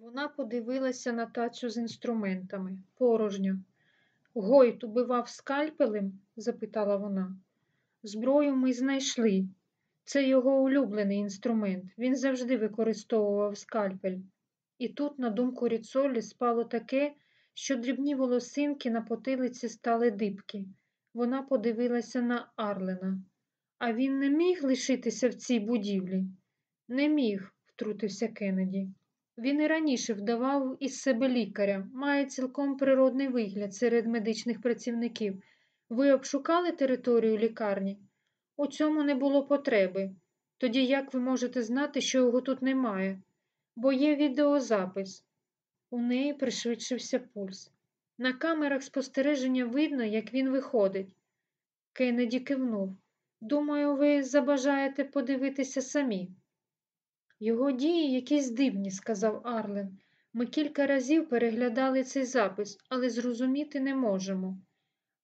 Вона подивилася на тацю з інструментами. Порожньо. Гойт убивав скальпелем? запитала вона. Зброю ми знайшли. Це його улюблений інструмент. Він завжди використовував скальпель. І тут, на думку Ріцолі, спало таке, що дрібні волосинки на потилиці стали дибки. Вона подивилася на Арлена. А він не міг лишитися в цій будівлі? Не міг, втрутився Кеннеді. Він і раніше вдавав із себе лікаря, має цілком природний вигляд серед медичних працівників. Ви обшукали територію лікарні? У цьому не було потреби. Тоді як ви можете знати, що його тут немає? Бо є відеозапис. У неї пришвидшився пульс. На камерах спостереження видно, як він виходить. Кеннеді кивнув. Думаю, ви забажаєте подивитися самі. Його дії якісь дивні, сказав Арлен. Ми кілька разів переглядали цей запис, але зрозуміти не можемо.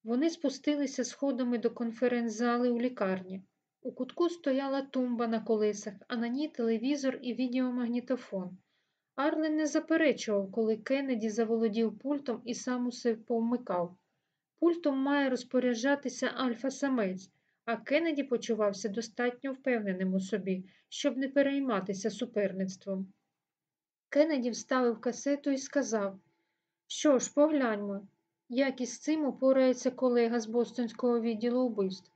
Вони спустилися сходами до конференц-зали у лікарні. У кутку стояла тумба на колесах, а на ній телевізор і відеомагнітофон. Арлен не заперечував, коли Кеннеді заволодів пультом і сам усе повмикав. Пультом має розпоряджатися альфа-самець, а Кеннеді почувався достатньо впевненим у собі, щоб не перейматися суперництвом. Кеннеді вставив касету і сказав, що ж, погляньмо, як із цим упорається колега з Бостонського відділу вбивств.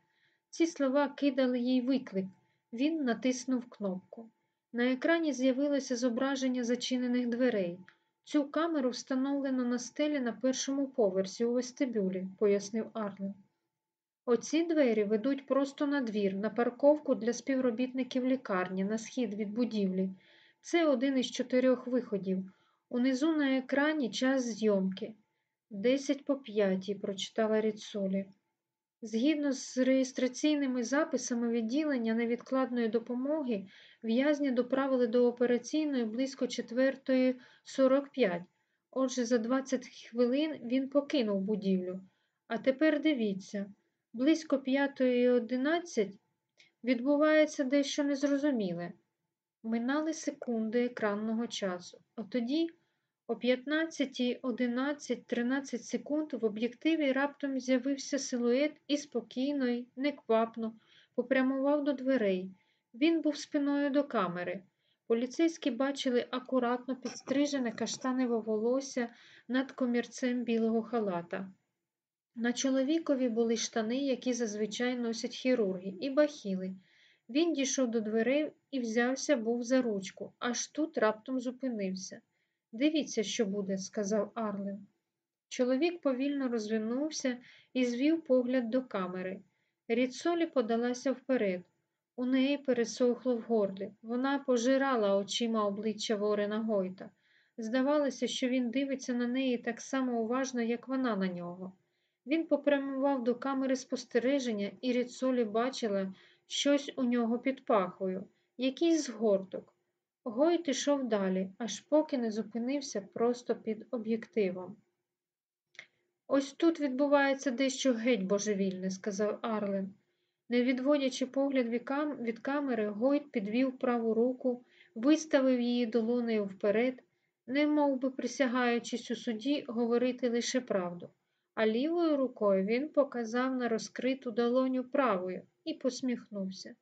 Ці слова кидали їй виклик. Він натиснув кнопку. На екрані з'явилося зображення зачинених дверей. Цю камеру встановлено на стелі на першому поверсі у вестибюлі, пояснив Арлен. Оці двері ведуть просто на двір, на парковку для співробітників лікарні, на схід від будівлі. Це один із чотирьох виходів. Унизу на екрані час зйомки. Десять по п'ятій, прочитала Ріцолі. Згідно з реєстраційними записами відділення невідкладної допомоги, в'язня доправили до операційної близько 4.45. Отже, за 20 хвилин він покинув будівлю. А тепер дивіться, близько 5.11 відбувається дещо незрозуміле. Минали секунди екранного часу, а тоді о 15.11.13 секунд в об'єктиві раптом з'явився силует і спокійно, й неквапно попрямував до дверей. Він був спиною до камери. Поліцейські бачили акуратно підстрижене каштаневе волосся над комірцем білого халата. На чоловікові були штани, які зазвичай носять хірурги, і бахіли. Він дійшов до дверей і взявся був за ручку, аж тут раптом зупинився. Дивіться, що буде, сказав Арлен. Чоловік повільно розвинувся і звів погляд до камери. Ріцолі подалася вперед. У неї пересохло в горлі. Вона пожирала очима обличчя Ворена Гойта. Здавалося, що він дивиться на неї так само уважно, як вона на нього. Він попрямував до камери спостереження, і Ріцолі бачила щось у нього під пахою, якийсь згорток. Гойт ішов далі, аж поки не зупинився просто під об'єктивом. Ось тут відбувається дещо геть божевільне, сказав Арлен. Не відводячи погляд від камери, Гойт підвів праву руку, виставив її долонею вперед, не мов би присягаючись у суді, говорити лише правду, а лівою рукою він показав на розкриту долоню правою і посміхнувся.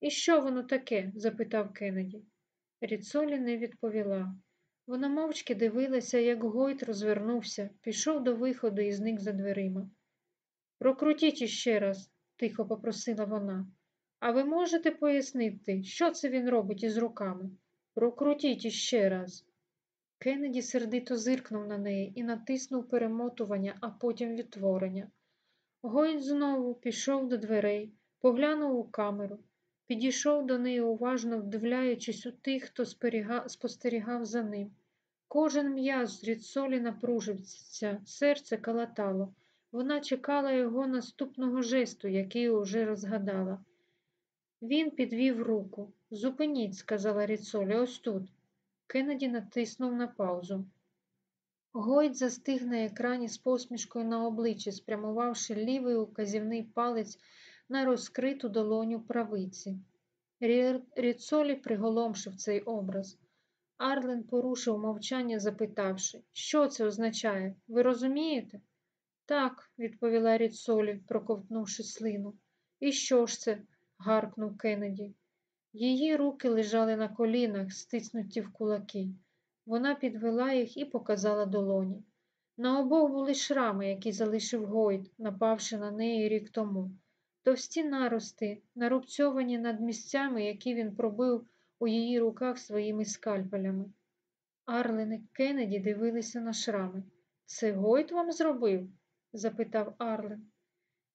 І що воно таке? запитав Кеннеді. Ріцолі не відповіла. Вона мовчки дивилася, як Гойт розвернувся, пішов до виходу і зник за дверима. Прокрутіть іще раз, тихо попросила вона. А ви можете пояснити, що це він робить із руками? Прокрутіть іще раз. Кеннеді сердито зиркнув на неї і натиснув перемотування, а потім відтворення. Гойт знову пішов до дверей, поглянув у камеру, підійшов до неї, уважно вдивляючись у тих, хто спостерігав за ним. Кожен м'яз з рідсолі напружився, серце калатало. Вона чекала його наступного жесту, який уже розгадала. Він підвів руку. Зупиніть, сказала Ріцолі, ось тут. Кеннеді натиснув на паузу. Гойд застиг на екрані з посмішкою на обличчі, спрямувавши лівий указівний палець на розкриту долоню правиці. Ріцолі приголомшив цей образ. Арлен порушив мовчання, запитавши, що це означає? Ви розумієте? Так, відповіла Ріцолі, проковтнувши слину. І що ж це? гаркнув Кеннеді. Її руки лежали на колінах, стиснуті в кулаки. Вона підвела їх і показала долоні. На обох були шрами, які залишив Гойд, напавши на неї рік тому. Товсті нарости, нарубцьовані над місцями, які він пробив у її руках своїми скальпелями. Арлен і Кеннеді дивилися на шрами. Це Гойд вам зробив? запитав Арлен.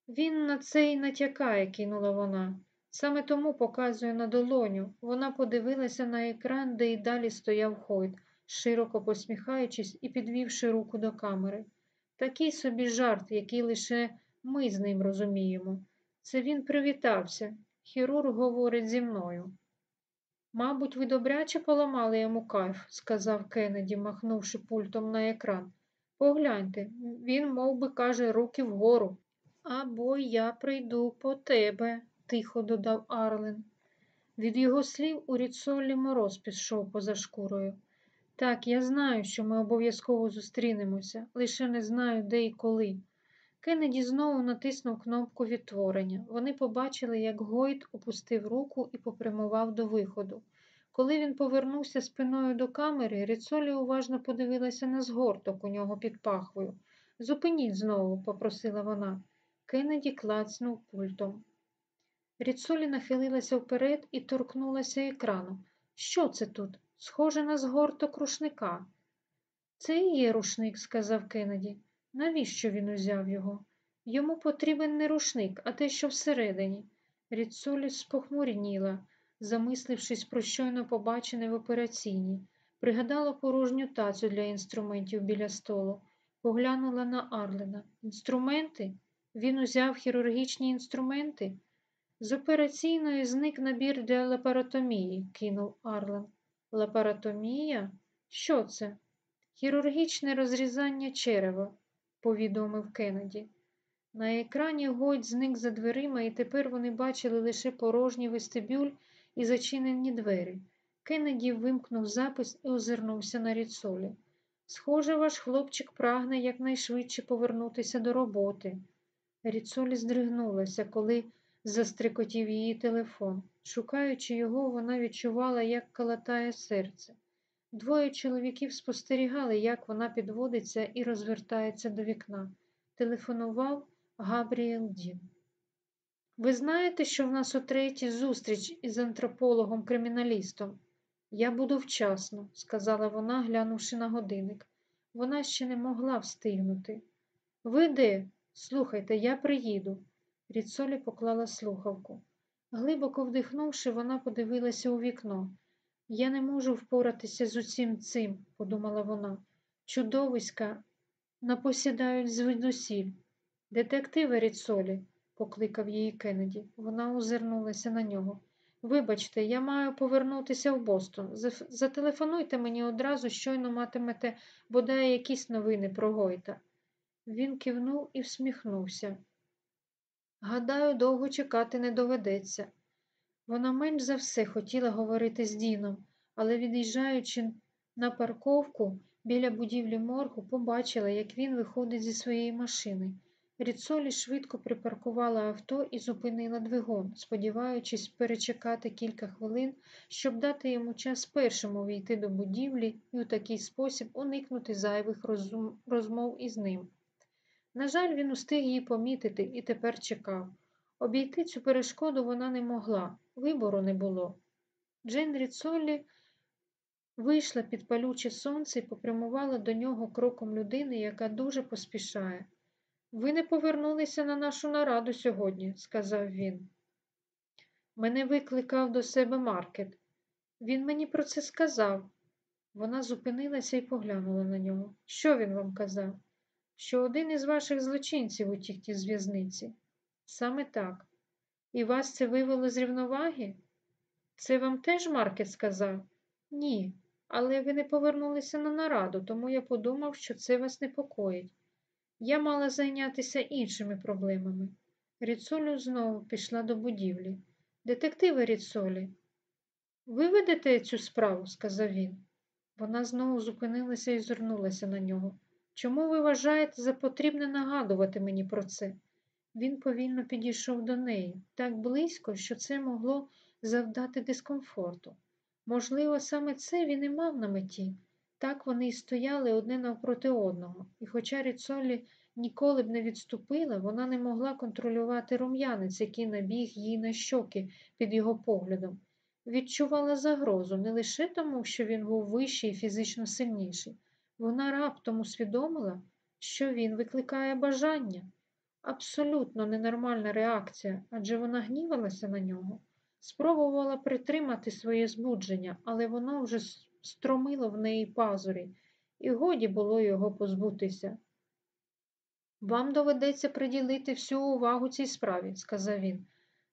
Він на це й натякає, кинула вона. Саме тому показує на долоню. Вона подивилася на екран, де й далі стояв Хойд, широко посміхаючись і підвівши руку до камери. Такий собі жарт, який лише ми з ним розуміємо. Це він привітався. Хірург говорить зі мною. Мабуть, ви добряче поламали йому кайф, сказав Кеннеді, махнувши пультом на екран. Погляньте, він мов би, каже, руки вгору. Або я прийду по тебе, тихо додав Арлен. Від його слів у Ріцолі мороз пішов поза шкурою. Так, я знаю, що ми обов'язково зустрінемося, лише не знаю, де і коли. Кеннеді знову натиснув кнопку відтворення. Вони побачили, як Гойд опустив руку і попрямував до виходу. Коли він повернувся спиною до камери, Ріцолі уважно подивилася на згорток у нього під пахвою. Зупиніть знову, попросила вона. Кеннеді клацнув пультом. Ріцолі нахилилася вперед і торкнулася екрану. Що це тут? Схоже на згорток рушника. Це і є рушник, сказав Кеннеді. Навіщо він узяв його? Йому потрібен не рушник, а те, що всередині. Ріцолі спохмурніла, замислившись про щойно побачене в операційній. Пригадала порожню тацю для інструментів біля столу, поглянула на Арлена. Інструменти? Він узяв хірургічні інструменти? З операційної зник набір для лапаротомії, кинув Арлен. Лапаротомія? Що це? Хірургічне розрізання черева, повідомив Кеннеді. На екрані Гойд зник за дверима, і тепер вони бачили лише порожній вестибюль і зачинені двері. Кеннеді вимкнув запис і озирнувся на ріцолі. Схоже, ваш хлопчик прагне якнайшвидше повернутися до роботи. Ріцолі здригнулася, коли застрикотів її телефон. Шукаючи його, вона відчувала, як калатає серце. Двоє чоловіків спостерігали, як вона підводиться і розвертається до вікна. Телефонував Габріел Дін. Ви знаєте, що в нас у третій зустріч із антропологом-криміналістом? Я буду вчасно, сказала вона, глянувши на годинник. Вона ще не могла встигнути. Ви де? Слухайте, я приїду. Ріцолі поклала слухавку. Глибоко вдихнувши, вона подивилася у вікно. Я не можу впоратися з усім цим, подумала вона. Чудовиська напосідають звідусіль. Детективе Ріцолі, покликав її Кеннеді. Вона озирнулася на нього. Вибачте, я маю повернутися в Бостон. Зателефонуйте мені одразу, щойно матимете бодай якісь новини про Гойта. Він кивнув і всміхнувся. Гадаю, довго чекати не доведеться. Вона менш за все хотіла говорити з Діном, але, від'їжджаючи на парковку біля будівлі моргу, побачила, як він виходить зі своєї машини. Ріцолі швидко припаркувала авто і зупинила двигун, сподіваючись перечекати кілька хвилин, щоб дати йому час першому війти до будівлі і у такий спосіб уникнути зайвих розмов із ним. На жаль, він устиг її помітити і тепер чекав. Обійти цю перешкоду вона не могла, вибору не було. Джейн Ріцолі вийшла під палюче сонце і попрямувала до нього кроком людини, яка дуже поспішає. Ви не повернулися на нашу нараду сьогодні, сказав він. Мене викликав до себе маркет. Він мені про це сказав. Вона зупинилася і поглянула на нього. Що він вам казав? Що один із ваших злочинців утік із в'язниці? Саме так. І вас це вивело з рівноваги? Це вам теж Маркет сказав? Ні, але ви не повернулися на нараду, тому я подумав, що це вас непокоїть. Я мала зайнятися іншими проблемами. Ріцолю знову пішла до будівлі. Детективи Ріцолі, ви ведете цю справу, сказав він. Вона знову зупинилася і звернулася на нього. Чому ви вважаєте за потрібне нагадувати мені про це? Він повільно підійшов до неї, так близько, що це могло завдати дискомфорту. Можливо, саме це він і мав на меті. Так вони й стояли одне навпроти одного, і хоча Ріцолі ніколи б не відступила, вона не могла контролювати рум'янець, який набіг їй на щоки під його поглядом. Відчувала загрозу не лише тому, що він був вищий і фізично сильніший. Вона раптом усвідомила, що він викликає бажання. Абсолютно ненормальна реакція, адже вона гнівалася на нього. Спробувала притримати своє збудження, але воно вже стромило в неї пазурі, і годі було його позбутися. Вам доведеться приділити всю увагу цій справі, сказав він.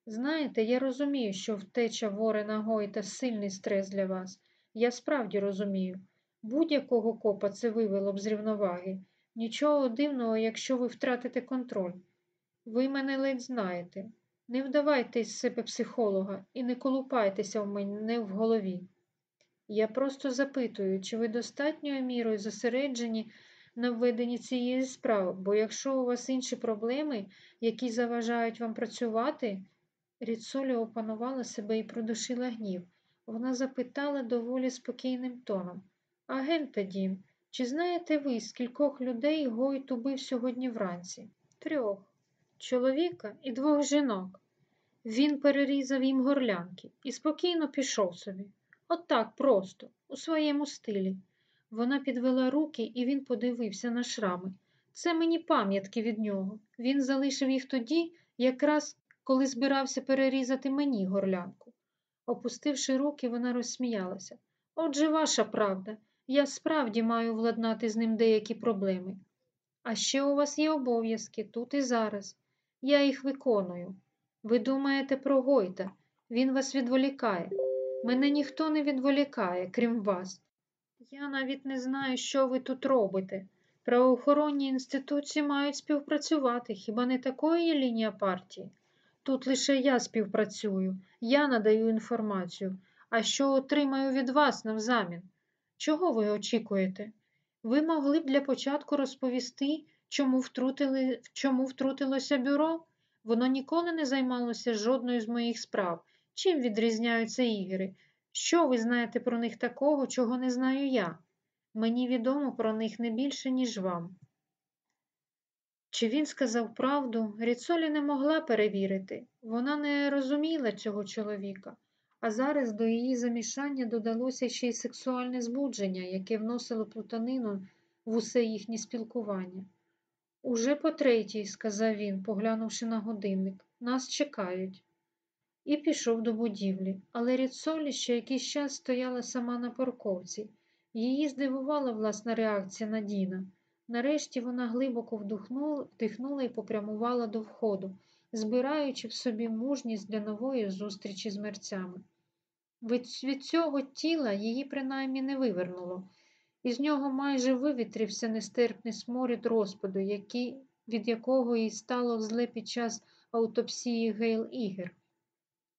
Знаєте, я розумію, що втеча Ворена Гойта сильний стрес для вас. Я справді розумію. Будь-якого копа це вивело б з рівноваги. Нічого дивного, якщо ви втратите контроль. Ви мене ледь знаєте. Не вдавайте з себе психолога і не колупайтеся в мене в голові. Я просто запитую, чи ви достатньою мірою зосереджені на введенні цієї справи, бо якщо у вас інші проблеми, які заважають вам працювати, Ріцолі опанувала себе і продушила гнів. Вона запитала доволі спокійним тоном. Агенте Дім, чи знаєте ви, скількох людей Гойт убив сьогодні вранці? Трьох. Чоловіка і двох жінок. Він перерізав їм горлянки і спокійно пішов собі. От так просто, у своєму стилі. Вона підвела руки, і він подивився на шрами. Це мені пам'ятки від нього. Він залишив їх тоді, якраз коли збирався перерізати мені горлянку. Опустивши руки, вона розсміялася. Отже, ваша правда, я справді маю владнати з ним деякі проблеми. А ще у вас є обов'язки тут і зараз. Я їх виконую. Ви думаєте про Гойта, він вас відволікає. Мене ніхто не відволікає, крім вас. Я навіть не знаю, що ви тут робите. Правоохоронні інституції мають співпрацювати, хіба не такою є лінія партії? Тут лише я співпрацюю, я надаю інформацію, а що отримаю від вас навзамін? Чого ви очікуєте? Ви могли б для початку розповісти, чому, втрутили, чому втрутилося бюро? Воно ніколи не займалося жодною з моїх справ. Чим відрізняються ігри? Що ви знаєте про них такого, чого не знаю я? Мені відомо про них не більше, ніж вам. Чи він сказав правду, Ріцолі не могла перевірити. Вона не розуміла цього чоловіка, а зараз до її замішання додалося ще й сексуальне збудження, яке вносило плутанину в усе їхнє спілкування. Уже по третій, сказав він, поглянувши на годинник, нас чекають. І пішов до будівлі, але Ріцолі ще якийсь час стояла сама на парковці. Її здивувала власна реакція на Діна. Нарешті вона глибоко вдихнула, і попрямувала до входу, збираючи в собі мужність для нової зустрічі з мерцями. Від, цього тіла її принаймні не вивернуло. Із нього майже вивітрився нестерпний сморід розпаду, який, від якого їй стало зле під час аутопсії Гейл Ігер.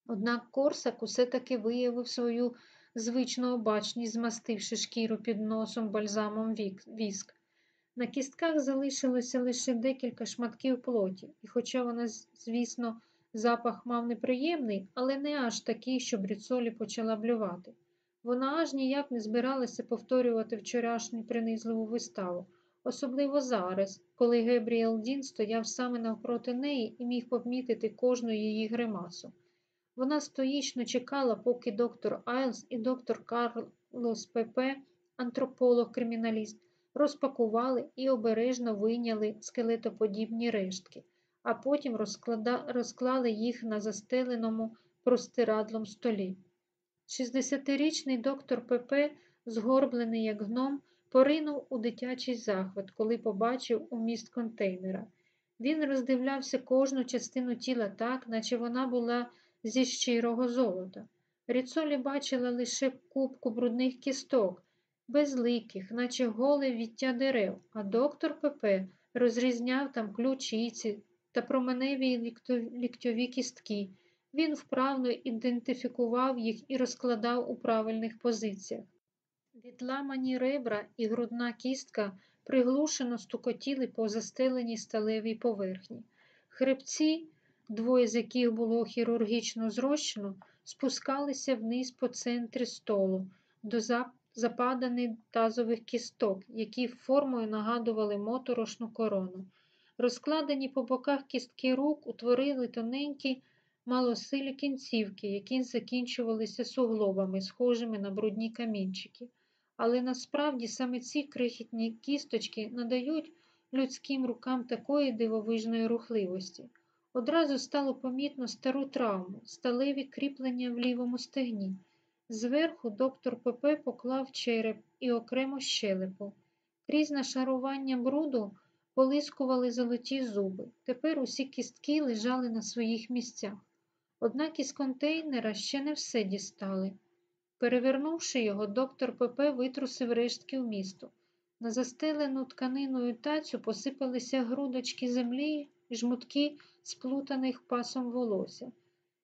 Однак Корсак усе таки виявив свою звичну обачність, змастивши шкіру під носом бальзамом віск. На кістках залишилося лише декілька шматків плоті, і, хоча вона, звісно, запах мав неприємний, але не аж такий, щоб Ріцолі почала блювати. Вона аж ніяк не збиралася повторювати вчорашню принизливу виставу, особливо зараз, коли Гебріел Дін стояв саме навпроти неї і міг помітити кожну її гримасу. Вона стоїчно чекала, поки доктор Айлс і доктор Карлос П.П., антрополог-криміналіст, розпакували і обережно вийняли скелетоподібні рештки, а потім розклада... розклали їх на застеленому простирадлом столі. 60-річний доктор ПП, згорблений як гном, поринув у дитячий захват, коли побачив уміст контейнера. Він роздивлявся кожну частину тіла так, наче вона була зі щирого золота. Ріцолі бачила лише кубку брудних кісток, безликих, наче голе віття дерев, а доктор ПП розрізняв там ключиці та променеві ліктьові кістки. Він вправно ідентифікував їх і розкладав у правильних позиціях. Відламані ребра і грудна кістка приглушено стукотіли по застеленій сталевій поверхні. Хребці, двоє з яких було хірургічно зрощено, спускалися вниз по центрі столу до западаних тазових кісток, які формою нагадували моторошну корону. Розкладені по боках кістки рук утворили тоненькі малосилі кінцівки, які закінчувалися суглобами, схожими на брудні камінчики. Але насправді саме ці крихітні кісточки надають людським рукам такої дивовижної рухливості. Одразу стало помітно стару травму, сталеві кріплення в лівому стегні. Зверху доктор ПП поклав череп і окремо щелепу. Крізь нашарування бруду полискували золоті зуби. Тепер усі кістки лежали на своїх місцях. Однак із контейнера ще не все дістали. Перевернувши його, доктор ПП витрусив рештки в місто. На застелену тканиною тацю посипалися грудочки землі і жмутки сплутаних пасом волосся.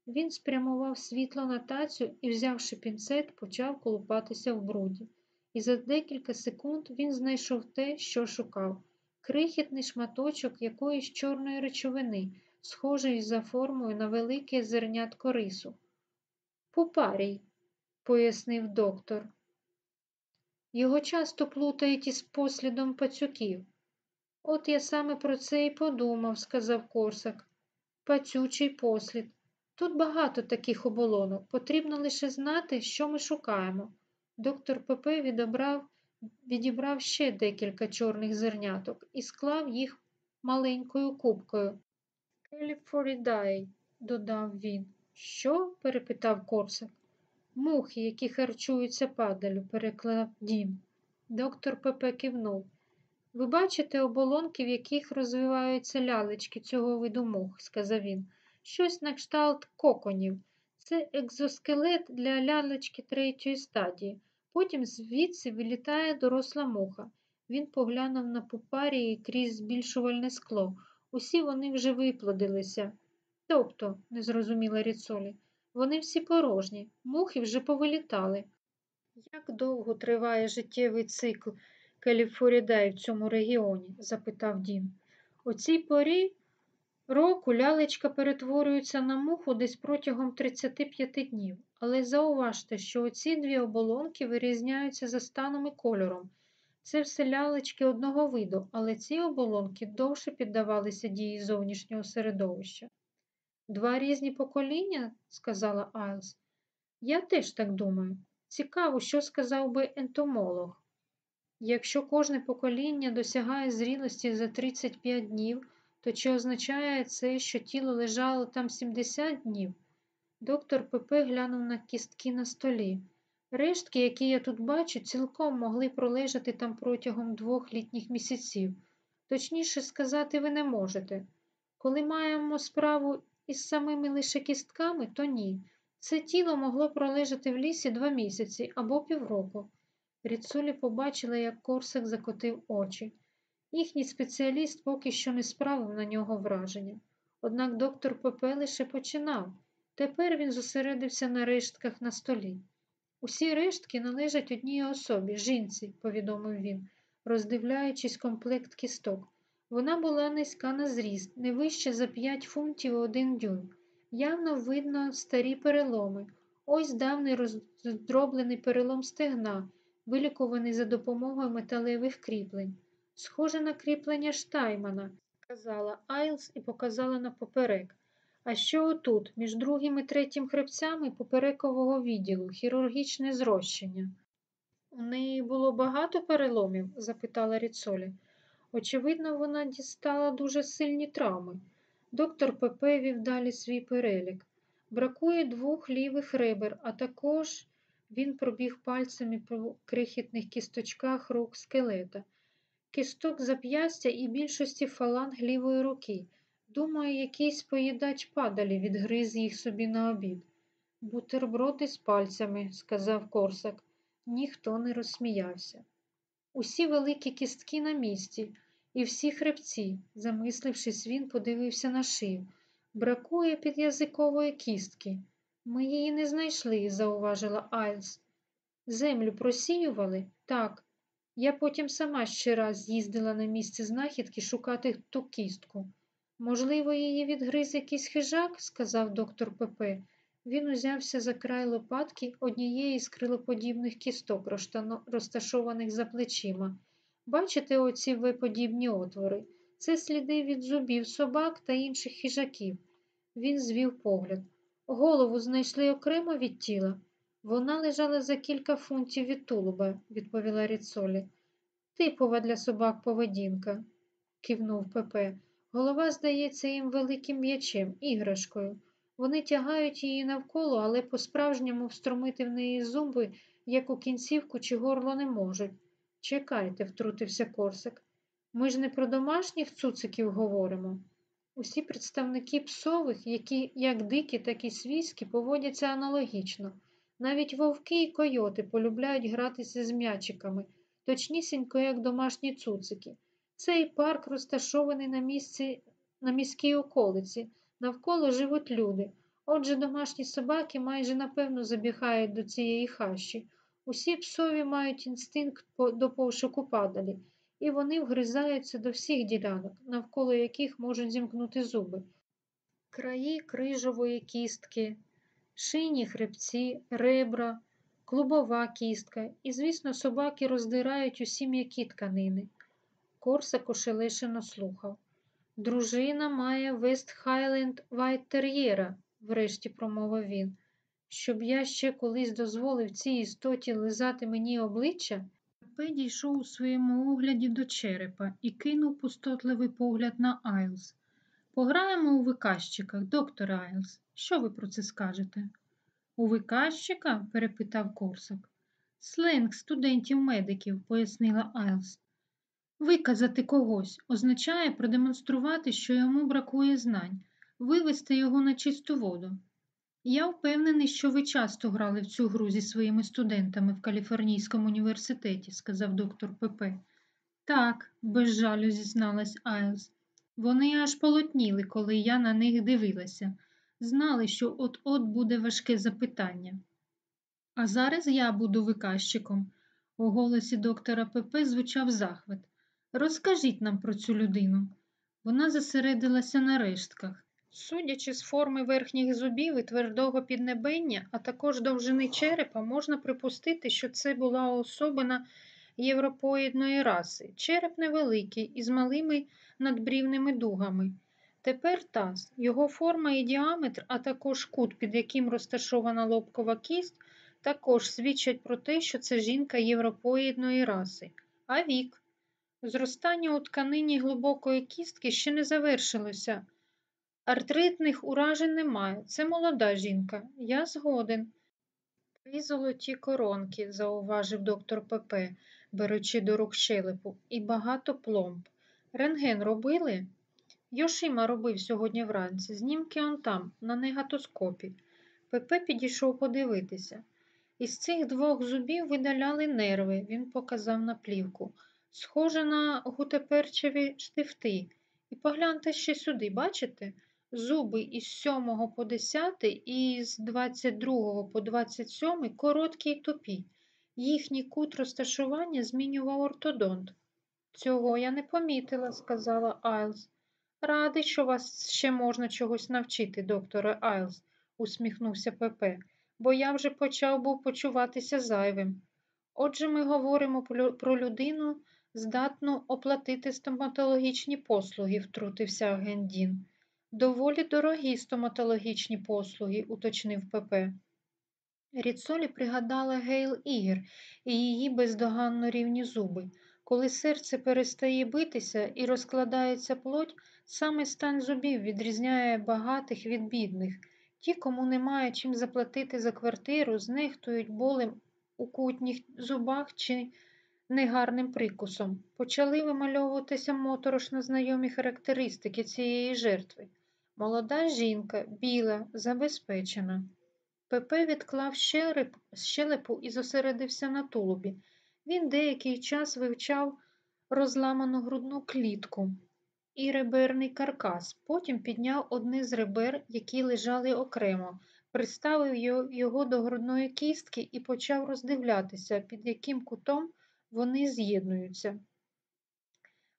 Він спрямував світло на тацю і, взявши пінцет, почав колупатися в бруді. І за декілька секунд він знайшов те, що шукав крихітний шматочок якоїсь чорної речовини, схожий за формою на велике зернятко рису. Пупарій, пояснив доктор. Його часто плутають із послідом пацюків. От я саме про це і подумав, сказав Корсак. Пацючий послід. Тут багато таких оболонок. Потрібно лише знати, що ми шукаємо. Доктор ПП відобрав, відібрав ще декілька чорних зерняток і склав їх маленькою кубкою. Келіфорідай, додав він. Що? перепитав Корсак. Мухи, які харчуються падалю, переклав Дім. Доктор ПП кивнув. Ви бачите оболонки, в яких розвиваються лялечки цього виду мух, сказав він. Щось на кшталт коконів. Це екзоскелет для лялечки третьої стадії. Потім звідси вилітає доросла муха. Він поглянув на пупарії крізь збільшувальне скло. Усі вони вже виплодилися. Тобто, не зрозуміла Ріцолі, вони всі порожні, мухи вже повилітали. Як довго триває життєвий цикл Каліфорідай в цьому регіоні? запитав Дім. У цій порі року лялечка перетворюється на муху десь протягом 35 днів, але зауважте, що оці дві оболонки вирізняються за станом і кольором. Це все лялечки одного виду, але ці оболонки довше піддавалися дії зовнішнього середовища. Два різні покоління, сказала Айлс. Я теж так думаю. Цікаво, що сказав би ентомолог. Якщо кожне покоління досягає зрілості за 35 днів, то чи означає це, що тіло лежало там 70 днів? Доктор ПП глянув на кістки на столі. Рештки, які я тут бачу, цілком могли пролежати там протягом двох літніх місяців. Точніше сказати, ви не можете. Коли маємо справу із самими лише кістками, то ні. Це тіло могло пролежати в лісі два місяці або півроку. Ріцулі побачила, як Корсак закотив очі. Їхній спеціаліст поки що не справив на нього враження. Однак доктор ПП лише починав. Тепер він зосередився на рештках на столі. Усі рештки належать одній особі, жінці, повідомив він, роздивляючись комплект кісток. Вона була низька на зріст, не вище за 5 фунтів один дюйм. Явно видно старі переломи. Ось давний роздроблений перелом стегна, вилікуваний за допомогою металевих кріплень. Схоже на кріплення Штаймана, сказала Айлс і показала на поперек. А що отут, між другим і третім хребцями поперекового відділу, хірургічне зрощення? У неї було багато переломів? запитала Ріцолі. Очевидно, вона дістала дуже сильні травми. Доктор ПП вів далі свій перелік. Бракує двох лівих ребер, а також він пробіг пальцями по крихітних кісточках рук скелета, кісток зап'ястя і більшості фаланг лівої руки. Думаю, якийсь поїдач падалі відгриз їх собі на обід. Бутерброди з пальцями, сказав Корсак. Ніхто не розсміявся. Усі великі кістки на місці, і всі хребці, замислившись, він подивився на шию. Бракує під'язикової кістки. Ми її не знайшли, зауважила Айлс. Землю просіювали? Так. Я потім сама ще раз їздила на місце знахідки шукати ту кістку. Можливо, її відгриз якийсь хижак, сказав доктор Пепе. Він узявся за край лопатки однієї з крилоподібних кісток, розташованих за плечима. Бачите оці V-подібні отвори? Це сліди від зубів собак та інших хижаків. Він звів погляд. Голову знайшли окремо від тіла. Вона лежала за кілька фунтів від тулуба, відповіла Ріцолі. Типова для собак поведінка, кивнув Пепе. Голова здається їм великим м'ячем, іграшкою. Вони тягають її навколо, але по-справжньому встромити в неї зуби, як у кінцівку чи горло не можуть. Чекайте, втрутився Корсик. Ми ж не про домашніх цуциків говоримо. Усі представники псових, які як дикі, так і свійські, поводяться аналогічно. Навіть вовки і койоти полюбляють гратися з м'ячиками, точнісінько, як домашні цуцики. Цей парк розташований на місці, на міській околиці, навколо живуть люди. Отже, домашні собаки майже напевно забігають до цієї хащі. Усі псові мають інстинкт до пошуку падалі, і вони вгризаються до всіх ділянок, навколо яких можуть зімкнути зуби. Краї крижової кістки, шийні хребці, ребра, клубова кістка, і, звісно, собаки роздирають усі м'які тканини. Корсак ошелешено слухав. Дружина має Вест Хайленд Вайт-тер'єра, врешті промовив він. Щоб я ще колись дозволив цій істоті лизати мені обличчя, Пепе дійшов у своєму огляді до черепа і кинув пустотливий погляд на Айлс. Пограємо у виказчиках, доктор Айлс. Що ви про це скажете? У виказчика? перепитав Корсак. Сленг студентів-медиків, пояснила Айлс. Виказати когось означає продемонструвати, що йому бракує знань, вивести його на чисту воду. Я впевнений, що ви часто грали в цю гру зі своїми студентами в Каліфорнійському університеті, сказав доктор ПП. Так, без жалю зізналась Айлс. Вони аж полотніли, коли я на них дивилася. Знали, що от-от буде важке запитання. А зараз я буду виказчиком. У голосі доктора ПП звучав захват. Розкажіть нам про цю людину. Вона зосередилася на рештках. Судячи з форми верхніх зубів і твердого піднебення, а також довжини черепа, можна припустити, що це була особина європоїдної раси. Череп невеликий, із малими надбрівними дугами. Тепер таз, його форма і діаметр, а також кут, під яким розташована лобкова кість, також свідчать про те, що це жінка європоїдної раси. А вік. Зростання у тканині глибокої кістки ще не завершилося. Артритних уражень немає. Це молода жінка. Я згоден. Три золоті коронки, зауважив доктор ПП, беручи до рук щелепу, і багато пломб. Рентген робили? Йошима робив сьогодні вранці. Знімки он там, на негатоскопі. ПП підійшов подивитися. Із цих двох зубів видаляли нерви, він показав на плівку. Схоже на гутаперчеві штифти. І погляньте ще сюди, бачите? Зуби із 7 по 10 і з 22 по 27 короткі й тупі. Їхній кут розташування змінював ортодонт. Цього я не помітила, сказала Айлс. Радий, що вас ще можна чогось навчити, докторе Айлс, усміхнувся ПП, бо я вже почав був почуватися зайвим. Отже, ми говоримо про людину, здатну оплатити стоматологічні послуги, втрутився агент Дін. Доволі дорогі стоматологічні послуги, уточнив ПП. Ріцолі пригадала Гейл Ігер і її бездоганно рівні зуби. Коли серце перестає битися і розкладається плоть, саме стан зубів відрізняє багатих від бідних. Ті, кому немає чим заплатити за квартиру, знехтують болем у кутніх зубах чи негарним прикусом. Почали вимальовуватися моторошно знайомі характеристики цієї жертви. Молода жінка, біла, забезпечена. Пепе відклав щелеп, щелепу і зосередився на тулубі. Він деякий час вивчав розламану грудну клітку і реберний каркас, потім підняв одне з ребер, які лежали окремо, приставив його до грудної кістки і почав роздивлятися, під яким кутом вони з'єднуються.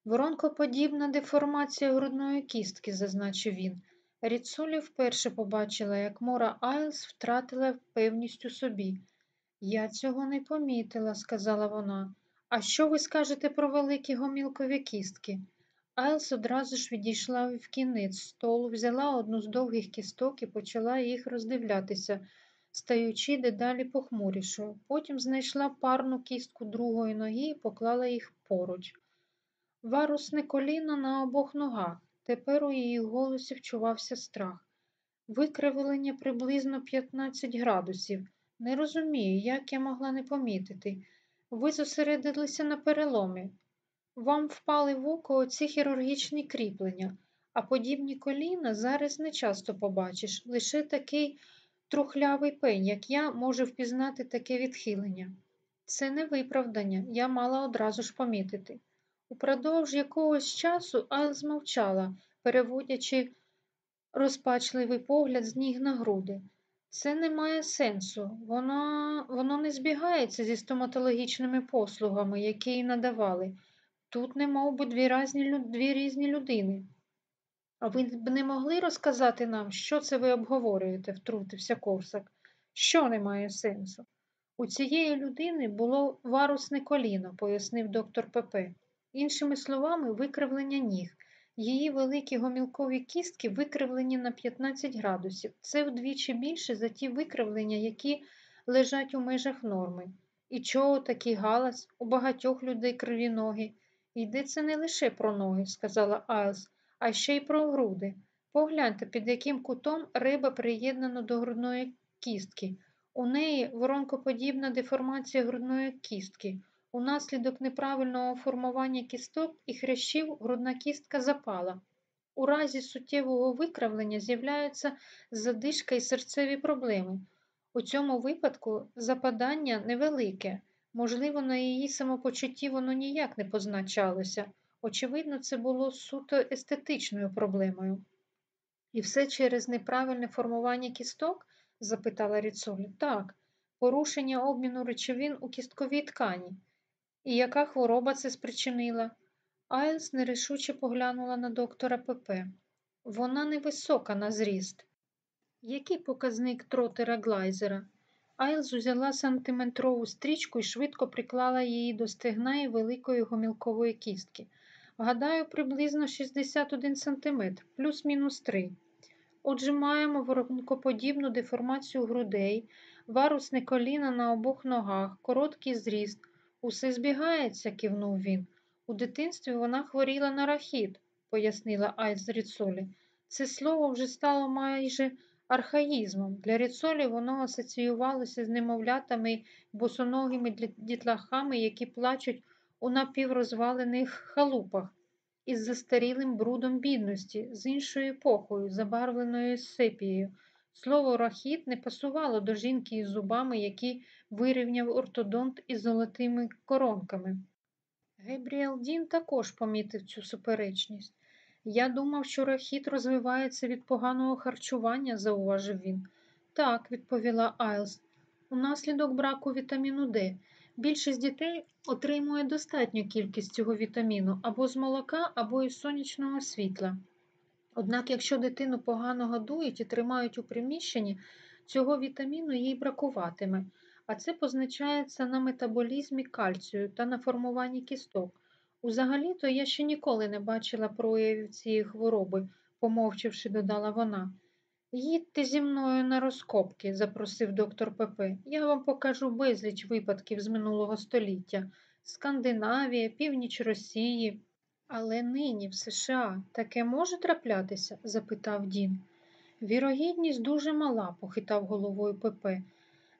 Воронкоподібна деформація грудної кістки, зазначив він. Ріцолі вперше побачила, як Мора Айлс втратила певність у собі. Я цього не помітила, сказала вона. А що ви скажете про великі гомілкові кістки? Айлс одразу ж відійшла в кінець столу, взяла одну з довгих кісток і почала їх роздивлятися, стаючи дедалі похмурішою. Потім знайшла парну кістку другої ноги і поклала їх поруч. Варусне коліно на обох ногах. Тепер у її голосі вчувався страх. Викривлення приблизно 15 градусів. Не розумію, як я могла не помітити. Ви зосередилися на переломі. Вам впали в око оці хірургічні кріплення, а подібні коліна зараз не часто побачиш. Лише такий трухлявий пень, як я, може впізнати таке відхилення. Це не виправдання, я мала одразу ж помітити. Упродовж якогось часу Айл змовчала, переводячи розпачливий погляд з ніг на груди. Це не має сенсу. Воно, воно не збігається зі стоматологічними послугами, які їй надавали. Тут не мов би дві, разні, дві різні людини. А ви б не могли розказати нам, що це ви обговорюєте, втрутився Корсак. Що не має сенсу? У цієї людини було варусне коліно, пояснив доктор ПП. Іншими словами, викривлення ніг. Її великі гомілкові кістки викривлені на 15 градусів. Це вдвічі більше за ті викривлення, які лежать у межах норми. І чого такий галас? У багатьох людей криві ноги. Йдеться не лише про ноги, сказала Айлс, а ще й про груди. Погляньте, під яким кутом риба приєднана до грудної кістки. У неї воронкоподібна деформація грудної кістки. Унаслідок неправильного формування кісток і хрящів грудна кістка запала. У разі суттєвого викривлення з'являються задишка і серцеві проблеми. У цьому випадку западання невелике. Можливо, на її самопочутті воно ніяк не позначалося. Очевидно, це було суто естетичною проблемою. І все через неправильне формування кісток? запитала Ріцолі. Так, порушення обміну речовин у кістковій ткані. І яка хвороба це спричинила? Айлс нерішуче поглянула на доктора ПП. Вона невисока на зріст. Який показник тротера Глайзера? Айлз узяла сантиметрову стрічку і швидко приклала її до стегна і великої гомілкової кістки. Гадаю, приблизно 61 сантиметр, плюс-мінус 3. Отже, маємо воронкоподібну деформацію грудей, варусне коліна на обох ногах, короткий зріст. Усе збігається, кивнув він. У дитинстві вона хворіла на рахіт, пояснила Айз Ріцолі. Це слово вже стало майже архаїзмом. Для Ріцолі воно асоціювалося з немовлятами босоногими дітлахами, які плачуть у напіврозвалених халупах із застарілим брудом бідності, з іншою епохою, забарвленою сепією. Слово рахіт не пасувало до жінки із зубами, які вирівняв ортодонт із золотими коронками. Гебріел Дін також помітив цю суперечність. Я думав, що рахіт розвивається від поганого харчування, зауважив він. Так, відповіла Айлс, унаслідок браку вітаміну Д. Більшість дітей отримує достатню кількість цього вітаміну або з молока, або із сонячного світла. Однак, якщо дитину погано годують і тримають у приміщенні, цього вітаміну їй бракуватиме, а це позначається на метаболізмі кальцію та на формуванні кісток. Узагалі-то я ще ніколи не бачила проявів цієї хвороби, помовчавши, додала вона. Їдьте зі мною на розкопки, запросив доктор ПП. Я вам покажу безліч випадків з минулого століття. Скандинавія, північ Росії. Але нині в США таке може траплятися? запитав Дін. Вірогідність дуже мала, похитав головою ПП.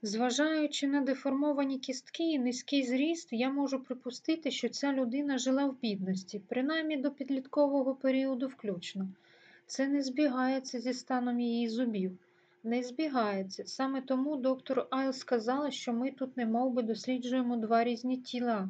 Зважаючи на деформовані кістки і низький зріст, я можу припустити, що ця людина жила в бідності, принаймні до підліткового періоду включно. Це не збігається зі станом її зубів. Не збігається. Саме тому доктор Айл сказала, що ми тут немов би досліджуємо два різні тіла.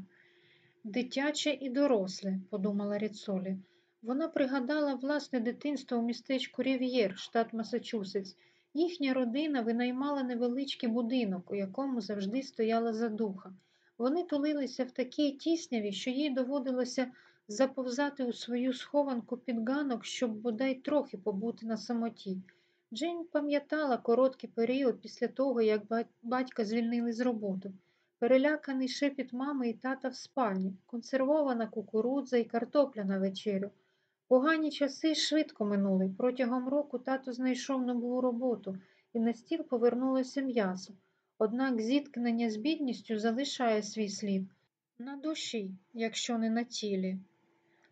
Дитяче і доросле, подумала Ріцолі. Вона пригадала власне дитинство у містечку Рів'єр, штат Масачусетс, Їхня родина винаймала невеличкий будинок, у якому завжди стояла задуха. Вони тулилися в такій тісняві, що їй доводилося заповзати у свою схованку під ганок, щоб бодай трохи побути на самоті. Джейн пам'ятала короткий період після того, як батька звільнили з роботи. Переляканий шепіт мами і тата в спальні, консервована кукурудза і картопля на вечерю. Погані часи швидко минули. Протягом року тато знайшов нову роботу, і на стіл повернулося м'ясо. Однак зіткнення з бідністю залишає свій слід на душі, якщо не на тілі.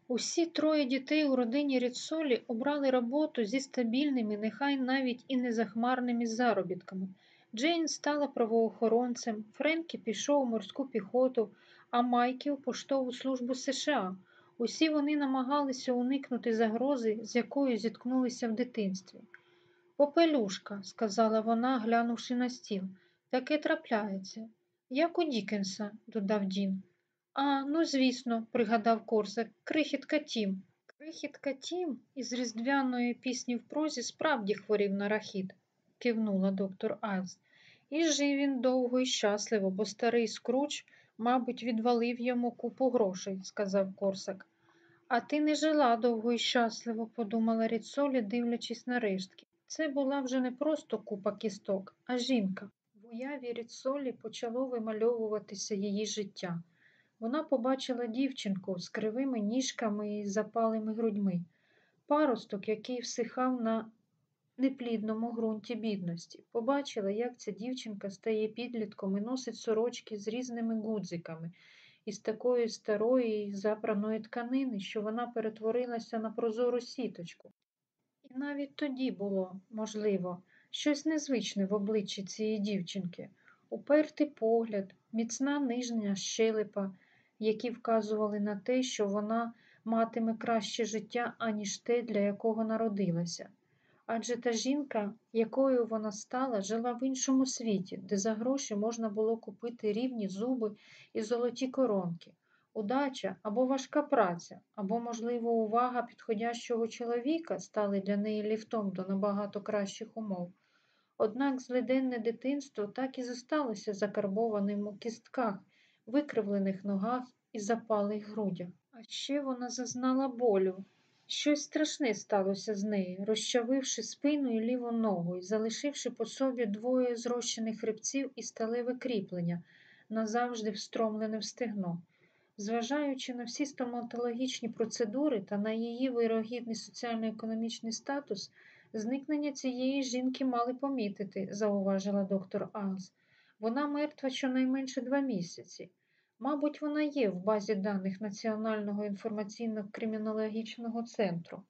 Усі троє дітей у родині Ріцолі обрали роботу зі стабільними, нехай навіть і незахмарними заробітками. Джейн стала правоохоронцем, Френкі пішов у морську піхоту, а Майкі у поштову службу США. Усі вони намагалися уникнути загрози, з якою зіткнулися в дитинстві. Попелюшка, сказала вона, глянувши на стіл, таке трапляється. Як у Дікенса, додав Дін. А, ну, звісно, пригадав Корсак, крихітка Тім. Крихітка Тім із різдвяної пісні в прозі справді хворів на рахіт, кивнула доктор Айлс. І жив він довго і щасливо, бо старий скруч, мабуть, відвалив йому купу грошей, сказав Корсак. А ти не жила довго і щасливо, подумала Ріцолі, дивлячись на рештки. Це була вже не просто купа кісток, а жінка. В уяві Ріцолі почало вимальовуватися її життя. Вона побачила дівчинку з кривими ніжками і запалими грудьми, паросток, який всихав на неплідному ґрунті бідності. Побачила, як ця дівчинка стає підлітком і носить сорочки з різними гудзиками, із такої старої запраної тканини, що вона перетворилася на прозору сіточку. І навіть тоді було, можливо, щось незвичне в обличчі цієї дівчинки, упертий погляд, міцна нижня щелепа, які вказували на те, що вона матиме краще життя, аніж те, для якого народилася. Адже та жінка, якою вона стала, жила в іншому світі, де за гроші можна було купити рівні зуби і золоті коронки, удача або важка праця, або, можливо, увага підходящого чоловіка стали для неї ліфтом до набагато кращих умов. Однак злиденне дитинство так і зосталося закарбованим у кістках, викривлених ногах і запалих грудях. А ще вона зазнала болю. Щось страшне сталося з нею, розчавивши спину і ліву ногу і залишивши по собі двоє зрощених хребців і сталеве кріплення, назавжди встромлене в стегно. Зважаючи на всі стоматологічні процедури та на її вирогідний соціально-економічний статус, зникнення цієї жінки мали помітити, зауважила доктор Айлс. Вона мертва щонайменше два місяці. Мабуть, вона є в базі даних Національного інформаційно-кримінологічного центру.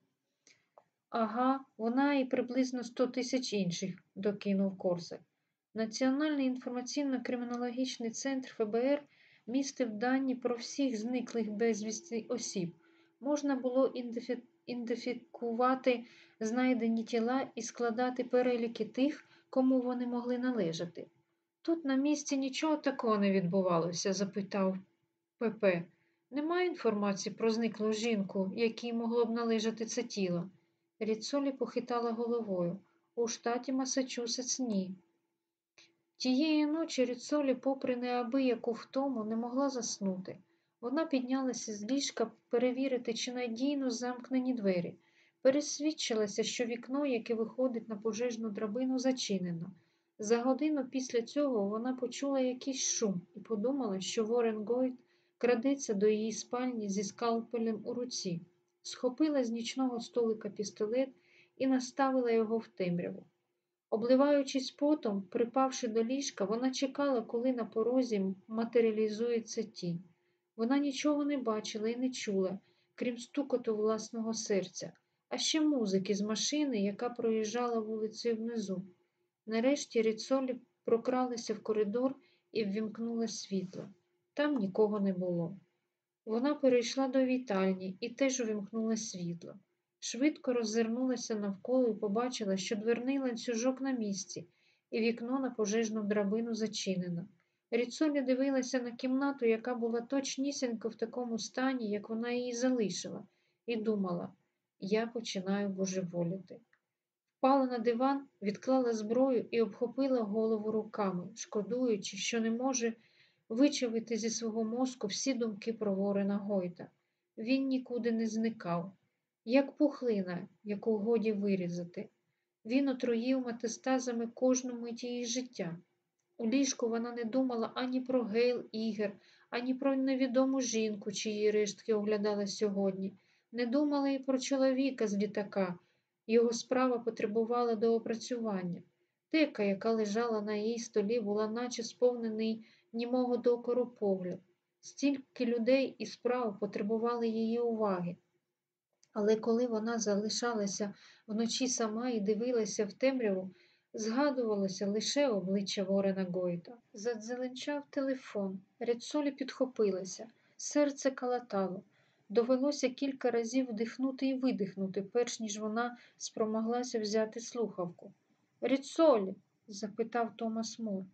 Ага, вона і приблизно 100 тисяч інших, докинув Корсак. Національний інформаційно-кримінологічний центр ФБР містив дані про всіх зниклих безвісти осіб. Можна було ідентифікувати знайдені тіла і складати переліки тих, кому вони могли належати. Тут на місці нічого такого не відбувалося? запитав ПП. Немає інформації про зниклу жінку, якій могло б належати це тіло. Ріцолі похитала головою. У штаті Масачусетс ні. Тієї ночі Ріцолі, попри неабияку втому, не могла заснути. Вона піднялася з ліжка перевірити, чи надійно замкнені двері. Пересвідчилася, що вікно, яке виходить на пожежну драбину, зачинено. За годину після цього вона почула якийсь шум і подумала, що Ворен Гойд крадеться до її спальні зі скалпелем у руці, схопила з нічного столика пістолет і наставила його в темряву. Обливаючись потом, припавши до ліжка, вона чекала, коли на порозі матеріалізується тінь. Вона нічого не бачила і не чула, крім стукоту власного серця, а ще музики з машини, яка проїжджала вулицею внизу. Нарешті Ріцолі прокралася в коридор і ввімкнула світло. Там нікого не було. Вона перейшла до вітальні і теж увімкнула світло. Швидко роззирнулася навколо і побачила, що дверний ланцюжок на місці, і вікно на пожежну драбину зачинено. Ріцолі дивилася на кімнату, яка була точнісінько в такому стані, як вона її залишила, і думала, я починаю божеволіти Впала на диван, відклала зброю і обхопила голову руками, шкодуючи, що не може вичавити зі свого мозку всі думки про Ворена Гойта. Він нікуди не зникав, як пухлина, яку годі вирізати. Він отруїв метастазами кожну мить її життя. У ліжку вона не думала ані про Гейл Ігер, ані про невідому жінку, чиї рештки оглядала сьогодні. Не думала і про чоловіка з літака. Його справа потребувала доопрацювання. Тека, яка лежала на її столі, була наче сповнений німого докору погляд. Стільки людей і справ потребували її уваги. Але коли вона залишалася вночі сама і дивилася в темряву, згадувалося лише обличчя Ворена Гойта. Задзеленчав телефон, Рецолі підхопилася, серце калатало. Довелося кілька разів вдихнути і видихнути, перш ніж вона спромоглася взяти слухавку. Ріцолі? запитав Томас Мур.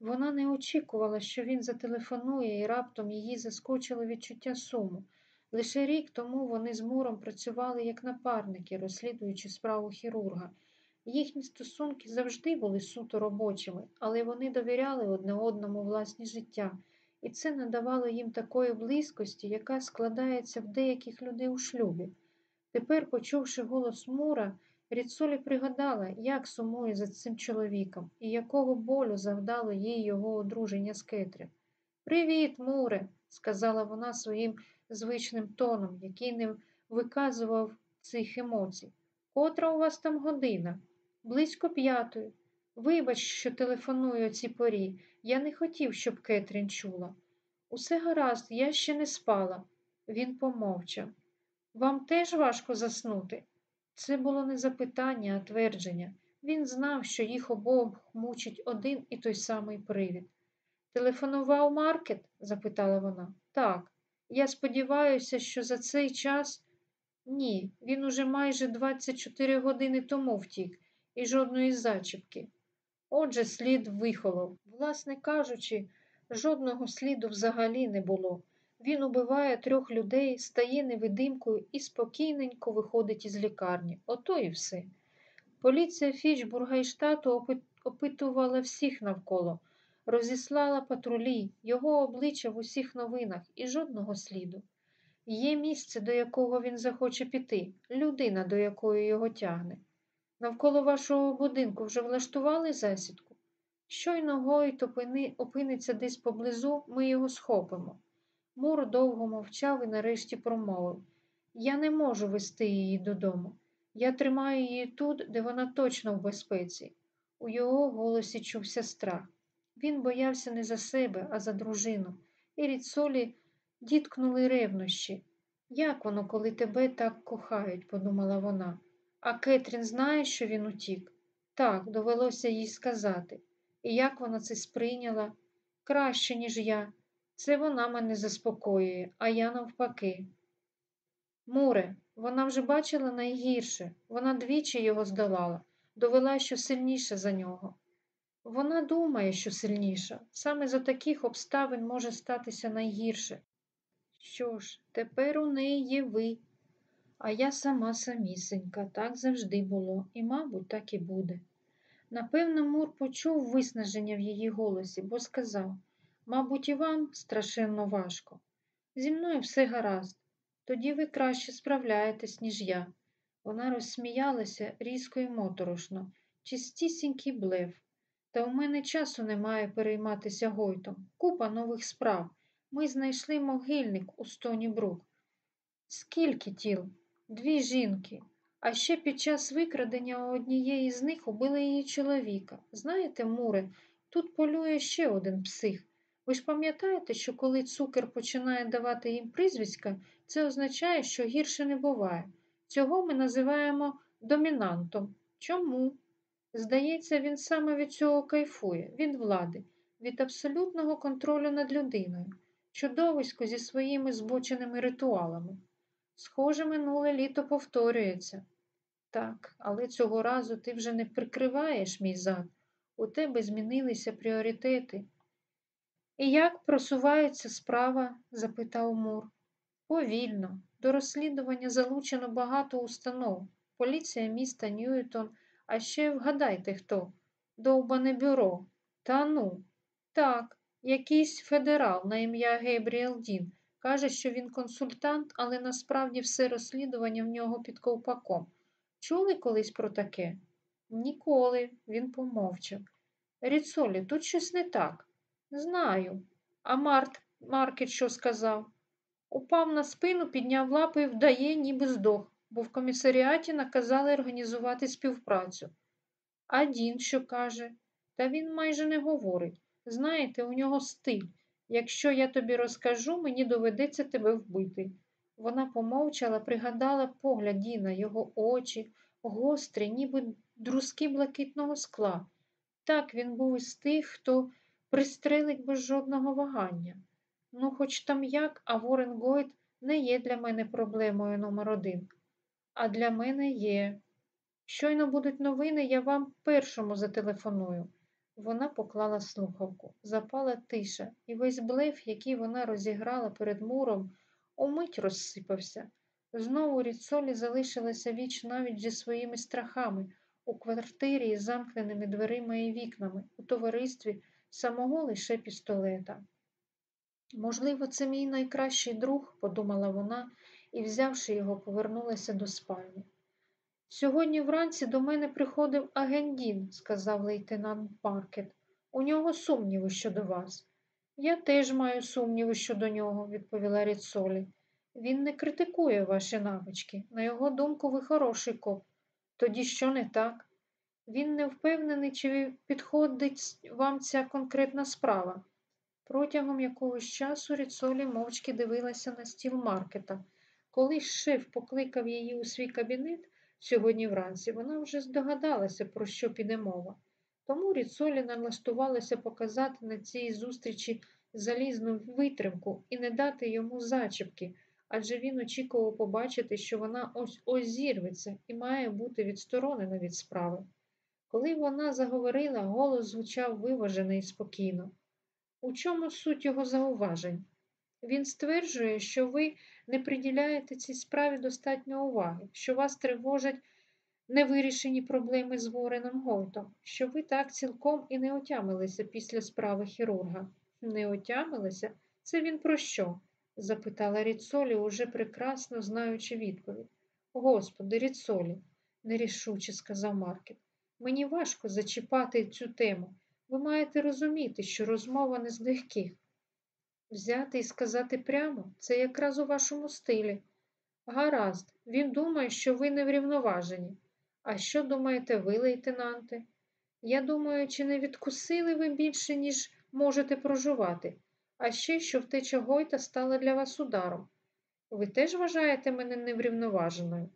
Вона не очікувала, що він зателефонує, і раптом її заскочило відчуття суму. Лише рік тому вони з Муром працювали як напарники, розслідуючи справу хірурга. Їхні стосунки завжди були суто робочими, але вони довіряли одне одному власні життя, і це надавало їм такої близькості, яка складається в деяких людей у шлюбі. Тепер, почувши голос Мура, Ріцолі пригадала, як сумує за цим чоловіком і якого болю завдало їй його одруження з Кетрін. Привіт, Муре, сказала вона своїм звичним тоном, який не виказував цих емоцій. Котра у вас там година? Близько п'ятої. Вибач, що телефоную о цій порі. Я не хотів, щоб Кетрін чула. Усе гаразд, я ще не спала. Він помовчав. Вам теж важко заснути? Це було не запитання, а твердження. Він знав, що їх обох мучить один і той самий привід. Телефонував Маркет? запитала вона. Так. Я сподіваюся, що за цей час. Ні, він уже майже 24 години тому втік, і жодної зачіпки. Отже, слід вихолов. Власне кажучи, жодного сліду взагалі не було. Він убиває трьох людей, стає невидимкою і спокійненько виходить із лікарні. Ото і все. Поліція Фічбурга і штату опитувала всіх навколо, розіслала патрулі, його обличчя в усіх новинах і жодного сліду. Є місце, до якого він захоче піти, людина, до якої його тягне. Навколо вашого будинку вже влаштували засідку? Щойно Гойт опиниться десь поблизу, ми його схопимо. Мур довго мовчав і нарешті промовив Я не можу вести її додому. Я тримаю її тут, де вона точно в безпеці. У його голосі чувся страх. Він боявся не за себе, а за дружину. І рідсолі діткнули ревнощі. Як воно, коли тебе так кохають, подумала вона. А Кетрін знає, що він утік? Так, довелося їй сказати. І як вона це сприйняла? Краще, ніж я. Це вона мене заспокоює, а я навпаки. Муре, вона вже бачила найгірше, вона двічі його здолала, довела, що сильніша за нього. Вона думає, що сильніша. Саме за таких обставин може статися найгірше. Що ж, тепер у неї є ви, а я сама самісенька, так завжди було, і, мабуть, так і буде. Напевно, Мур почув виснаження в її голосі, бо сказав Мабуть, і вам страшенно важко. Зі мною все гаразд. Тоді ви краще справляєтесь, ніж я. Вона розсміялася різко й моторошно, чистісінький блеф. Та у мене часу немає перейматися Гойтом. Купа нових справ. Ми знайшли могильник у стоні Брук. Скільки тіл? Дві жінки. А ще під час викрадення однієї з них убили її чоловіка. Знаєте, Муре, тут полює ще один псих. Ви ж пам'ятаєте, що коли цукер починає давати їм прізвиська, це означає, що гірше не буває. Цього ми називаємо домінантом. Чому? Здається, він саме від цього кайфує, від влади, від абсолютного контролю над людиною, чудовисько зі своїми збоченими ритуалами. Схоже, минуле літо повторюється. Так, але цього разу ти вже не прикриваєш мій зад. У тебе змінилися пріоритети. І як просувається справа? запитав Мур. Повільно. До розслідування залучено багато установ. Поліція міста Ньюітон, А ще вгадайте хто? Довбане бюро. Та ну. Так, якийсь федерал на ім'я Гейбріел Дін. Каже, що він консультант, але насправді все розслідування в нього під ковпаком. Чули колись про таке? Ніколи, він помовчав. Ріцолі, тут щось не так. Знаю. А Март, Маркет що сказав? Упав на спину, підняв лапи і вдає, ніби здох, бо в комісаріаті наказали організувати співпрацю. А Дін що каже? Та він майже не говорить. Знаєте, у нього стиль. Якщо я тобі розкажу, мені доведеться тебе вбити. Вона помовчала, пригадала погляд Діна, його очі, гострі, ніби друзки блакитного скла. Так він був із тих, хто пристрелить без жодного вагання. Ну, хоч там як, а Ворен Гойд не є для мене проблемою номер один. А для мене є. Щойно будуть новини, я вам першому зателефоную. Вона поклала слухавку, запала тиша, і весь блеф, який вона розіграла перед муром, умить розсипався. Знову Ріцолі залишилася віч навіть зі своїми страхами, у квартирі із замкненими дверима і вікнами, у товаристві самого лише пістолета. Можливо, це мій найкращий друг, подумала вона і, взявши його, повернулася до спальні. Сьогодні вранці до мене приходив агендін, сказав лейтенант Маркет. У нього сумніви щодо вас. Я теж маю сумніви щодо нього, відповіла Ріцолі. Він не критикує ваші навички. На його думку, ви хороший коп. Тоді що не так? Він не впевнений, чи підходить вам ця конкретна справа. Протягом якогось часу Ріцолі мовчки дивилася на стіл маркета. Коли шеф покликав її у свій кабінет сьогодні вранці, вона вже здогадалася, про що піде мова. Тому Ріцолі налаштувалася показати на цій зустрічі залізну витримку і не дати йому зачіпки, адже він очікував побачити, що вона ось ось зірветься і має бути відсторонена від справи. Коли вона заговорила, голос звучав виважено і спокійно. У чому суть його зауважень? Він стверджує, що ви не приділяєте цій справі достатньо уваги, що вас тривожать невирішені проблеми з Вореном Гойтом, що ви так цілком і не отямилися після справи хірурга. Не отямилися? Це він про що? запитала Ріцолі, уже прекрасно знаючи відповідь. Господи, Ріцолі, нерішуче сказав Маркет. Мені важко зачіпати цю тему. Ви маєте розуміти, що розмова не з легких. Взяти і сказати прямо це якраз у вашому стилі. Гаразд, він думає, що ви не врівноважені. А що думаєте ви, лейтенанте? Я думаю, чи не відкусили ви більше, ніж можете проживати, а ще що втеча Гойта стала для вас ударом. Ви теж вважаєте мене неврівноваженою?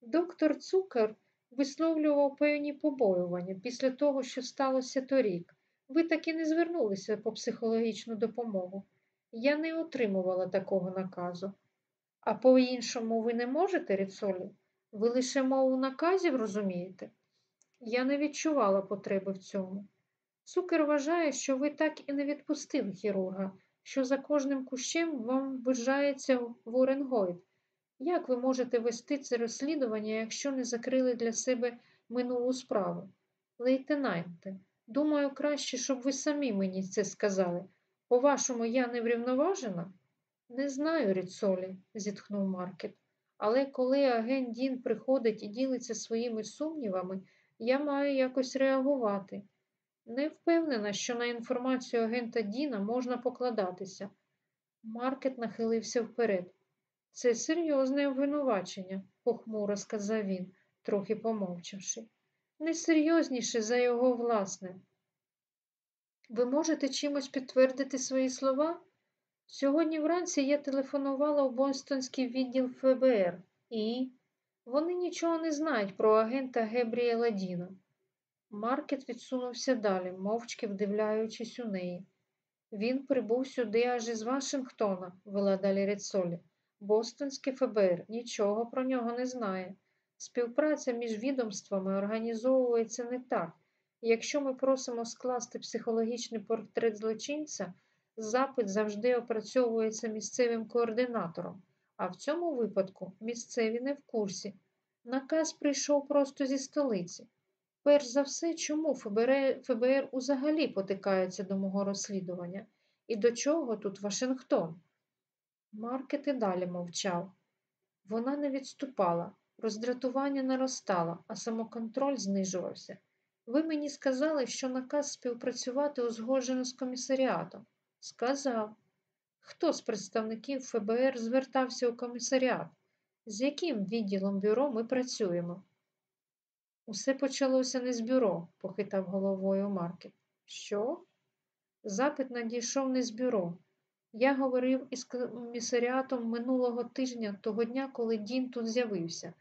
Доктор Цукер висловлював певні побоювання після того, що сталося торік. Ви таки не звернулися по психологічну допомогу. Я не отримувала такого наказу. А по-іншому ви не можете, Ріцолі? Ви лише мову наказів розумієте? Я не відчувала потреби в цьому. Цукер вважає, що ви так і не відпустили хірурга, що за кожним кущем вам вважається Воренгойд. Як ви можете вести це розслідування, якщо не закрили для себе минулу справу? Лейтенанте, думаю, краще, щоб ви самі мені це сказали. По-вашому, я не врівноважена? Не знаю, Ріцолі, зітхнув Маркет. Але коли агент Дін приходить і ділиться своїми сумнівами, я маю якось реагувати. Не впевнена, що на інформацію агента Діна можна покладатися. Маркет нахилився вперед. Це серйозне обвинувачення, похмуро сказав він, трохи помовчавши. Несерйозніше за його власне. Ви можете чимось підтвердити свої слова? Сьогодні вранці я телефонувала в Бостонський відділ ФБР і вони нічого не знають про агента Гебріела Діна. Маркет відсунувся далі, мовчки вдивляючись у неї. Він прибув сюди аж із Вашингтона, вела далі Рецолі. Бостонське ФБР нічого про нього не знає. Співпраця між відомствами організовується не так. Якщо ми просимо скласти психологічний портрет злочинця, запит завжди опрацьовується місцевим координатором, а в цьому випадку місцеві не в курсі. Наказ прийшов просто зі столиці. Перш за все, чому ФБР, ФБР узагалі потикається до мого розслідування? І до чого тут Вашингтон? Маркет і далі мовчав. Вона не відступала, роздратування наростало, а самоконтроль знижувався. Ви мені сказали, що наказ співпрацювати узгоджено з комісаріатом. Сказав. Хто з представників ФБР звертався у комісаріат? З яким відділом бюро ми працюємо? Усе почалося не з бюро, похитав головою Маркет. Що? Запит надійшов не з бюро. Я говорив із комісаріатом минулого тижня, того дня, коли Дін тут з'явився.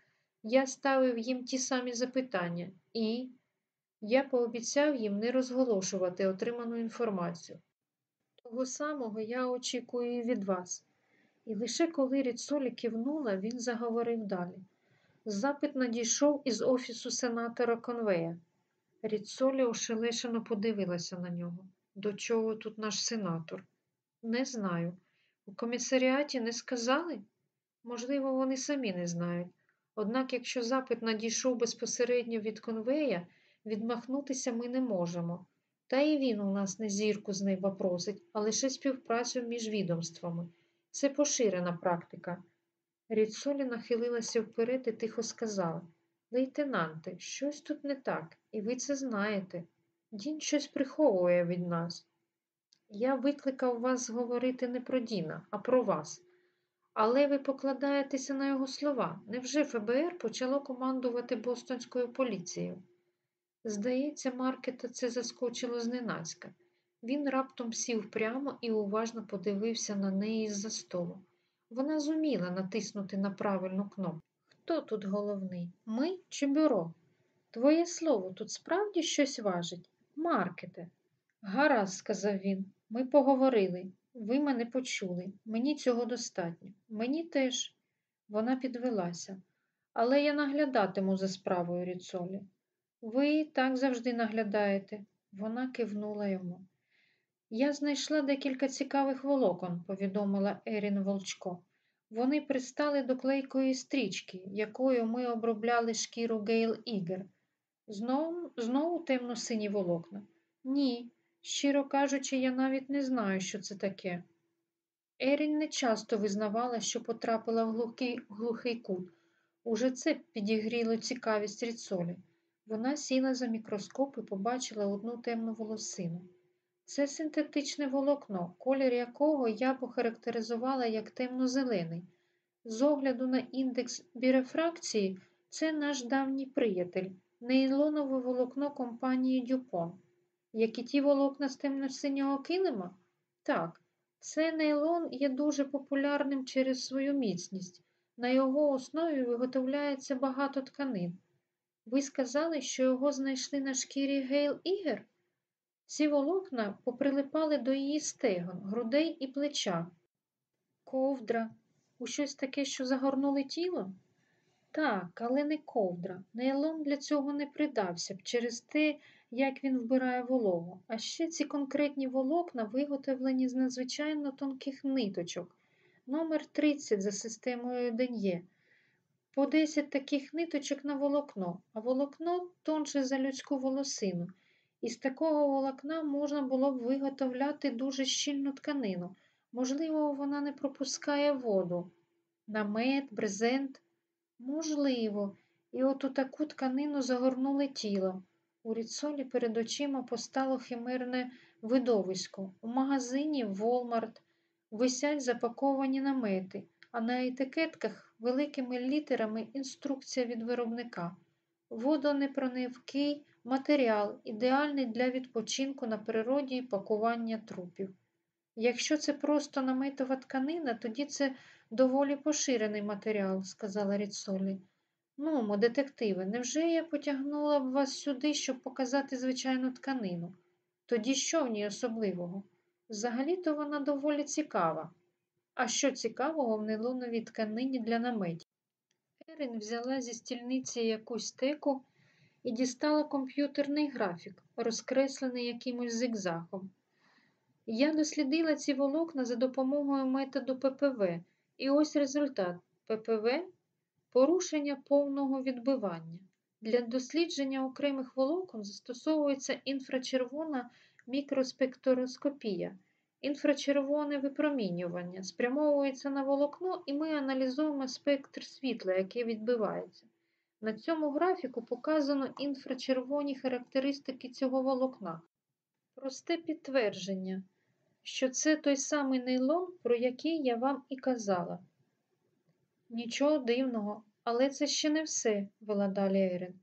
Я ставив їм ті самі запитання, і я пообіцяв їм не розголошувати отриману інформацію. Того самого я очікую і від вас. І лише коли Ріцолі кивнула, він заговорив далі. Запит надійшов із офісу сенатора Конвея. Ріцолі ошелешено подивилася на нього. До чого тут наш сенатор? Не знаю. У комісаріаті не сказали? Можливо, вони самі не знають. Однак, якщо запит надійшов безпосередньо від конвея, відмахнутися ми не можемо. Та і він у нас не зірку з неба просить, а лише співпрацю між відомствами. Це поширена практика. Ріцолі нахилилася вперед і тихо сказала Лейтенанте, щось тут не так, і ви це знаєте. Дін щось приховує від нас. Я викликав вас говорити не про Діна, а про вас. Але ви покладаєтеся на його слова. Невже ФБР почало командувати Бостонською поліцією? Здається, Маркета це заскочило зненацька. Він раптом сів прямо і уважно подивився на неї з-за столу. Вона зуміла натиснути на правильну кнопку. Хто тут головний? Ми чи бюро? Твоє слово тут справді щось важить? Маркете. Гаразд, сказав він, ми поговорили. Ви мене почули. Мені цього достатньо. Мені теж. Вона підвелася. Але я наглядатиму за справою Ріцолі. Ви так завжди наглядаєте. Вона кивнула йому. Я знайшла декілька цікавих волокон, повідомила Ерін Волчко. Вони пристали до клейкої стрічки, якою ми обробляли шкіру Гейл Ігер. Знову, знову темно-сині волокна? Ні, щиро кажучи, я навіть не знаю, що це таке. Ерін не часто визнавала, що потрапила в глухий, глухий кут. Уже це підігріло цікавість Ріцолі. Вона сіла за мікроскоп і побачила одну темну волосину. Це синтетичне волокно, колір якого я похарактеризувала як темно-зелений. З огляду на індекс бірефракції, це наш давній приятель, нейлонове волокно компанії Дюпон. Як і ті волокна з темно-синього килима? Так, це нейлон є дуже популярним через свою міцність. На його основі виготовляється багато тканин. Ви сказали, що його знайшли на шкірі Гейл Ігер? Ці волокна поприлипали до її стегон, грудей і плеча. Ковдра, у щось таке, що загорнули тіло? Так, але не ковдра. Нейлон для цього не придався б через те, як він вбирає вологу. А ще ці конкретні волокна виготовлені з надзвичайно тонких ниточок. Номер 30 за системою Ден'є. По 10 таких ниточок на волокно, а волокно тонше за людську волосину. Із такого волокна можна було б виготовляти дуже щільну тканину. Можливо, вона не пропускає воду. Намет, брезент? Можливо. І от у таку тканину загорнули тіло. У Ріцолі перед очима постало химерне видовисько. У магазині Walmart висять запаковані намети, а на етикетках великими літерами інструкція від виробника. Водонепроникий матеріал, ідеальний для відпочинку на природі і пакування трупів. Якщо це просто наметова тканина, тоді це доволі поширений матеріал, сказала Ріцолі. Ну, детективи, невже я потягнула б вас сюди, щоб показати звичайну тканину? Тоді що в ній особливого? Взагалі-то вона доволі цікава. А що цікавого в нейлоновій тканині для наметів? Ерін взяла зі стільниці якусь теку і дістала комп'ютерний графік, розкреслений якимось зигзагом. Я дослідила ці волокна за допомогою методу ППВ, і ось результат ППВ порушення повного відбивання. Для дослідження окремих волокон застосовується інфрачервона мікроспектроскопія. Інфрачервоне випромінювання спрямовується на волокно, і ми аналізуємо спектр світла, який відбивається. На цьому графіку показано інфрачервоні характеристики цього волокна. Просте підтвердження, що це той самий нейлон, про який я вам і казала. Нічого дивного, але це ще не все, вела далі Ерен.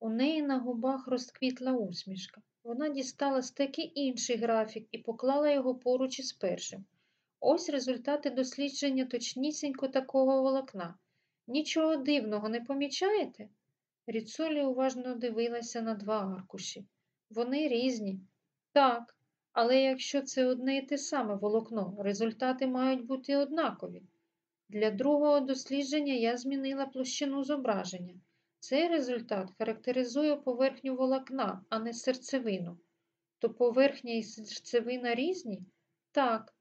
У неї на губах розквітла усмішка. Вона дістала з таки інший графік і поклала його поруч із першим. Ось результати дослідження точнісінько такого волокна. Нічого дивного не помічаєте? Ріцолі уважно дивилася на два аркуші. Вони різні. Так, але якщо це одне і те саме волокно, результати мають бути однакові. Для другого дослідження я змінила площину зображення. Цей результат характеризує поверхню волокна, а не серцевину. То поверхня і серцевина різні? Так.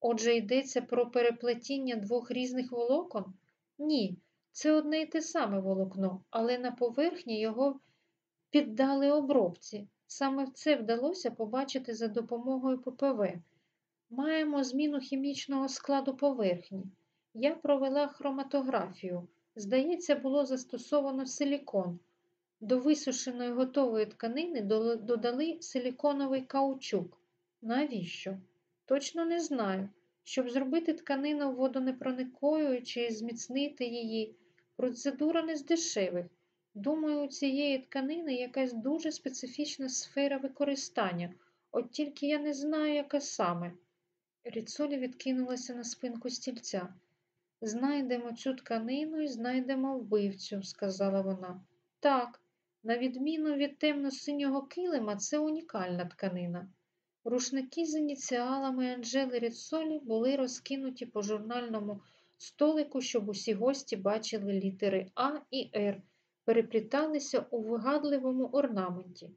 Отже, йдеться про переплетіння двох різних волокон? Ні, це одне й те саме волокно, але на поверхні його піддали обробці. Саме це вдалося побачити за допомогою ППВ. Маємо зміну хімічного складу поверхні. Я провела хроматографію. Здається, було застосовано силікон. До висушеної готової тканини додали силіконовий каучук. Навіщо? Точно не знаю. Щоб зробити тканину водонепроникою чи зміцнити її, процедура не з дешевих. Думаю, у цієї тканини якась дуже специфічна сфера використання, от тільки я не знаю, яка саме. Ріцолі відкинулася на спинку стільця. Знайдемо цю тканину і знайдемо вбивцю, сказала вона. Так, на відміну від темно-синього килима, це унікальна тканина. Рушники з ініціалами Анжели Ріцолі були розкинуті по журнальному столику, щоб усі гості бачили літери А і Р, перепліталися у вигадливому орнаменті.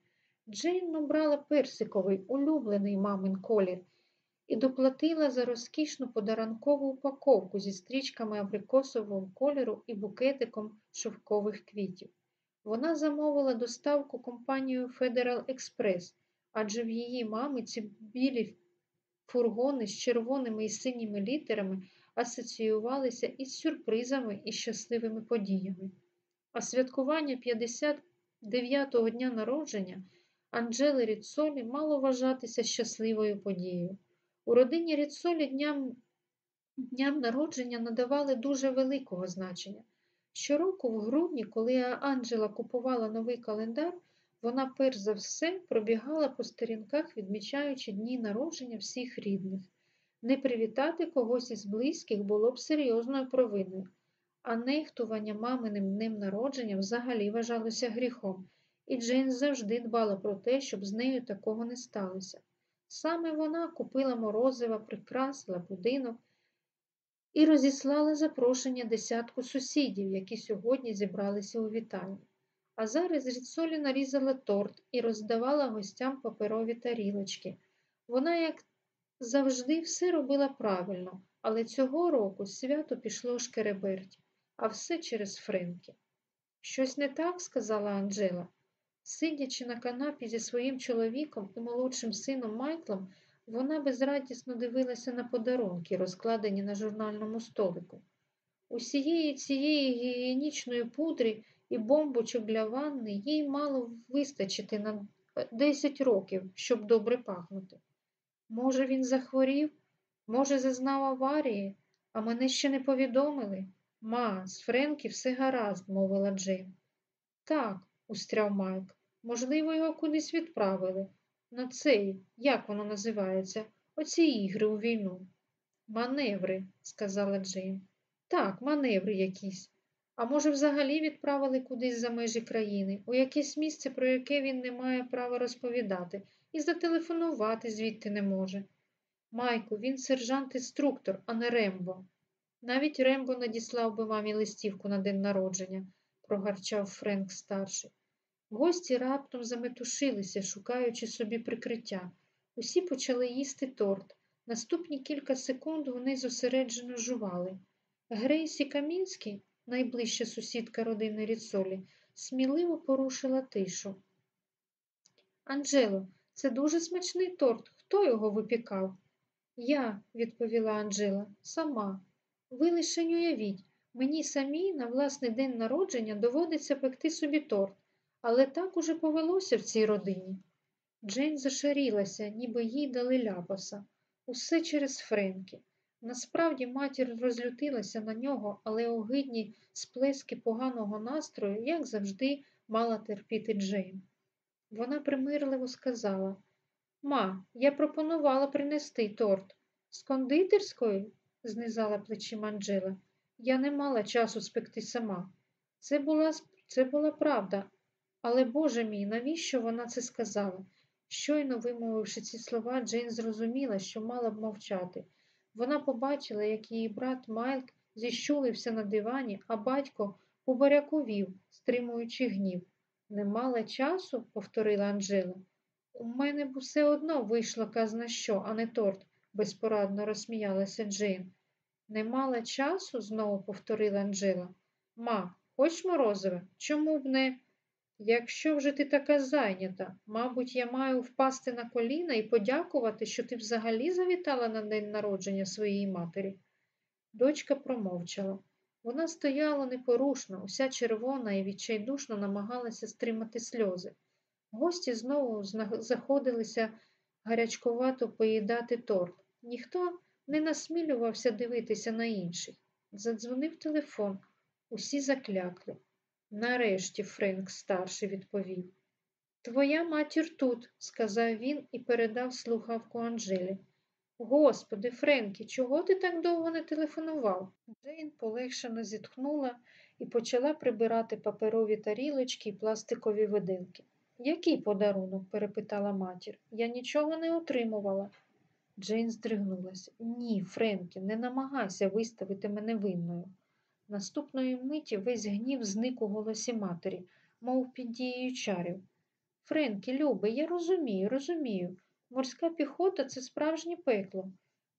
Джейн обрала персиковий, улюблений мамин колір і доплатила за розкішну подарункову упаковку зі стрічками абрикосового кольору і букетиком шовкових квітів. Вона замовила доставку компанією Federal Express, адже в її мами ці білі фургони з червоними і синіми літерами асоціювалися із сюрпризами і щасливими подіями. А святкування 59-го дня народження Анджели Ріцолі мало вважатися щасливою подією. У родині Ріцолі дням, дням народження надавали дуже великого значення. Щороку, в грудні, коли Анджела купувала новий календар, вона перш за все пробігала по сторінках, відмічаючи дні народження всіх рідних. Не привітати когось із близьких було б серйозною провиною, а нехтування маминим днем народження взагалі вважалося гріхом, і Джейн завжди дбала про те, щоб з нею такого не сталося. Саме вона купила морозива, прикрасила будинок і розіслала запрошення десятку сусідів, які сьогодні зібралися у вітальні. А зараз Ріцолі нарізала торт і роздавала гостям паперові тарілочки. Вона, як завжди, все робила правильно, але цього року свято пішло шкереберть, а все через Френкі. Щось не так, сказала Анджела. Сидячи на канапі зі своїм чоловіком і молодшим сином Майклом, вона безрадісно дивилася на подарунки, розкладені на журнальному столику. Усієї цієї гігієнічної пудри і бомбочок для ванни їй мало вистачити на 10 років, щоб добре пахнути. Може, він захворів, може, зазнав аварії, а мене ще не повідомили. Ма, з Френкі все гаразд, мовила Джейн. Так, устряв Майк. Можливо, його кудись відправили. На цей, як воно називається, оці ігри у війну. Маневри, сказала Джейн. Так, маневри якісь. А може, взагалі відправили кудись за межі країни, у якесь місце, про яке він не має права розповідати, і зателефонувати звідти не може. Майку, він сержант-інструктор, а не Рембо. Навіть Рембо надіслав би мамі листівку на день народження, прогарчав Френк старший. Гості раптом заметушилися, шукаючи собі прикриття. Усі почали їсти торт. Наступні кілька секунд вони зосереджено жували. Грейсі Камінський, найближча сусідка родини Ріцолі, сміливо порушила тишу. Анджело, це дуже смачний торт. Хто його випікав? Я, відповіла Анджела, сама. Ви лише уявіть, мені самій на власний день народження доводиться пекти собі торт, але так уже повелося в цій родині. Джейн зашарілася, ніби їй дали ляпаса. Усе через Френкі. Насправді матір розлютилася на нього, але огидні сплески поганого настрою, як завжди, мала терпіти Джейн. Вона примирливо сказала Ма, я пропонувала принести торт. З кондитерської? знизала плечима Анджела. Я не мала часу спекти сама. Це була, це була правда, але, Боже мій, навіщо вона це сказала? Щойно вимовивши ці слова, Джейн зрозуміла, що мала б мовчати. Вона побачила, як її брат Майлк зіщулився на дивані, а батько побаряковів, стримуючи гнів. Не мала часу, повторила Анджела. У мене б все одно вийшла казна що, а не торт, безпорадно розсміялася Джейн. Не мала часу? знову повторила Анджела. Ма, хоч морозиве? Чому б не? Якщо вже ти така зайнята, мабуть, я маю впасти на коліна і подякувати, що ти взагалі завітала на день народження своєї матері. Дочка промовчала. Вона стояла непорушно, уся червона і відчайдушно намагалася стримати сльози. Гості знову заходилися гарячкувато поїдати торт. Ніхто не насмілювався дивитися на інших. Задзвонив телефон. Усі заклякли. Нарешті Френк старший відповів. Твоя матір тут, сказав він і передав слухавку Анжелі. Господи, Френкі, чого ти так довго не телефонував? Джейн полегшено зітхнула і почала прибирати паперові тарілочки і пластикові виделки. Який подарунок? перепитала матір. Я нічого не отримувала. Джейн здригнулася. Ні, Френкі, не намагайся виставити мене винною. Наступної миті весь гнів зник у голосі матері, мов під дією чарів. Френкі, Люби, я розумію, розумію. Морська піхота це справжнє пекло.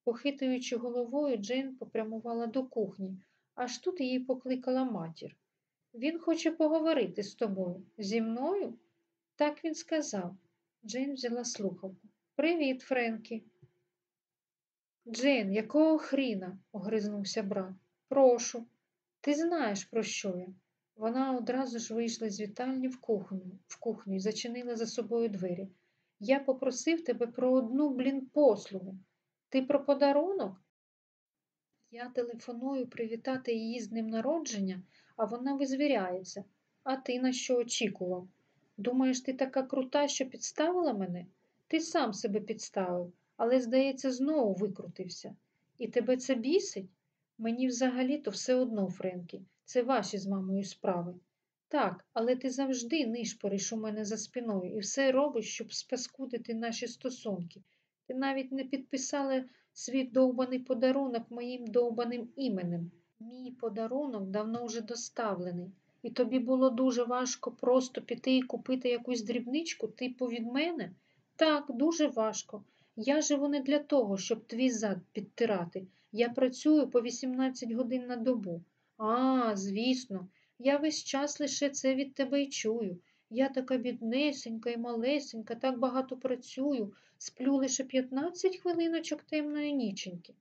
Похитуючи головою, Джейн попрямувала до кухні, аж тут її покликала матір. Він хоче поговорити з тобою. Зі мною? Так він сказав. Джейн взяла слухавку. Привіт, Френкі. Джейн, якого хріна? огризнувся брат. Прошу. Ти знаєш, про що я? Вона одразу ж вийшла з вітальні в кухню, в кухню і зачинила за собою двері. Я попросив тебе про одну, блін, послугу. Ти про подарунок? Я телефоную привітати її з днем народження, а вона визвіряється. А ти на що очікував? Думаєш, ти така крута, що підставила мене? Ти сам себе підставив, але, здається, знову викрутився. І тебе це бісить? Мені взагалі-то все одно, Френкі, це ваші з мамою справи. Так, але ти завжди нишпориш у мене за спиною і все робиш, щоб спаскудити наші стосунки. Ти навіть не підписала свій довбаний подарунок моїм довбаним іменем. Мій подарунок давно вже доставлений, і тобі було дуже важко просто піти і купити якусь дрібничку, типу від мене? Так, дуже важко. Я живу не для того, щоб твій зад підтирати. Я працюю по 18 годин на добу. А, звісно, я весь час лише це від тебе й чую. Я така біднесенька і малесенька, так багато працюю, сплю лише 15 хвилиночок темної ніченьки.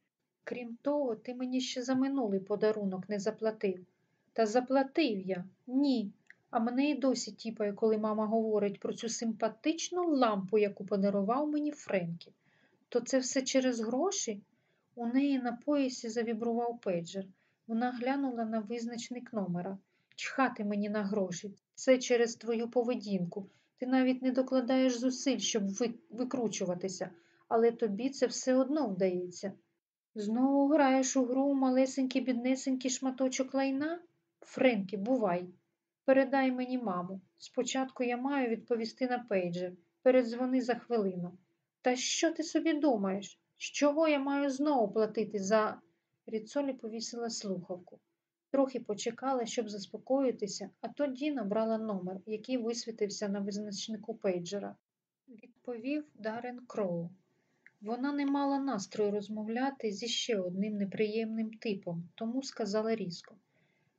Крім того, ти мені ще за минулий подарунок не заплатив. Та заплатив я, ні. А мене і досі тіпає, коли мама говорить про цю симпатичну лампу, яку подарував мені Френкі. То це все через гроші? У неї на поясі завібрував пейджер. Вона глянула на визначник номера. Чхати мені на гроші. Це через твою поведінку. Ти навіть не докладаєш зусиль, щоб викручуватися, але тобі це все одно вдається. Знову граєш у гру малесенький біднесенький шматочок лайна? Френкі, бувай. Передай мені маму. Спочатку я маю відповісти на пейджер. Передзвони за хвилину. Та що ти собі думаєш? З чого я маю знову платити за. Ріцолі повісила слухавку. Трохи почекала, щоб заспокоїтися, а тоді набрала номер, який висвітився на визначнику пейджера. Відповів Дарен Кроу. Вона не мала настрою розмовляти зі ще одним неприємним типом, тому сказала різко.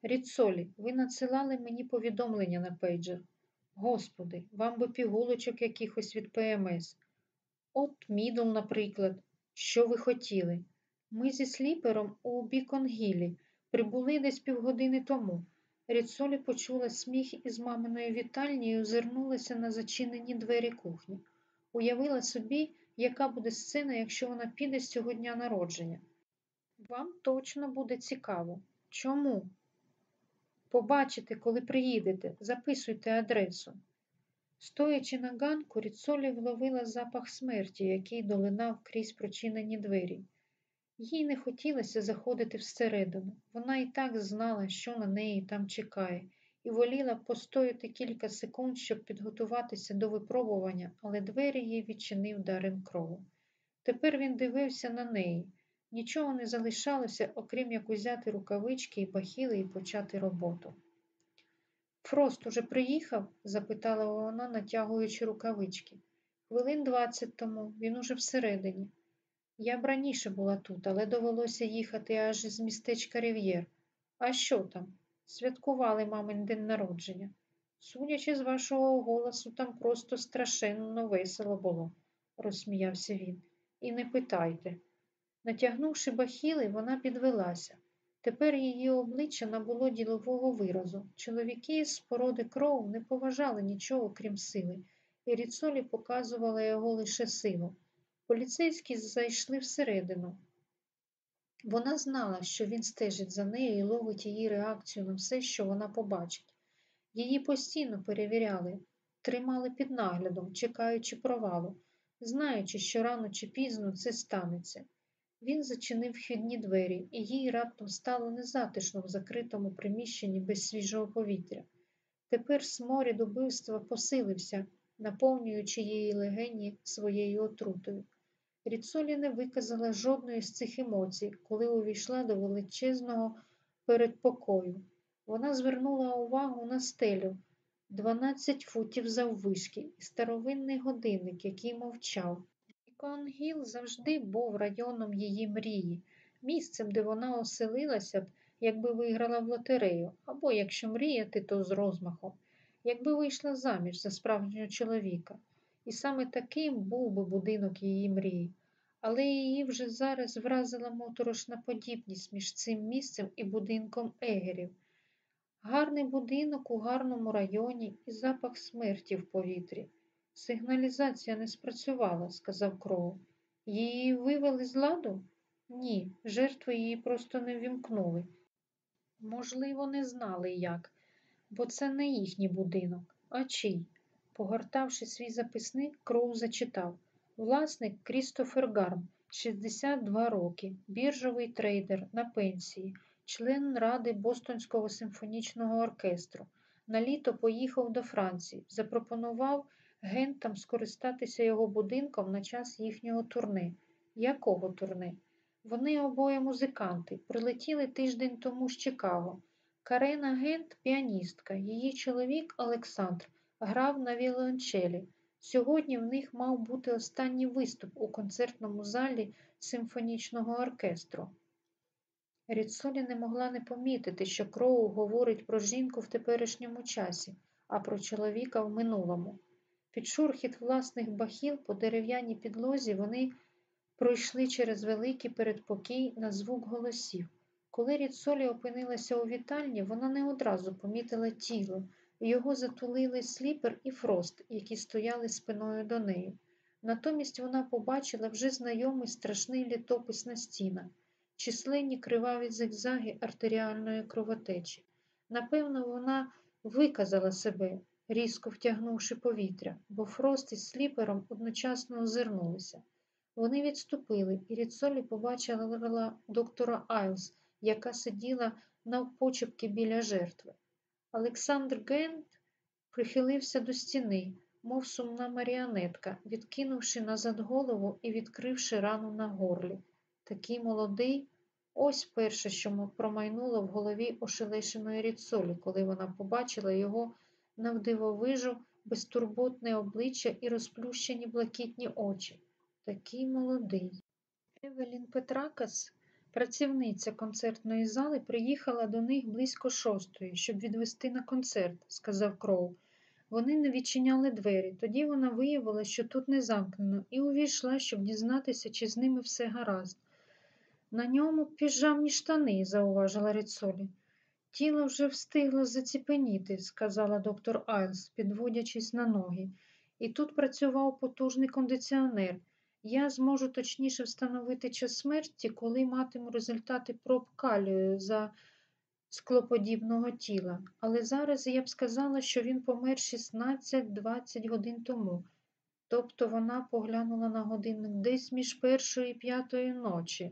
Ріцолі, ви надсилали мені повідомлення на пейджер. Господи, вам би пігулочок якихось від ПМС. От Мідол, наприклад. Що ви хотіли? Ми зі Сліпером у Біконгілі прибули десь півгодини тому. Ріцолі почула сміх із маминої вітальні і озирнулася на зачинені двері кухні. Уявила собі, яка буде сцена, якщо вона піде з цього дня народження. Вам точно буде цікаво. Чому? Побачите, коли приїдете, записуйте адресу. Стоячи на ганку, Ріцолі вловила запах смерті, який долинав крізь прочинені двері. Їй не хотілося заходити всередину. Вона і так знала, що на неї там чекає, і воліла постояти кілька секунд, щоб підготуватися до випробування, але двері їй відчинив Дарен Кроу. Тепер він дивився на неї. Нічого не залишалося, окрім як узяти рукавички і бахіли і почати роботу. Фрост уже приїхав? запитала вона, натягуючи рукавички. Хвилин двадцять тому, він уже всередині. Я б раніше була тут, але довелося їхати аж із містечка Рів'єр. А що там? Святкували мамин день народження. Судячи з вашого голосу, там просто страшенно весело було, розсміявся він. І не питайте. Натягнувши бахіли, вона підвелася. Тепер її обличчя набуло ділового виразу. Чоловіки з породи кров не поважали нічого, крім сили, і Ріцолі показувала його лише силу. Поліцейські зайшли всередину. Вона знала, що він стежить за нею і ловить її реакцію на все, що вона побачить. Її постійно перевіряли, тримали під наглядом, чекаючи провалу, знаючи, що рано чи пізно це станеться. Він зачинив вхідні двері, і їй раптом стало незатишно в закритому приміщенні без свіжого повітря. Тепер сморід убивства посилився, наповнюючи її легені своєю отрутою. Ріцолі не виказала жодної з цих емоцій, коли увійшла до величезного передпокою. Вона звернула увагу на стелю 12 футів заввишки і старовинний годинник, який мовчав. Конгіл завжди був районом її мрії, місцем, де вона оселилася б, якби виграла в лотерею, або, якщо мріяти, то з розмахом, якби вийшла заміж за справжнього чоловіка. І саме таким був би будинок її мрії. Але її вже зараз вразила моторошна подібність між цим місцем і будинком егерів. Гарний будинок у гарному районі і запах смерті в повітрі. Сигналізація не спрацювала, сказав Кроу. Її вивели з ладу? Ні, жертви її просто не вімкнули. Можливо, не знали як, бо це не їхній будинок, а чий. Погортавши свій записник, Кроу зачитав Власник Крістофер Гарм, 62 роки, біржовий трейдер на пенсії, член ради Бостонського симфонічного оркестру. На літо поїхав до Франції, запропонував гентам скористатися його будинком на час їхнього турне. Якого турне? Вони обоє музиканти, прилетіли тиждень тому з Чикаго. Карена Гент піаністка, її чоловік Олександр грав на віолончелі. Сьогодні в них мав бути останній виступ у концертному залі симфонічного оркестру. Ріцолі не могла не помітити, що Кроу говорить про жінку в теперішньому часі, а про чоловіка в минулому. Під шурхіт власних бахіл по дерев'яній підлозі вони пройшли через великий передпокій на звук голосів. Коли Ріцолі опинилася у вітальні, вона не одразу помітила тіло. Його затулили Сліпер і Фрост, які стояли спиною до неї. Натомість вона побачила вже знайомий страшний літопис на стінах, численні криваві зигзаги артеріальної кровотечі. Напевно, вона виказала себе, різко втягнувши повітря, бо Фрост із сліпером одночасно озирнулися. Вони відступили, і Ріцолі побачила доктора Айлс, яка сиділа навпочепки біля жертви. Олександр Гент прихилився до стіни, мов сумна маріонетка, відкинувши назад голову і відкривши рану на горлі. Такий молодий, ось перше, що промайнуло в голові ошелешеної ріцолі, коли вона побачила його навдивовижу, безтурботне обличчя і розплющені блакитні очі. Такий молодий. Евелін Петракас Працівниця концертної зали приїхала до них близько шостої, щоб відвести на концерт, сказав Кроу. Вони не відчиняли двері. Тоді вона виявила, що тут не замкнено, і увійшла, щоб дізнатися, чи з ними все гаразд. На ньому піжамні штани, зауважила Ріцолі. Тіло вже встигло заціпеніти, сказала доктор Айлс, підводячись на ноги. І тут працював потужний кондиціонер. Я зможу точніше встановити час смерті, коли матиму результати проб калію за склоподібного тіла. Але зараз я б сказала, що він помер 16-20 годин тому. Тобто вона поглянула на годинник десь між першою і п'ятої ночі.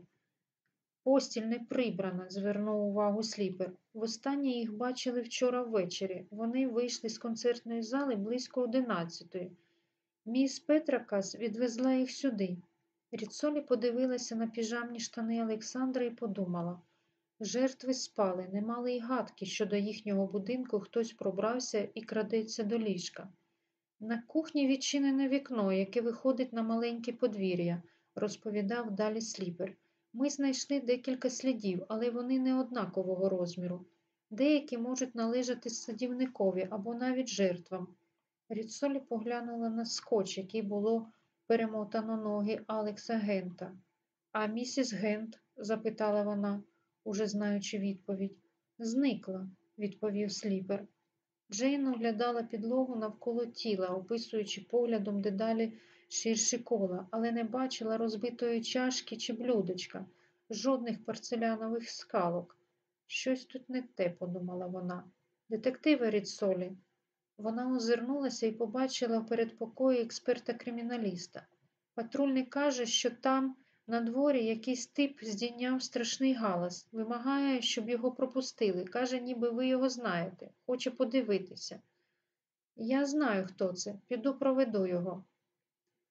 Постіль не прибрана, звернув увагу сліпер. Востаннє їх бачили вчора ввечері. Вони вийшли з концертної зали близько одинадцятої. Міс Петракас відвезла їх сюди. Ріцолі подивилася на піжамні штани Олександра і подумала жертви спали, не мали й гадки, що до їхнього будинку хтось пробрався і крадеться до ліжка. На кухні відчинене вікно, яке виходить на маленьке подвір'я, розповідав далі сліпер. Ми знайшли декілька слідів, але вони не однакового розміру. Деякі можуть належати садівникові або навіть жертвам. Ріцолі поглянула на скотч, який було перемотано ноги Алекса Гента. А місіс Гент? запитала вона, уже знаючи відповідь. Зникла, відповів сліпер. Джейн оглядала підлогу навколо тіла, описуючи поглядом дедалі ширші кола, але не бачила розбитої чашки чи блюдечка, жодних порцелянових скалок. Щось тут не те, подумала вона. Детективи Ріцолі. Вона озирнулася і побачила в передпокої експерта-криміналіста. Патрульний каже, що там, на дворі, якийсь тип здійняв страшний галас, вимагає, щоб його пропустили. Каже, ніби ви його знаєте, хоче подивитися. Я знаю, хто це, піду проведу його.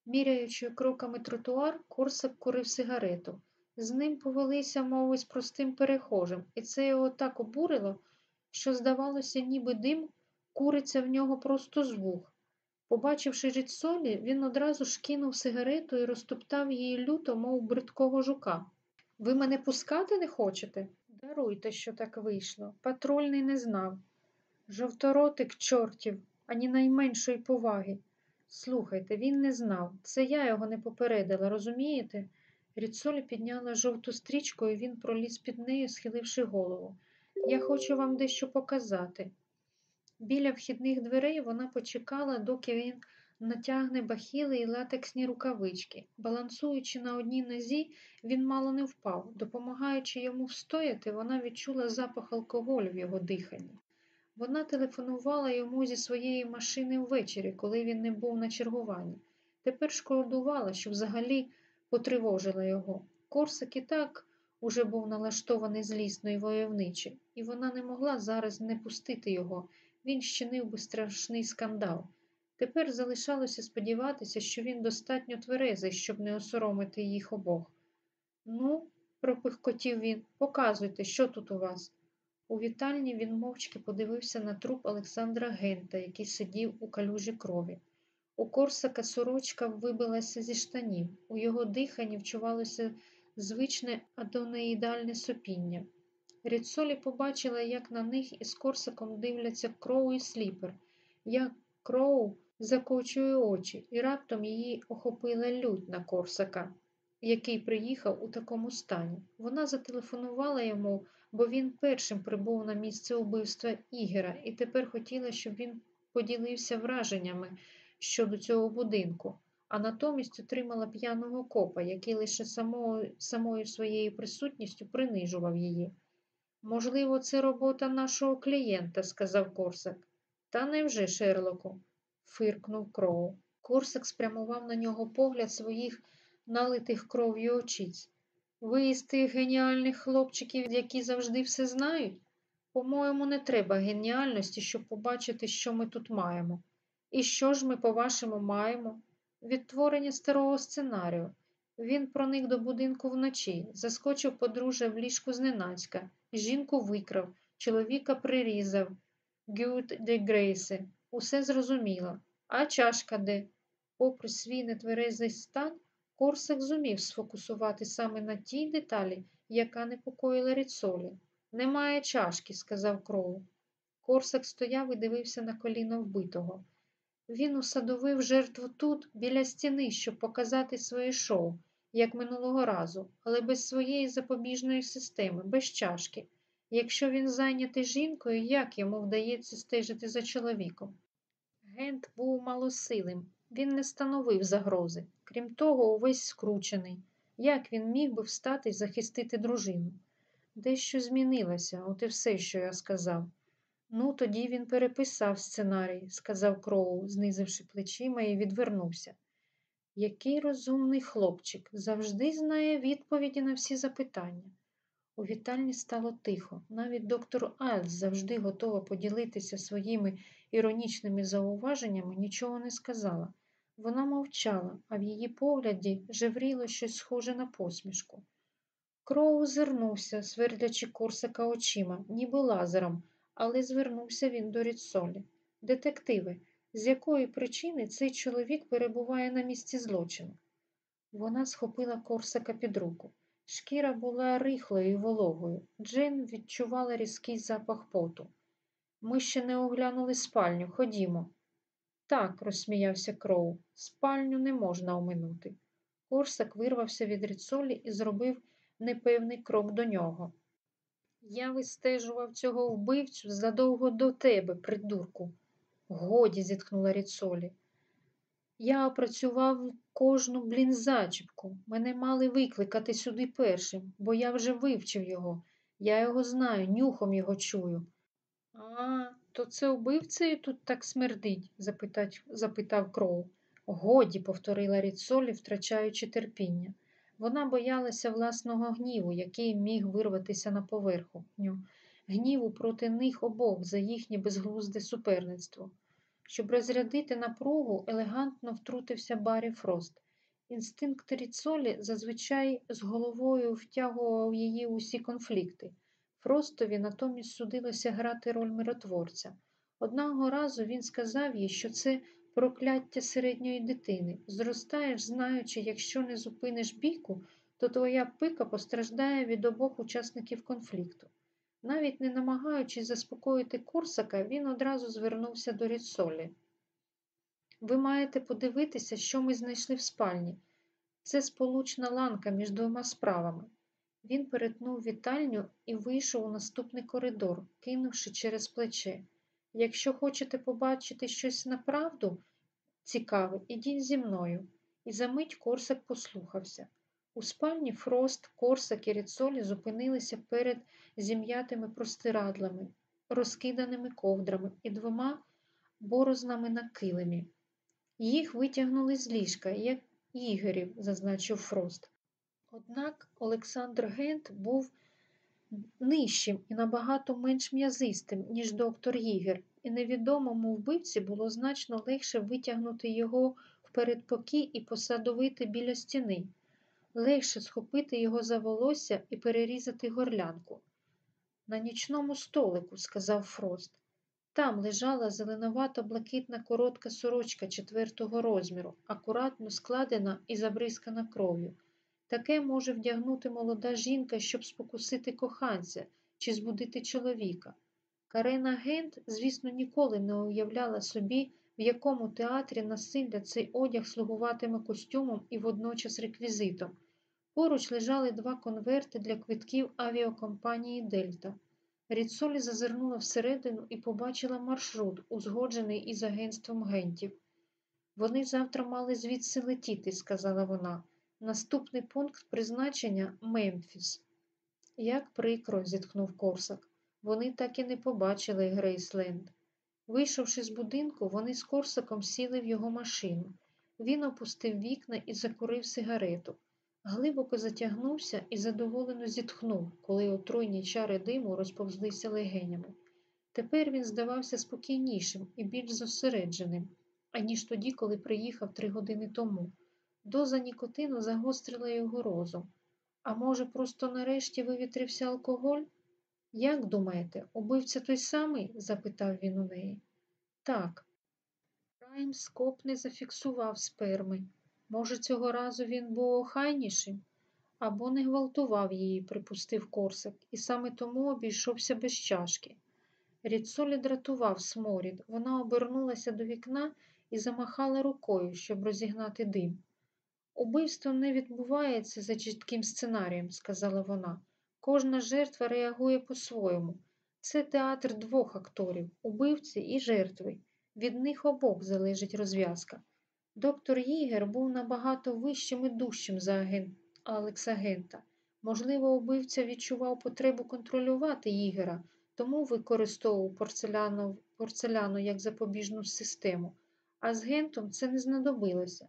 Міряючи кроками тротуар, Корсак курив сигарету. З ним повелися, мови, з простим перехожим, і це його так обурило, що, здавалося, ніби дим куриться в нього просто з вух. Побачивши Ріцолі, він одразу ж кинув сигарету і розтоптав її люто, мов бридкого жука. Ви мене пускати не хочете? Даруйте, що так вийшло. Патрульний не знав. Жовторотик чортів, ані найменшої поваги. Слухайте, він не знав. Це я його не попередила, розумієте? Ріцолі підняла жовту стрічку, і він проліз під нею, схиливши голову. Я хочу вам дещо показати. Біля вхідних дверей вона почекала, доки він натягне бахіли і латексні рукавички. Балансуючи на одній нозі, він мало не впав. Допомагаючи йому встояти, вона відчула запах алкоголю в його диханні. Вона телефонувала йому зі своєї машини ввечері, коли він не був на чергуванні. Тепер шкодувала, що взагалі потривожила його. Корсик і так уже був налаштований злісно і войовниче, і вона не могла зараз не пустити його. Він щинив би страшний скандал. Тепер залишалося сподіватися, що він достатньо тверезий, щоб не осоромити їх обох. Ну, пропихкотів він, показуйте, що тут у вас. У вітальні він мовчки подивився на труп Олександра Гента, який сидів у калюжі крові. У Корсака сорочка вибилася зі штанів, у його диханні вчувалося звичне адонеїдальне сопіння. Ріцолі побачила, як на них із Корсаком дивляться Кроу і Сліпер, як Кроу закочує очі, і раптом її охопила лють на Корсака, який приїхав у такому стані. Вона зателефонувала йому бо він першим прибув на місце убивства Ігера і тепер хотіла, щоб він поділився враженнями щодо цього будинку, а натомість отримала п'яного копа, який лише самою, самою своєю присутністю принижував її. Можливо, це робота нашого клієнта, сказав Корсак. Та невже, Шерлоку? фиркнув Кроу. Корсак спрямував на нього погляд своїх налитих кров'ю очиць. Ви із тих геніальних хлопчиків, які завжди все знають? По-моєму, не треба геніальності, щоб побачити, що ми тут маємо. І що ж ми, по-вашому, маємо? Відтворення старого сценарію. Він проник до будинку вночі, заскочив подружжя в ліжку зненацька, жінку викрав, чоловіка прирізав. Гюд де Грейси. Усе зрозуміло. А чашка де? Попри свій нетверезий стан, Корсак зумів сфокусувати саме на тій деталі, яка непокоїла Ріцолі. Немає чашки, сказав Кроу. Корсак стояв і дивився на коліно вбитого. Він усадовив жертву тут, біля стіни, щоб показати своє шоу, як минулого разу, але без своєї запобіжної системи, без чашки. Якщо він зайнятий жінкою, як йому вдається стежити за чоловіком? Гент був малосилим, він не становив загрози. Крім того, увесь скручений. Як він міг би встати і захистити дружину? Дещо змінилося, от і все, що я сказав. Ну, тоді він переписав сценарій, сказав Кроу, знизивши плечима і відвернувся. Який розумний хлопчик завжди знає відповіді на всі запитання. У вітальні стало тихо. Навіть доктор Айлс завжди готова поділитися своїми іронічними зауваженнями, нічого не сказала. Вона мовчала, а в її погляді жевріло щось схоже на посмішку. Кроу зирнувся, свердлячи Корсака очима, ніби лазером, але звернувся він до Ріцолі. Детективи, з якої причини цей чоловік перебуває на місці злочину? Вона схопила Корсака під руку. Шкіра була рихлою і вологою. Джейн відчувала різкий запах поту. Ми ще не оглянули спальню, ходімо. Так, розсміявся Кроу, спальню не можна оминути. Корсак вирвався від ріцолі і зробив непевний крок до нього. Я вистежував цього вбивцю задовго до тебе, придурку. Годі, зітхнула Ріцолі. Я опрацював кожну блін зачіпку. Мене мали викликати сюди першим, бо я вже вивчив його. Я його знаю, нюхом його чую. А, то це убивцею тут так смердить? запитав Кроу. Годі, повторила Ріцолі, втрачаючи терпіння. Вона боялася власного гніву, який міг вирватися на поверхню, гніву проти них обох за їхнє безглузде суперництво. Щоб розрядити напругу, елегантно втрутився Барі Фрост. Інстинкт Ріцолі зазвичай з головою втягував її усі конфлікти. Фростові натомість судилося грати роль миротворця. Одного разу він сказав їй, що це прокляття середньої дитини. Зростаєш, знаючи, якщо не зупиниш бійку, то твоя пика постраждає від обох учасників конфлікту. Навіть не намагаючись заспокоїти Корсака, він одразу звернувся до Ріцолі. Ви маєте подивитися, що ми знайшли в спальні. Це сполучна ланка між двома справами. Він перетнув вітальню і вийшов у наступний коридор, кинувши через плече. Якщо хочете побачити щось направду цікаве, ідіть зі мною. І за мить Корсак послухався. У спальні Фрост, Корсак і Ріцолі зупинилися перед зім'ятими простирадлами, розкиданими ковдрами і двома борознами на килимі. Їх витягнули з ліжка, як ігерів, зазначив Фрост. Однак Олександр Гент був нижчим і набагато менш м'язистим, ніж доктор Їгер, і невідомому вбивці було значно легше витягнути його в передпокій і посадовити біля стіни, легше схопити його за волосся і перерізати горлянку. На нічному столику, сказав Фрост. Там лежала зеленовато блакитна коротка сорочка четвертого розміру, акуратно складена і забризкана кров'ю. Таке може вдягнути молода жінка, щоб спокусити коханця чи збудити чоловіка. Карена Гент, звісно, ніколи не уявляла собі, в якому театрі насилля цей одяг слугуватиме костюмом і водночас реквізитом. Поруч лежали два конверти для квитків авіакомпанії Дельта. Ріцолі зазирнула всередину і побачила маршрут, узгоджений із агентством гентів. Вони завтра мали звідси летіти, сказала вона. Наступний пункт призначення Мемфіс. Як прикро, зітхнув Корсак. Вони так і не побачили Грейсленд. Вийшовши з будинку, вони з Корсаком сіли в його машину. Він опустив вікна і закурив сигарету. Глибоко затягнувся і задоволено зітхнув, коли отруйні чари диму розповзлися легенями. Тепер він здавався спокійнішим і більш зосередженим, аніж тоді, коли приїхав три години тому. Доза нікотину загострила його розум. А може, просто нарешті вивітрився алкоголь? Як думаєте, убивця той самий? запитав він у неї. Так. Прайм скоп не зафіксував сперми. Може, цього разу він був охайнішим? Або не гвалтував її, припустив Корсак, і саме тому обійшовся без чашки. Ріцолі дратував сморід. Вона обернулася до вікна і замахала рукою, щоб розігнати дим. Убивство не відбувається за чітким сценарієм, сказала вона. Кожна жертва реагує по-своєму. Це театр двох акторів убивці і жертви. Від них обох залежить розв'язка. Доктор Їгер був набагато вищим і дужчим за агент Алекса Гента. Можливо, убивця відчував потребу контролювати Їгера, тому використовував порцеляну, порцеляну як запобіжну систему, а з Гентом це не знадобилося.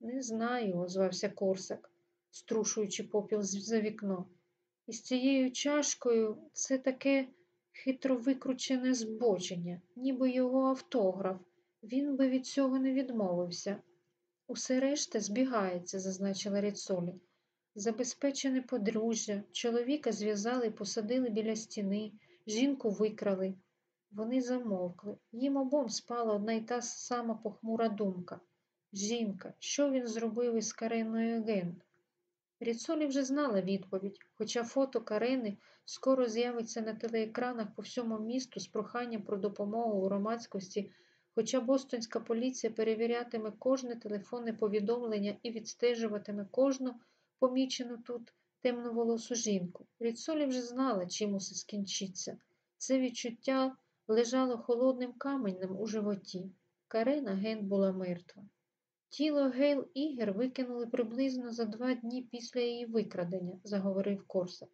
Не знаю, озвався Корсак, струшуючи попіл за вікно. І з цією чашкою це таке хитро викручене збочення, ніби його автограф. Він би від цього не відмовився. Усе решта збігається, зазначила Ріцолі. Забезпечене подружжя, чоловіка зв'язали і посадили біля стіни, жінку викрали. Вони замовкли. Їм обом спала одна й та сама похмура думка. Жінка, що він зробив із Кареною Ген? Ріцолі вже знала відповідь, хоча фото Карени скоро з'явиться на телеекранах по всьому місту з проханням про допомогу у громадськості, хоча Бостонська поліція перевірятиме кожне телефонне повідомлення і відстежуватиме кожну помічену тут темноволосу жінку. Ріцолі вже знала, чим усе скінчиться. Це відчуття лежало холодним каменем у животі. Карена Ген була мертва. Тіло Гейл Ігер викинули приблизно за два дні після її викрадення, заговорив Корса.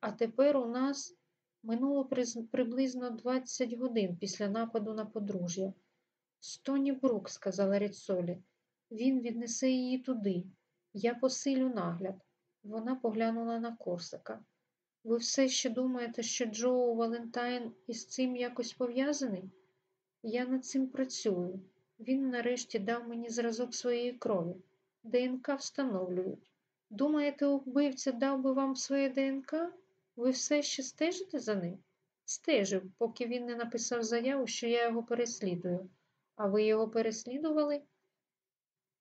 А тепер у нас минуло приблизно 20 годин після нападу на подружжя. Стоні Брук, сказала Ріцолі, він віднесе її туди. Я посилю нагляд. Вона поглянула на Корсака. Ви все ще думаєте, що Джоу Валентайн із цим якось пов'язаний? Я над цим працюю. Він нарешті дав мені зразок своєї крові. ДНК встановлюють. Думаєте, убивця дав би вам своє ДНК? Ви все ще стежите за ним? Стежив, поки він не написав заяву, що я його переслідую. А ви його переслідували?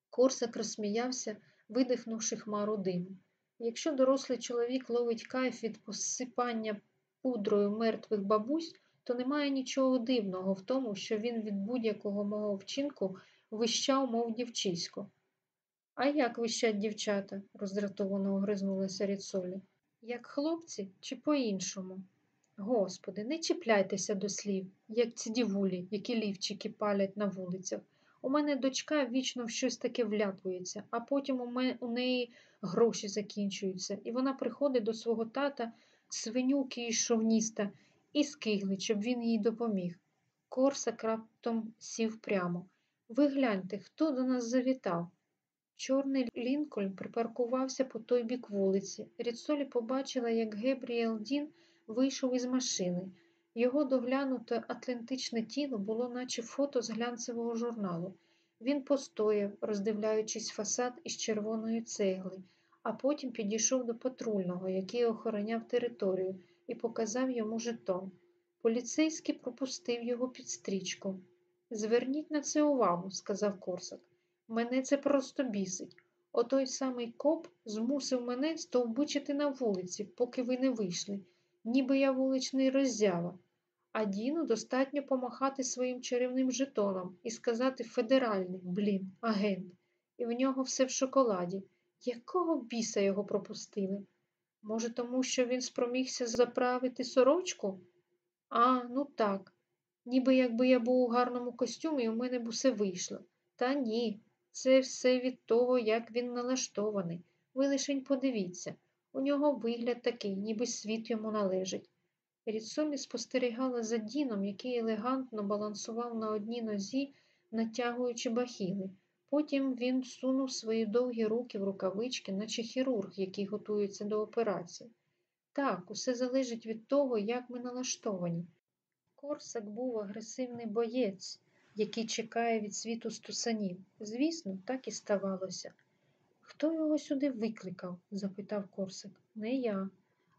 Корсак розсміявся, видихнувши хмару диму. Якщо дорослий чоловік ловить кайф від посипання пудрою мертвих бабусь, то немає нічого дивного в тому, що він від будь-якого мого вчинку вищав, мов дівчисько. А як вищать дівчата? роздратовано огризнулася Ріцолі. Як хлопці чи по-іншому? Господи, не чіпляйтеся до слів, як ці дівулі, які лівчики палять на вулицях. У мене дочка вічно в щось таке вляпується, а потім у, мене, у неї гроші закінчуються, і вона приходить до свого тата, свинюки і шовніста, і скиглить, щоб він їй допоміг. Корсак раптом сів прямо. Ви гляньте, хто до нас завітав? Чорний Лінкольн припаркувався по той бік вулиці. Ріцолі побачила, як Гебріел Дін вийшов із машини. Його доглянуте атлантичне тіло було, наче фото з глянцевого журналу. Він постояв, роздивляючись фасад із червоної цегли, а потім підійшов до патрульного, який охороняв територію, і показав йому жетон. Поліцейський пропустив його під стрічку. Зверніть на це увагу, сказав Корсак. Мене це просто бісить. Отой самий коп змусив мене стовбичити на вулиці, поки ви не вийшли, ніби я вуличний роззява. А Діну достатньо помахати своїм чарівним жетоном і сказати федеральний, блін, агент. І в нього все в шоколаді. Якого біса його пропустили? Може, тому що він спромігся заправити сорочку? А, ну так. Ніби якби я був у гарному костюмі, у мене б усе вийшло. Та ні, це все від того, як він налаштований. Ви лишень подивіться. У нього вигляд такий, ніби світ йому належить. Ріцолі спостерігала за Діном, який елегантно балансував на одній нозі, натягуючи бахіли. Потім він сунув свої довгі руки в рукавички, наче хірург, який готується до операції. Так, усе залежить від того, як ми налаштовані. Корсак був агресивний боєць, який чекає від світу стусанів. Звісно, так і ставалося. Хто його сюди викликав? запитав Корсак. Не я.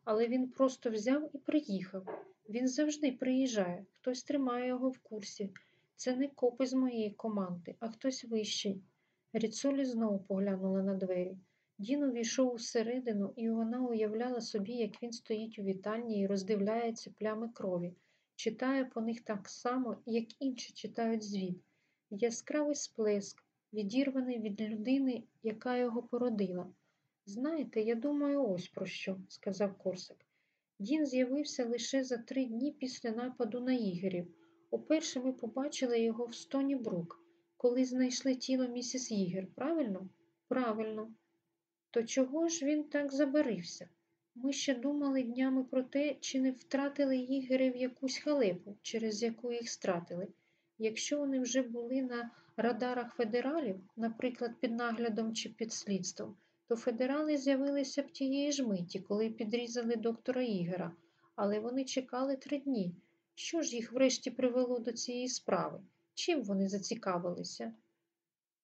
Але він просто взяв і приїхав. Він завжди приїжджає, хтось тримає його в курсі. Це не копи з моєї команди, а хтось вищий. Ріцолі знову поглянула на двері. Дін увійшов усередину, і вона уявляла собі, як він стоїть у вітальні і роздивляється плями крові, читає по них так само, як інші читають звіт. Яскравий сплеск, відірваний від людини, яка його породила. Знаєте, я думаю, ось про що, сказав Корсак. Дін з'явився лише за три дні після нападу на ігорів. Уперше ми побачили його в стоні Брук, коли знайшли тіло місіс Ігер, правильно? Правильно. То чого ж він так забарився? Ми ще думали днями про те, чи не втратили Ігери в якусь халепу, через яку їх стратили. Якщо вони вже були на радарах федералів, наприклад, під наглядом чи під слідством, то федерали з'явилися б тієї ж миті, коли підрізали доктора Ігера, але вони чекали три дні. Що ж їх врешті привело до цієї справи? Чим вони зацікавилися?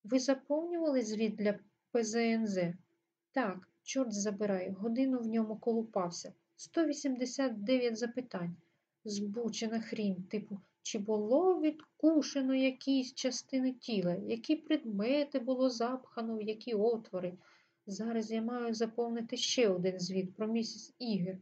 Ви заповнювали звіт для ПЗНЗ? Так, чорт забирай, годину в ньому колупався. 189 запитань. Збучена хрінь, типу, чи було відкушено якісь частини тіла, які предмети було запхано в які отвори. Зараз я маю заповнити ще один звіт про місіс Ігер.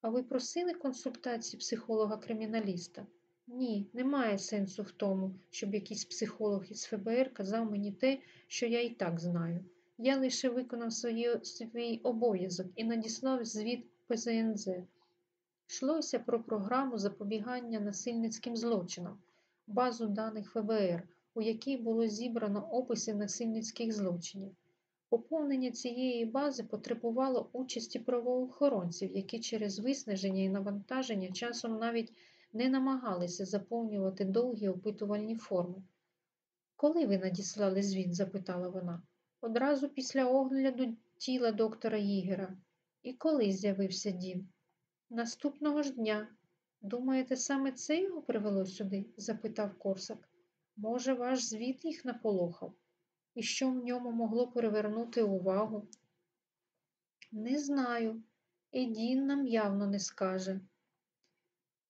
А ви просили консультації психолога-криміналіста? Ні, немає сенсу в тому, щоб якийсь психолог із ФБР казав мені те, що я і так знаю. Я лише виконав свої, свій обов'язок і надіслав звіт ПЗНЗ. Йшлося про програму запобігання насильницьким злочинам, базу даних ФБР, у якій було зібрано описи насильницьких злочинів. Поповнення цієї бази потребувало участі правоохоронців, які через виснаження і навантаження часом навіть не намагалися заповнювати довгі опитувальні форми. Коли ви надіслали звіт? запитала вона. Одразу після огляду тіла доктора Їгера. І коли з'явився Дін? Наступного ж дня. Думаєте, саме це його привело сюди? запитав Корсак. Може, ваш звіт їх наполохав? І що в ньому могло перевернути увагу? Не знаю. І Дін нам явно не скаже.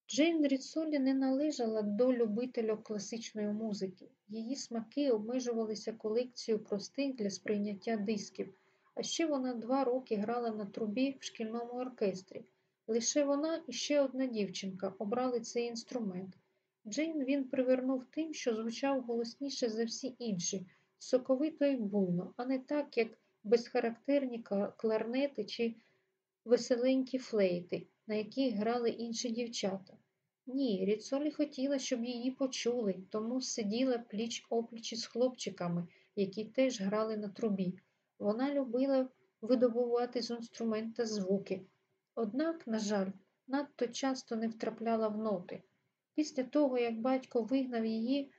Джейн Ріцолі не належала до любителів класичної музики. Її смаки обмежувалися колекцією простих для сприйняття дисків, а ще вона два роки грала на трубі в шкільному оркестрі. Лише вона і ще одна дівчинка обрали цей інструмент. Джейн він привернув тим, що звучав голосніше за всі інші, соковито й буйно, а не так, як безхарактерні кларнети чи веселенькі флейти, на яких грали інші дівчата. Ні, Ріцолі хотіла, щоб її почули, тому сиділа пліч опліч із хлопчиками, які теж грали на трубі. Вона любила видобувати з інструмента звуки. Однак, на жаль, надто часто не втрапляла в ноти. Після того, як батько вигнав її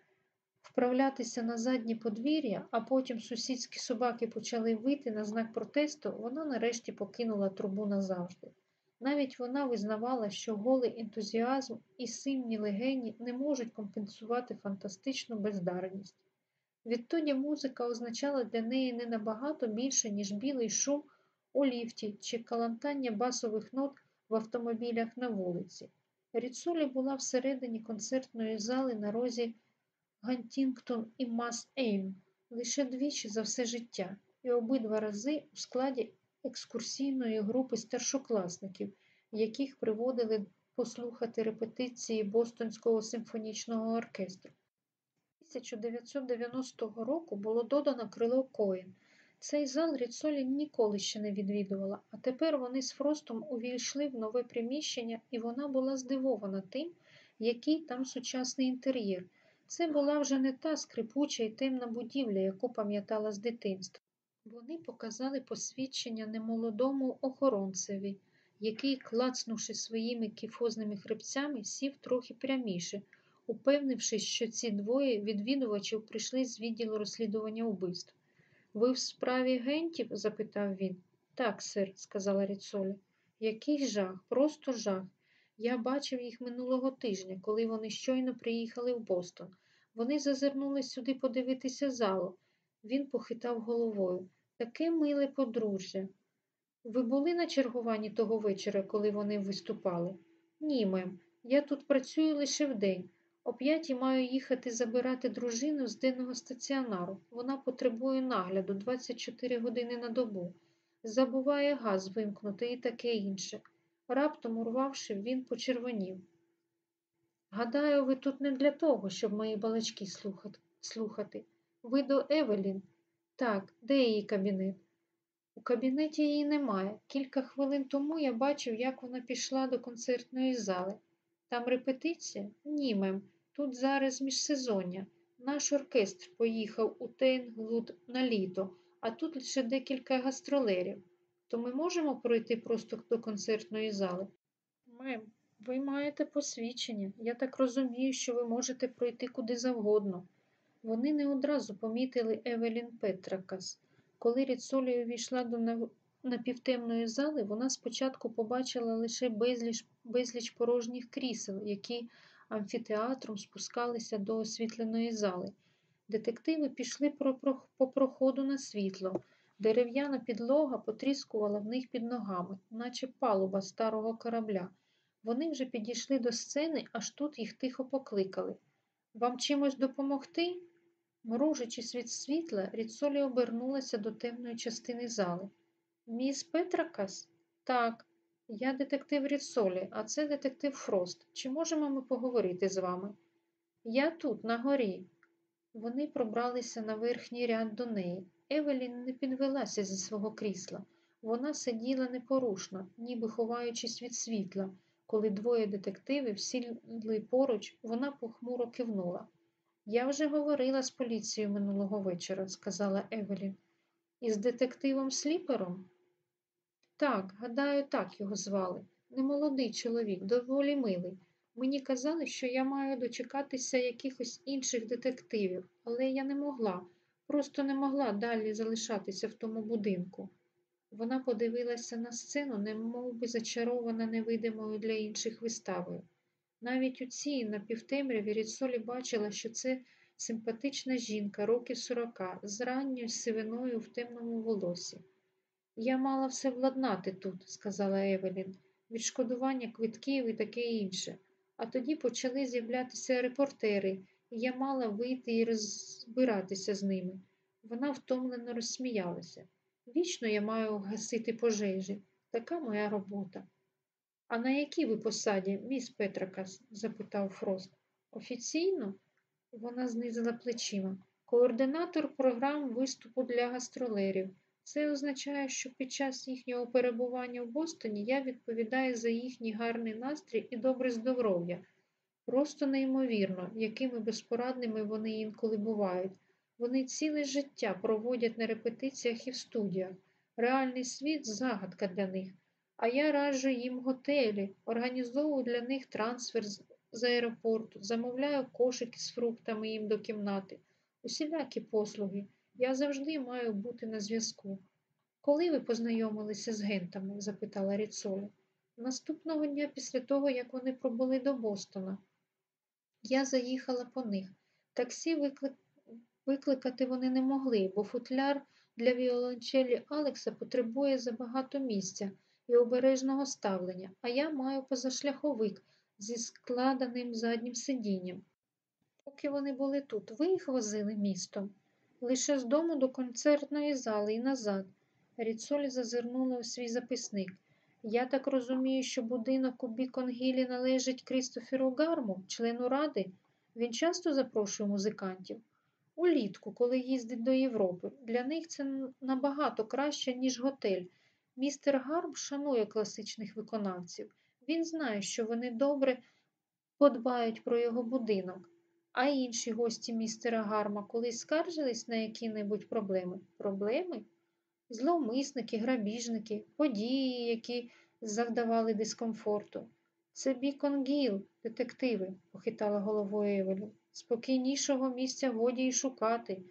вправлятися на заднє подвір'я, а потім сусідські собаки почали вити на знак протесту, вона нарешті покинула трубу назавжди. Навіть вона визнавала, що голий ентузіазм і сильні легені не можуть компенсувати фантастичну бездарність. Відтоді музика означала для неї не набагато більше, ніж білий шум у ліфті чи калатання басових нот в автомобілях на вулиці. Ріцолі була всередині концертної зали на розі Гантінгтон і Мас Ейв лише двічі за все життя, і обидва рази у складі екскурсійної групи старшокласників, яких приводили послухати репетиції Бостонського симфонічного оркестру. 1990 року було додано крило Коїн. Цей зал Ріцолі ніколи ще не відвідувала, а тепер вони з Фростом увійшли в нове приміщення, і вона була здивована тим, який там сучасний інтер'єр. Це була вже не та скрипуча і темна будівля, яку пам'ятала з дитинства. Вони показали посвідчення немолодому охоронцеві, який, клацнувши своїми кіфозними хребцями, сів трохи пряміше, упевнившись, що ці двоє відвідувачів прийшли з відділу розслідування вбивств. Ви в справі гентів? запитав він. Так, сир, сказала Ріцоля. Який жах, просто жах. Я бачив їх минулого тижня, коли вони щойно приїхали в Бостон. Вони зазирнули сюди подивитися залу. Він похитав головою. Таке миле подружжя. Ви були на чергуванні того вечора, коли вони виступали? Ні, мем. Я тут працюю лише вдень. О п'ятій маю їхати забирати дружину з денного стаціонару. Вона потребує нагляду 24 години на добу. Забуває газ вимкнути і таке інше. Раптом, урвавши, він почервонів. Гадаю, ви тут не для того, щоб мої балачки слухати. Ви до Евелін? Так, де її кабінет? У кабінеті її немає. Кілька хвилин тому я бачив, як вона пішла до концертної зали. Там репетиція? Ні, мем. Тут зараз міжсезоння. Наш оркестр поїхав у Тейнглуд на літо, а тут лише декілька гастролерів. То ми можемо пройти просто до концертної зали? Мем, ви маєте посвідчення. Я так розумію, що ви можете пройти куди завгодно. Вони не одразу помітили Евелін Петракас. Коли Ріцолі увійшла до напівтемної зали, вона спочатку побачила лише безліч, безліч порожніх крісел, які амфітеатром спускалися до освітленої зали. Детективи пішли по проходу на світло. Дерев'яна підлога потріскувала в них під ногами, наче палуба старого корабля. Вони вже підійшли до сцени, аж тут їх тихо покликали. Вам чимось допомогти? Мружачись від світла, Ріцолі обернулася до темної частини зали. Міс Петракас? Так, я детектив Ріцолі, а це детектив Фрост. Чи можемо ми поговорити з вами? Я тут, на горі. Вони пробралися на верхній ряд до неї. Евелін не підвелася зі свого крісла. Вона сиділа непорушно, ніби ховаючись від світла. Коли двоє детективів сіли поруч, вона похмуро кивнула. Я вже говорила з поліцією минулого вечора, сказала Евелін. Із детективом Сліпером? Так, гадаю, так його звали. Немолодий чоловік, доволі милий. Мені казали, що я маю дочекатися якихось інших детективів, але я не могла, просто не могла далі залишатися в тому будинку. Вона подивилася на сцену, немов би зачарована невидимою для інших виставою. Навіть у цій напівтемряві Ріцолі бачила, що це симпатична жінка, років сорока, з ранньою сивиною в темному волосі. Я мала все владнати тут, сказала Евелін, відшкодування квитків і таке інше. А тоді почали з'являтися репортери, я мала вийти і розбиратися з ними. Вона втомлено розсміялася. Вічно я маю гасити пожежі. Така моя робота. А на якій ви посаді, міс Петракас? запитав Фрост. Офіційно? Вона знизила плечима. Координатор програм виступу для гастролерів. Це означає, що під час їхнього перебування в Бостоні я відповідаю за їхній гарний настрій і добре здоров'я. Просто неймовірно, якими безпорадними вони інколи бувають. Вони ціле життя проводять на репетиціях і в студіях. Реальний світ загадка для них. А я раджу їм готелі, організовую для них трансфер з аеропорту, замовляю кошики з фруктами їм до кімнати. Усілякі послуги. Я завжди маю бути на зв'язку. Коли ви познайомилися з гентами? запитала Ріцолі. Наступного дня після того, як вони пробули до Бостона. Я заїхала по них. Таксі виклик... викликати вони не могли, бо футляр для віолончелі Алекса потребує забагато місця і обережного ставлення, а я маю позашляховик зі складеним заднім сидінням. Поки вони були тут, ви їх возили містом, лише з дому до концертної зали і назад. Ріцолі зазирнула у свій записник. Я так розумію, що будинок у Біконгілі належить Крістоферу Гарму, члену ради. Він часто запрошує музикантів. Улітку, коли їздить до Європи. Для них це набагато краще, ніж готель. Містер Гарм шанує класичних виконавців. Він знає, що вони добре подбають про його будинок. А інші гості містера Гарма колись скаржились на які-небудь проблеми? Проблеми? Зловмисники, грабіжники, події, які завдавали дискомфорту. Це Бікон Гіл, детективи, похитала головою Евелін. Спокійнішого місця годі й шукати.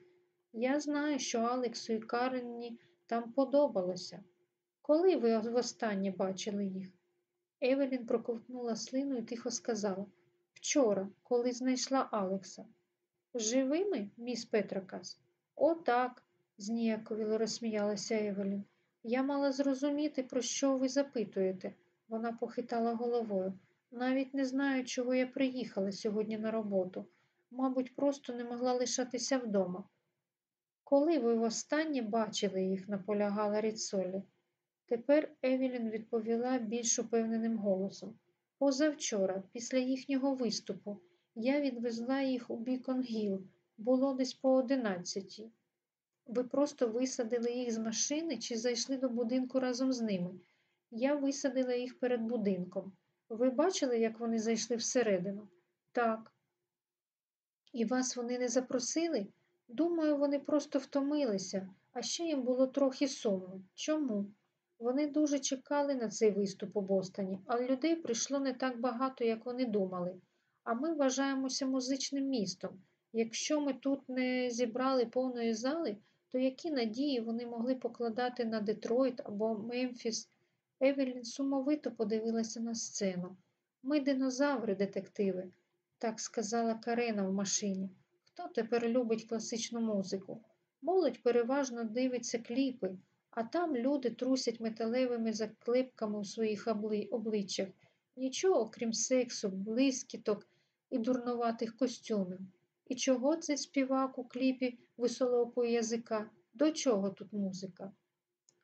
Я знаю, що Алексу і Карені там подобалося. Коли ви востаннє бачили їх? Евелін проковтнула слину і тихо сказала Вчора, коли знайшла Алекса. Живими, міс Петракас? «О, так!» – зніяковіло розсміялася Евелін. Я мала зрозуміти, про що ви запитуєте. Вона похитала головою. Навіть не знаю, чого я приїхала сьогодні на роботу. Мабуть, просто не могла лишатися вдома. Коли ви востаннє бачили їх, наполягала Ріцолі. Тепер Евілін відповіла більш упевненим голосом. Позавчора, після їхнього виступу, я відвезла їх у Бікон Гіл. Було десь по одинадцятій. Ви просто висадили їх з машини чи зайшли до будинку разом з ними? Я висадила їх перед будинком. Ви бачили, як вони зайшли всередину? Так. І вас вони не запросили? Думаю, вони просто втомилися, а ще їм було трохи сумно. Чому? Вони дуже чекали на цей виступ у Бостоні, але людей прийшло не так багато, як вони думали. А ми вважаємося музичним містом. Якщо ми тут не зібрали повної зали, то які надії вони могли покладати на Детройт або Мемфіс? Евелін сумовито подивилася на сцену. Ми динозаври, детективи, так сказала Карена в машині. Хто тепер любить класичну музику? Молодь переважно дивиться кліпи, а там люди трусять металевими заклепками у своїх обличчях. Нічого, крім сексу, блискіток і дурнуватих костюмів. І чого цей співак у кліпі висолопує язика? До чого тут музика?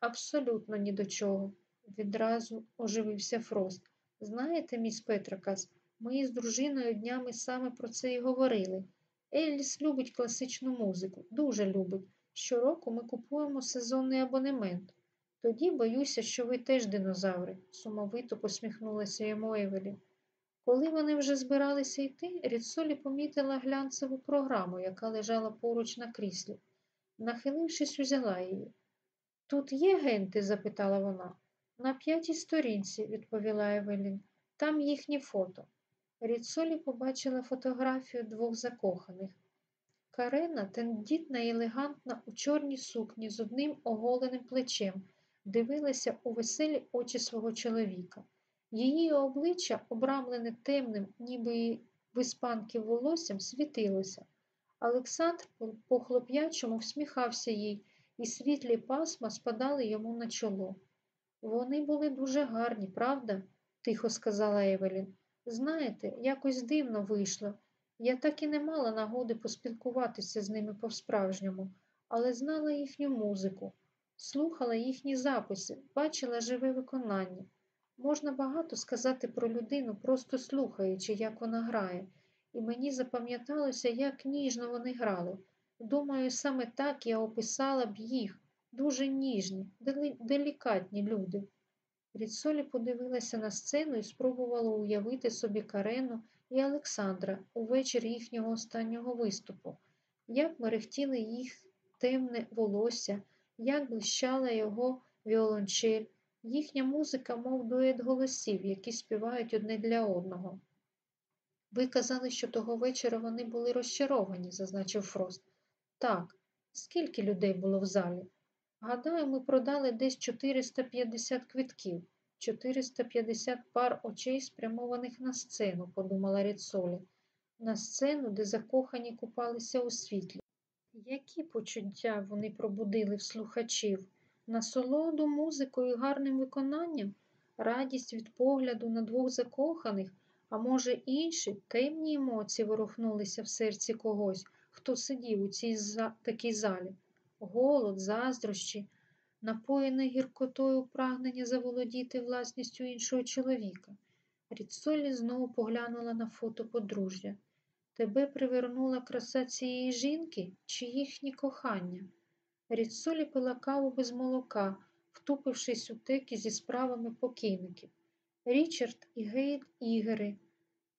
Абсолютно ні до чого, відразу оживився Фрост. Знаєте, міс Петракас, ми з дружиною днями саме про це і говорили. Елліс любить класичну музику, дуже любить. Щороку ми купуємо сезонний абонемент. Тоді боюся, що ви теж динозаври, сумовито посміхнулася йому Евелі. Коли вони вже збиралися йти, Ріцолі помітила глянцеву програму, яка лежала поруч на кріслі. Нахилившись, узяла її. Тут є генти? запитала вона. На п'ятій сторінці, відповіла Евелін. Там їхні фото. Ріцолі побачила фотографію двох закоханих. Карена, тендітна і елегантна у чорній сукні з одним оголеним плечем, дивилася у веселі очі свого чоловіка. Її обличчя, обрамлене темним, ніби в іспанки волоссям, світилося. Олександр по хлоп'ячому всміхався їй, і світлі пасма спадали йому на чоло. Вони були дуже гарні, правда? тихо сказала Евелін. Знаєте, якось дивно вийшло. Я так і не мала нагоди поспілкуватися з ними по-справжньому, але знала їхню музику, слухала їхні записи, бачила живе виконання. Можна багато сказати про людину, просто слухаючи, як вона грає, і мені запам'яталося, як ніжно вони грали. Думаю, саме так я описала б їх, дуже ніжні, делікатні люди. Ріцолі подивилася на сцену і спробувала уявити собі Карену і Олександра увечір їхнього останнього виступу, як мерехтіли їх темне волосся, як блищала його віолончель, їхня музика, мов дует голосів, які співають одне для одного. Ви казали, що того вечора вони були розчаровані, зазначив Фрост. Так, скільки людей було в залі? Гадаю, ми продали десь 450 квитків, 450 пар очей, спрямованих на сцену, подумала Ріцолі, на сцену, де закохані купалися у світлі. Які почуття вони пробудили в слухачів? Насолоду музикою і гарним виконанням, радість від погляду на двох закоханих, а може, інші темні емоції ворухнулися в серці когось, хто сидів у цій такій залі голод, заздрощі, напоєне гіркотою прагнення заволодіти власністю іншого чоловіка. Ріцолі знову поглянула на фото подружжя. Тебе привернула краса цієї жінки чи їхнє кохання? Ріцолі пила каву без молока, втупившись у теки зі справами покійників. Річард і Гейл Ігери,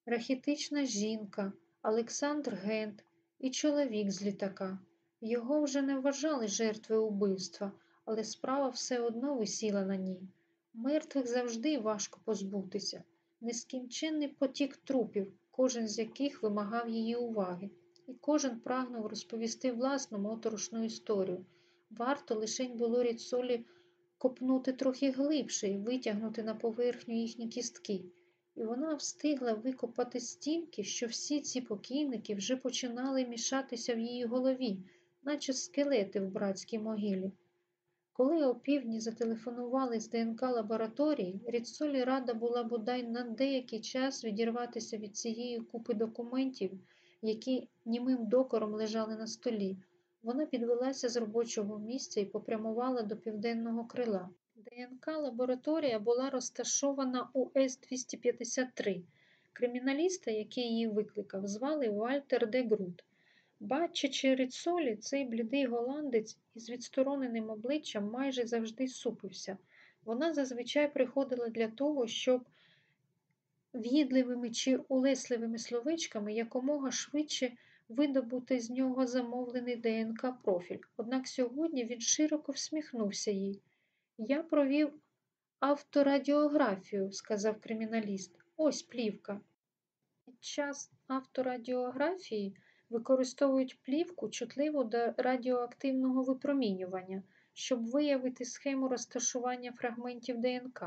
рахітична жінка, Олександр Гент і чоловік з літака. Його вже не вважали жертвою убивства, але справа все одно висіла на ній. Мертвих завжди важко позбутися, нескінченний потік трупів, кожен з яких вимагав її уваги, і кожен прагнув розповісти власну моторошну історію. Варто лишень було рідсолі копнути трохи глибше і витягнути на поверхню їхні кістки. І вона встигла викопати стільки, що всі ці покійники вже починали мішатися в її голові наче скелети в братській могилі. Коли опівдні зателефонували з ДНК лабораторії, Ріцолі рада була бодай на деякий час відірватися від цієї купи документів, які німим докором лежали на столі. Вона підвелася з робочого місця і попрямувала до південного крила. ДНК лабораторія була розташована у С-253. Криміналіста, який її викликав, звали Вальтер де Грут. Бачачи Рицолі, цей блідий голландець із відстороненим обличчям майже завжди супився. Вона зазвичай приходила для того, щоб в'їдливими чи улесливими словечками якомога швидше видобути з нього замовлений ДНК профіль. Однак сьогодні він широко всміхнувся їй. Я провів авторадіографію, сказав криміналіст. Ось плівка. Під час авторадіографії використовують плівку чутливу до радіоактивного випромінювання, щоб виявити схему розташування фрагментів ДНК.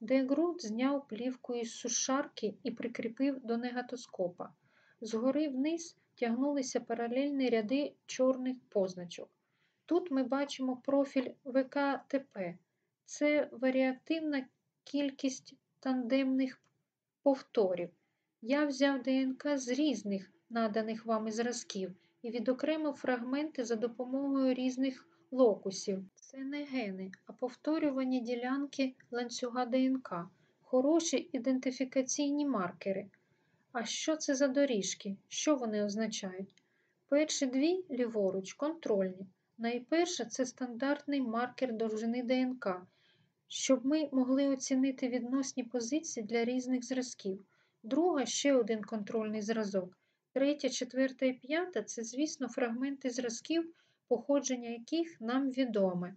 Дегрут зняв плівку із сушарки і прикріпив до негатоскопа. Згори вниз тягнулися паралельні ряди чорних позначок. Тут ми бачимо профіль ВКТП. Це варіативна кількість тандемних повторів. Я взяв ДНК з різних наданих вами зразків і відокремив фрагменти за допомогою різних локусів. Це не гени, а повторювані ділянки ланцюга ДНК, хороші ідентифікаційні маркери. А що це за доріжки? Що вони означають? Перші дві ліворуч контрольні. Найперше це стандартний маркер довжини ДНК, щоб ми могли оцінити відносні позиції для різних зразків. Друга ще один контрольний зразок. Третя, четверта і п'ята це, звісно, фрагменти зразків, походження яких нам відоме.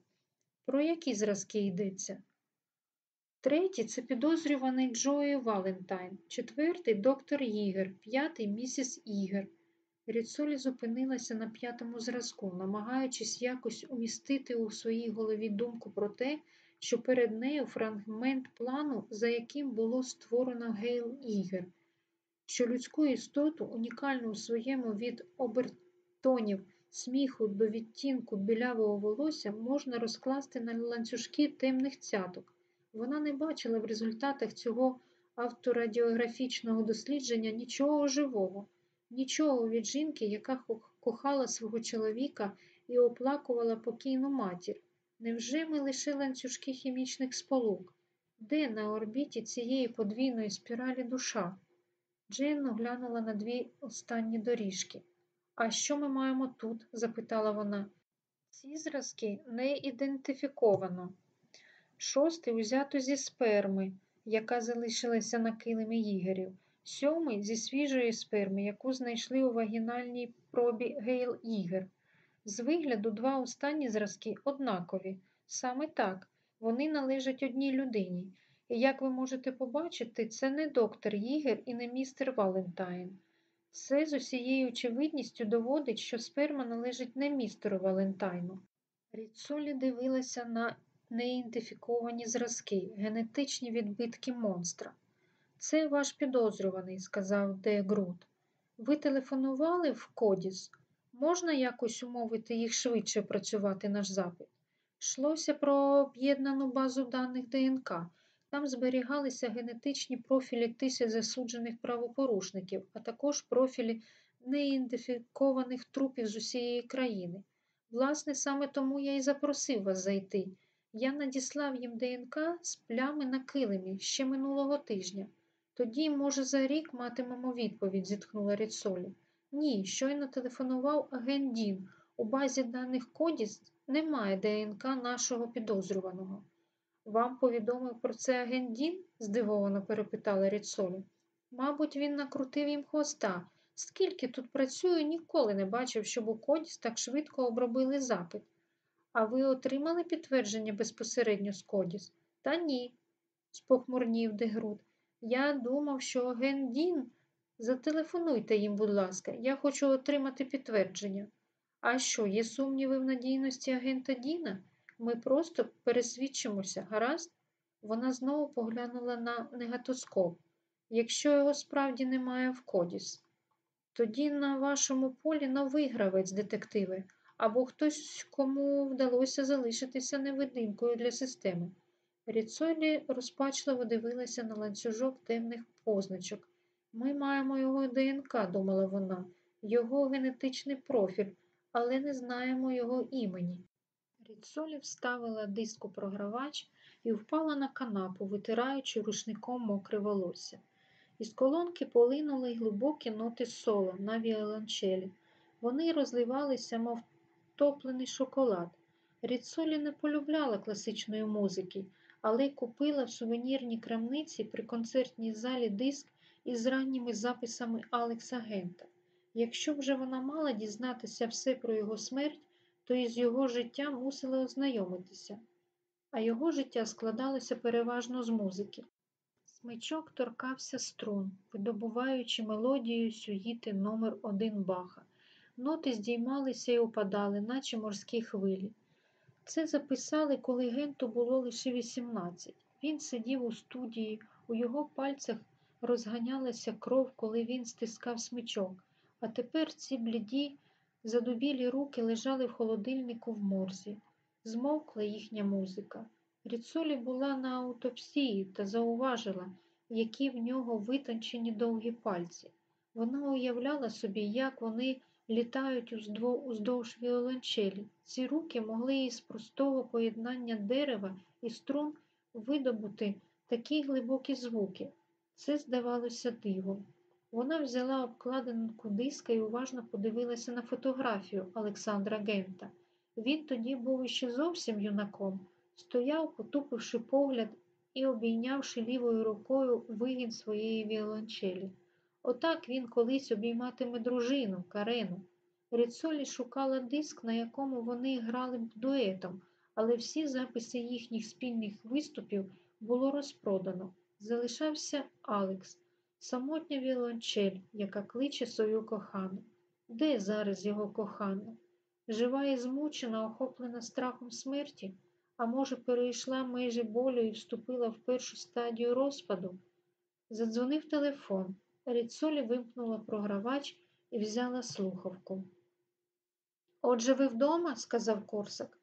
Про які зразки йдеться? Третій це підозрюваний Джої Валентайн, четвертий доктор Їгер, п'ятий місіс Ігер. Ріцолі зупинилася на п'ятому зразку, намагаючись якось умістити у своїй голові думку про те, що перед нею фрагмент плану, за яким було створено Гейл Ігер, що людську істоту, унікальну у своєму від обертонів сміху до відтінку білявого волосся, можна розкласти на ланцюжки темних цяток. Вона не бачила в результатах цього авторадіографічного дослідження нічого живого, нічого від жінки, яка кохала свого чоловіка і оплакувала покійну матір. Невже ми лише ланцюжки хімічних сполук? Де на орбіті цієї подвійної спіралі душа? Джейн оглянула на дві останні доріжки. А що ми маємо тут? запитала вона. Ці зразки не ідентифіковано. Шостий узято зі сперми, яка залишилася на килимі їгерів. Сьомий зі свіжої сперми, яку знайшли у вагінальній пробі Гейл Ігер. З вигляду два останні зразки однакові. Саме так, вони належать одній людині. І як ви можете побачити, це не доктор Їгер і не містер Валентайн. Це з усією очевидністю доводить, що сперма належить не містеру Валентайну. Ріцолі дивилася на неідентифіковані зразки, генетичні відбитки монстра. Це ваш підозрюваний, сказав Де Грут. Ви телефонували в Кодіс? Можна якось умовити їх швидше працювати наш запит? Йшлося про об'єднану базу даних ДНК. Там зберігалися генетичні профілі тисяч засуджених правопорушників, а також профілі неідентифікованих трупів з усієї країни. Власне, саме тому я і запросив вас зайти. Я надіслав їм ДНК з плями на килимі ще минулого тижня. Тоді, може, за рік матимемо відповідь, зітхнула Ріцолі. Ні, щойно телефонував агент Дін. У базі даних Кодіс немає ДНК нашого підозрюваного. Вам повідомив про це агент Дін? здивовано перепитала Ріцолі. Мабуть, він накрутив їм хвоста. Скільки тут працюю, ніколи не бачив, щоб у Кодіс так швидко обробили запит. А ви отримали підтвердження безпосередньо з Кодіс? Та ні, спохмурнів Дегрут. Я думав, що агент Дін. Зателефонуйте їм, будь ласка, я хочу отримати підтвердження. А що, є сумніви в надійності агента Діна? Ми просто пересвідчимося, гаразд? Вона знову поглянула на негатоскоп. Якщо його справді немає в Кодіс. Тоді на вашому полі новий гравець, детективи, або хтось, кому вдалося залишитися невидимкою для системи. Ріцолі розпачливо дивилася на ланцюжок темних позначок. Ми маємо його ДНК, думала вона, його генетичний профіль, але не знаємо його імені. Ріцолі вставила диск у програвач і впала на канапу, витираючи рушником мокре волосся. Із колонки полинули глибокі ноти соло на віолончелі. Вони розливалися, мов топлений шоколад. Ріцолі не полюбляла класичної музики, але купила в сувенірній крамниці при концертній залі диск із ранніми записами Алекса Гента. Якщо вже вона мала дізнатися все про його смерть, то із його життя мусила ознайомитися, а його життя складалося переважно з музики. Смичок торкався струн, видобуваючи мелодію сюїти номер один Баха. Ноти здіймалися і опадали, наче морські хвилі. Це записали, коли Генту було лише 18. Він сидів у студії, у його пальцях розганялася кров, коли він стискав смичок, а тепер ці бліді, задубілі руки лежали в холодильнику в морзі. Змовкла їхня музика. Ріцолі була на аутопсії та зауважила, які в нього витончені довгі пальці. Вона уявляла собі, як вони літають уздовж віолончелі. Ці руки могли із простого поєднання дерева і струн видобути такі глибокі звуки. Це здавалося дивом. Вона взяла обкладинку диска і уважно подивилася на фотографію Олександра Гента. Він тоді був іще зовсім юнаком, стояв, потупивши погляд і обійнявши лівою рукою вигін своєї віолончелі. Отак він колись обійматиме дружину, Карену. Ріцолі шукала диск, на якому вони грали б дуетом, але всі записи їхніх спільних виступів було розпродано. Залишався Алекс, самотня віолончель, яка кличе свою кохану. Де зараз його кохана? Жива і змучена, охоплена страхом смерті, а може, перейшла межі болю і вступила в першу стадію розпаду? Задзвонив телефон. Ріцолі вимкнула програвач і взяла слухавку. Отже, ви вдома? сказав Корсак.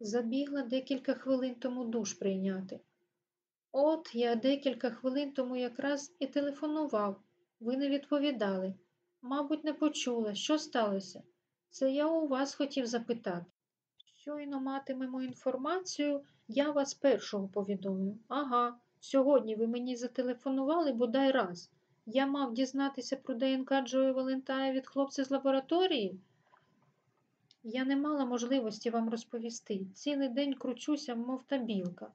Забігла декілька хвилин тому душ прийняти. От я декілька хвилин тому якраз і телефонував. Ви не відповідали. Мабуть, не почула, що сталося. Це я у вас хотів запитати. Щойно матимемо інформацію, я вас першого повідомлю. Ага, сьогодні ви мені зателефонували бодай раз. Я мав дізнатися про ДНК Джої Валентая від хлопця з лабораторії. Я не мала можливості вам розповісти. Цілий день кручуся, мов та білка.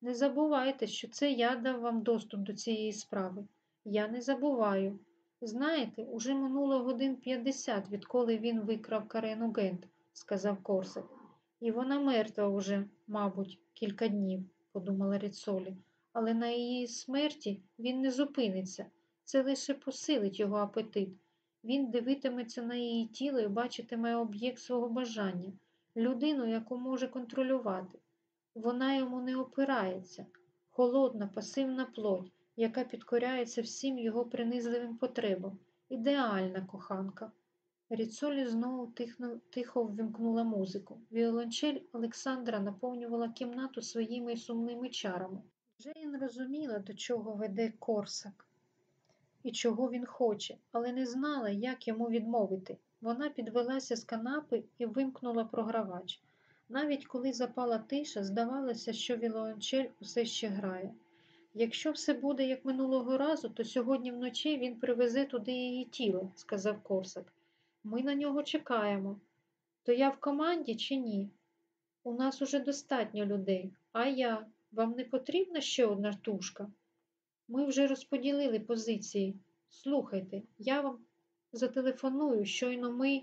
Не забувайте, що це я дав вам доступ до цієї справи. Я не забуваю. Знаєте, уже минуло годин 50, відколи він викрав Карену Гент, сказав Корсак. І вона мертва вже, мабуть, кілька днів, подумала Ріцолі, але на її смерті він не зупиниться. Це лише посилить його апетит. Він дивитиметься на її тіло і бачитиме об'єкт свого бажання, людину, яку може контролювати. Вона йому не опирається, холодна, пасивна плоть, яка підкоряється всім його принизливим потребам, ідеальна коханка. Ріцолі знову тихно, тихо ввімкнула музику. Віолончель Олександра наповнювала кімнату своїми сумними чарами. Джейн розуміла, до чого веде Корсак і чого він хоче, але не знала, як йому відмовити. Вона підвелася з канапи і вимкнула програвач. Навіть коли запала тиша, здавалося, що віолончель усе ще грає. Якщо все буде як минулого разу, то сьогодні вночі він привезе туди її тіло, сказав Корсак. Ми на нього чекаємо. То я в команді чи ні? У нас уже достатньо людей. А я? Вам не потрібна ще одна тушка? Ми вже розподілили позиції. Слухайте, я вам зателефоную, щойно ми.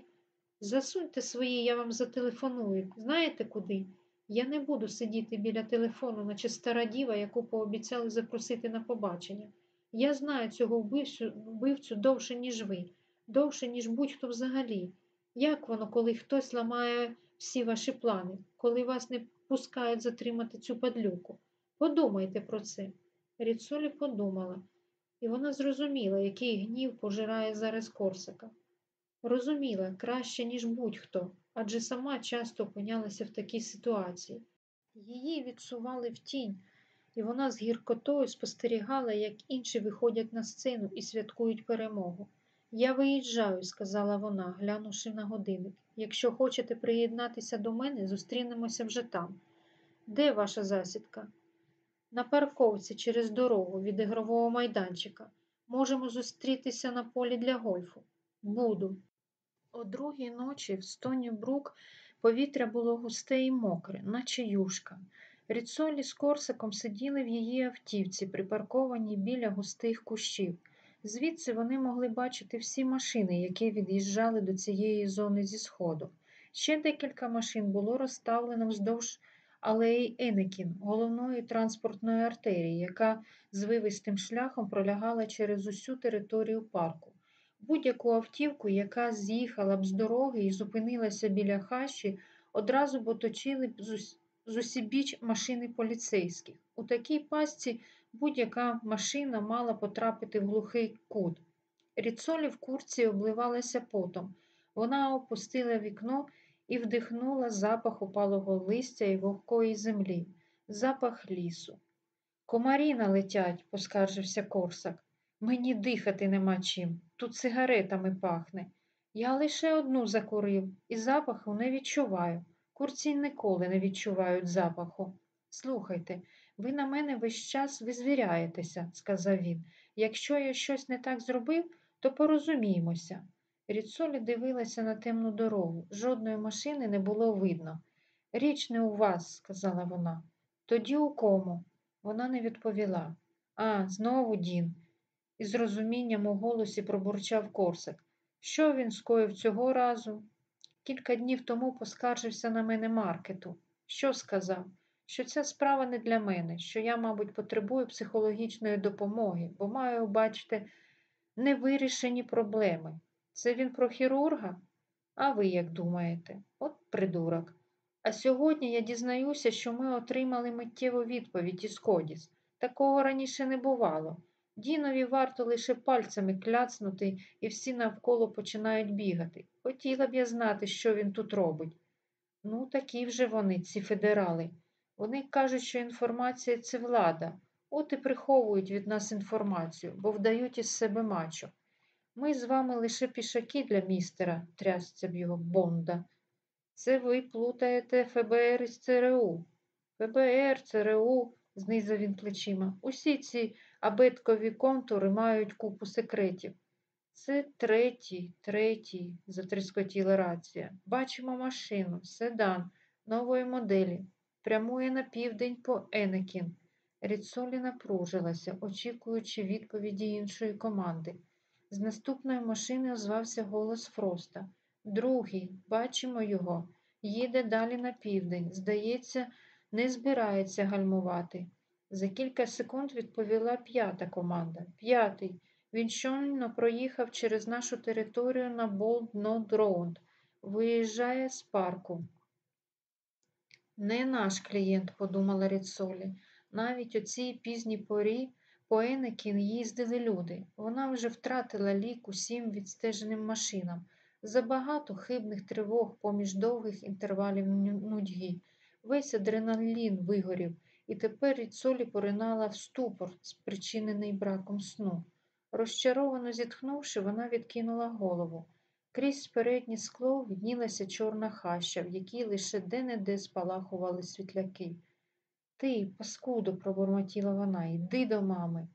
Засуньте свої, я вам зателефоную. Знаєте куди? Я не буду сидіти біля телефону, наче стара діва, яку пообіцяли запросити на побачення. Я знаю цього вбивцю, вбивцю довше, ніж ви, довше, ніж будь-хто взагалі. Як воно, коли хтось ламає всі ваші плани, коли вас не пускають затримати цю падлюку? Подумайте про це. Ріцолі подумала, і вона зрозуміла, який гнів пожирає зараз Корсака. Розуміла краще, ніж будь-хто, адже сама часто опинялася в такій ситуації. Її відсували в тінь, і вона з гіркотою спостерігала, як інші виходять на сцену і святкують перемогу. Я виїжджаю, сказала вона, глянувши на годинник. Якщо хочете приєднатися до мене, зустрінемося вже там. Де ваша засідка? На парковці через дорогу від ігрового майданчика. Можемо зустрітися на полі для гольфу. Буду. О другій ночі в стоні Брук повітря було густе і мокре, наче юшка. Ріцолі з Корсаком сиділи в її автівці, припаркованій біля густих кущів. Звідси вони могли бачити всі машини, які від'їжджали до цієї зони зі сходу. Ще декілька машин було розставлено вздовж алеї Енекін, головної транспортної артерії, яка звивистим шляхом пролягала через усю територію парку. Будь-яку автівку, яка з'їхала б з дороги і зупинилася біля хащі, одразу б оточили б з усібіч машини поліцейських. У такій пастці будь-яка машина мала потрапити в глухий кут. Ріцолі в курці обливалася потом. Вона опустила вікно і вдихнула запах упалого листя і вогкої землі, запах лісу. Комарі летять, поскаржився Корсак. Мені дихати нема чим. Тут сигаретами пахне. Я лише одну закурив і запаху не відчуваю. Курці ніколи не відчувають запаху. Слухайте, ви на мене весь час визвіряєтеся, сказав він. Якщо я щось не так зробив, то порозуміємося. Ріцолі дивилася на темну дорогу. Жодної машини не було видно. Річ не у вас, сказала вона. Тоді у кому? Вона не відповіла. А, знову Дін. Із розумінням у голосі пробурчав Корсак. Що він скоїв цього разу? Кілька днів тому поскаржився на мене маркету. Що сказав? Що ця справа не для мене, що я, мабуть, потребую психологічної допомоги, бо маю, бачите, невирішені проблеми. Це він про хірурга? А ви як думаєте? От придурок. А сьогодні я дізнаюся, що ми отримали миттєву відповідь із Кодіс. Такого раніше не бувало. Дінові варто лише пальцями кляцнути, і всі навколо починають бігати. Хотіла б я знати, що він тут робить. Ну, такі вже вони, ці федерали. Вони кажуть, що інформація це влада, от і приховують від нас інформацію, бо вдають із себе мачо. Ми з вами лише пішаки для містера, трясця б його Бонда. Це ви плутаєте ФБР із ЦРУ. ФБР, ЦРУ, знизав він плечима. Усі ці абеткові контури мають купу секретів. Це третій, третій, затріскотіла рація. Бачимо машину, седан, нової моделі. Прямує на південь по Еннекінг. Ріцолі напружилася, очікуючи відповіді іншої команди. З наступної машини озвався голос Фроста. Другий, бачимо його, їде далі на південь. Здається, не збирається гальмувати. За кілька секунд відповіла п'ята команда. П'ятий. Він щойно проїхав через нашу територію на Болд Ноб Роуд. Виїжджає з парку. Не наш клієнт, подумала Ріцолі. Навіть у цій пізній порі по Енекін їздили люди. Вона вже втратила лік усім відстеженим машинам. Забагато хибних тривог поміж довгих інтервалів нудьги. Весь адреналін вигорів, і тепер Ріцолі поринала в ступор, спричинений браком сну. Розчаровано зітхнувши, вона відкинула голову. Крізь переднє скло віднілася чорна хаща, в якій лише де-не-де спалахували світляки. Ти, паскудо, пробурмотіла вона, йди до мами.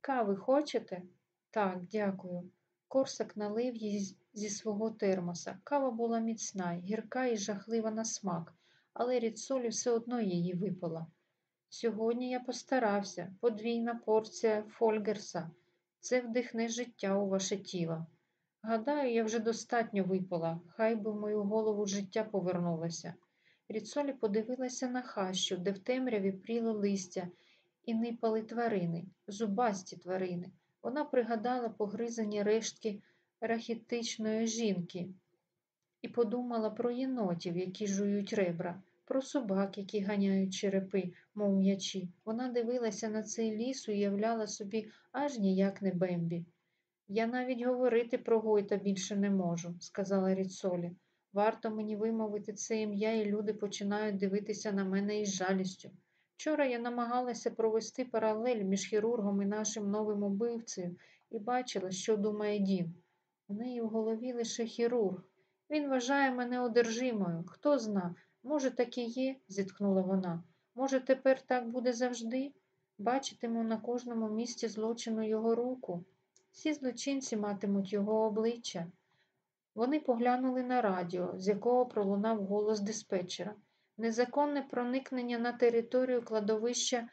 Кави хочете? Так, дякую. Корсак налив їй зі свого термоса. Кава була міцна, гірка і жахлива на смак, але Ріцолі все одно її випила. Сьогодні я постарався, подвійна порція Фольгерса. Це вдихне життя у ваше тіло. Гадаю, я вже достатньо випила, хай би в мою голову життя повернулося. Ріцолі подивилася на хащу, де в темряві пріло листя і нипали тварини, зубасті тварини. Вона пригадала погризані рештки рахітичної жінки і подумала про єнотів, які жують ребра, про собак, які ганяють черепи, мов м'ячі. Вона дивилася на цей ліс і уявляла собі аж ніяк не Бембі. Я навіть говорити про Гойта більше не можу, сказала Ріцолі. Варто мені вимовити це ім'я, і люди починають дивитися на мене із жалістю. Вчора я намагалася провести паралель між хірургом і нашим новим убивцею і бачила, що думає Дін. У неї в голові лише хірург. Він вважає мене одержимою. Хто зна, може, так і є, зіткнула вона. Може, тепер так буде завжди? Бачитиму на кожному місці злочину його руку. Всі злочинці матимуть його обличчя. Вони поглянули на радіо, з якого пролунав голос диспетчера. Незаконне проникнення на територію кладовища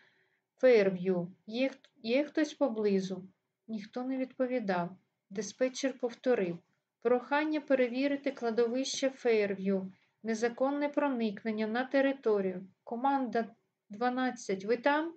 Фейрв'ю. Є, є хтось поблизу? Ніхто не відповідав. Диспетчер повторив прохання перевірити кладовище Фейрв'ю. Незаконне проникнення на територію. Команда 12. Ви там?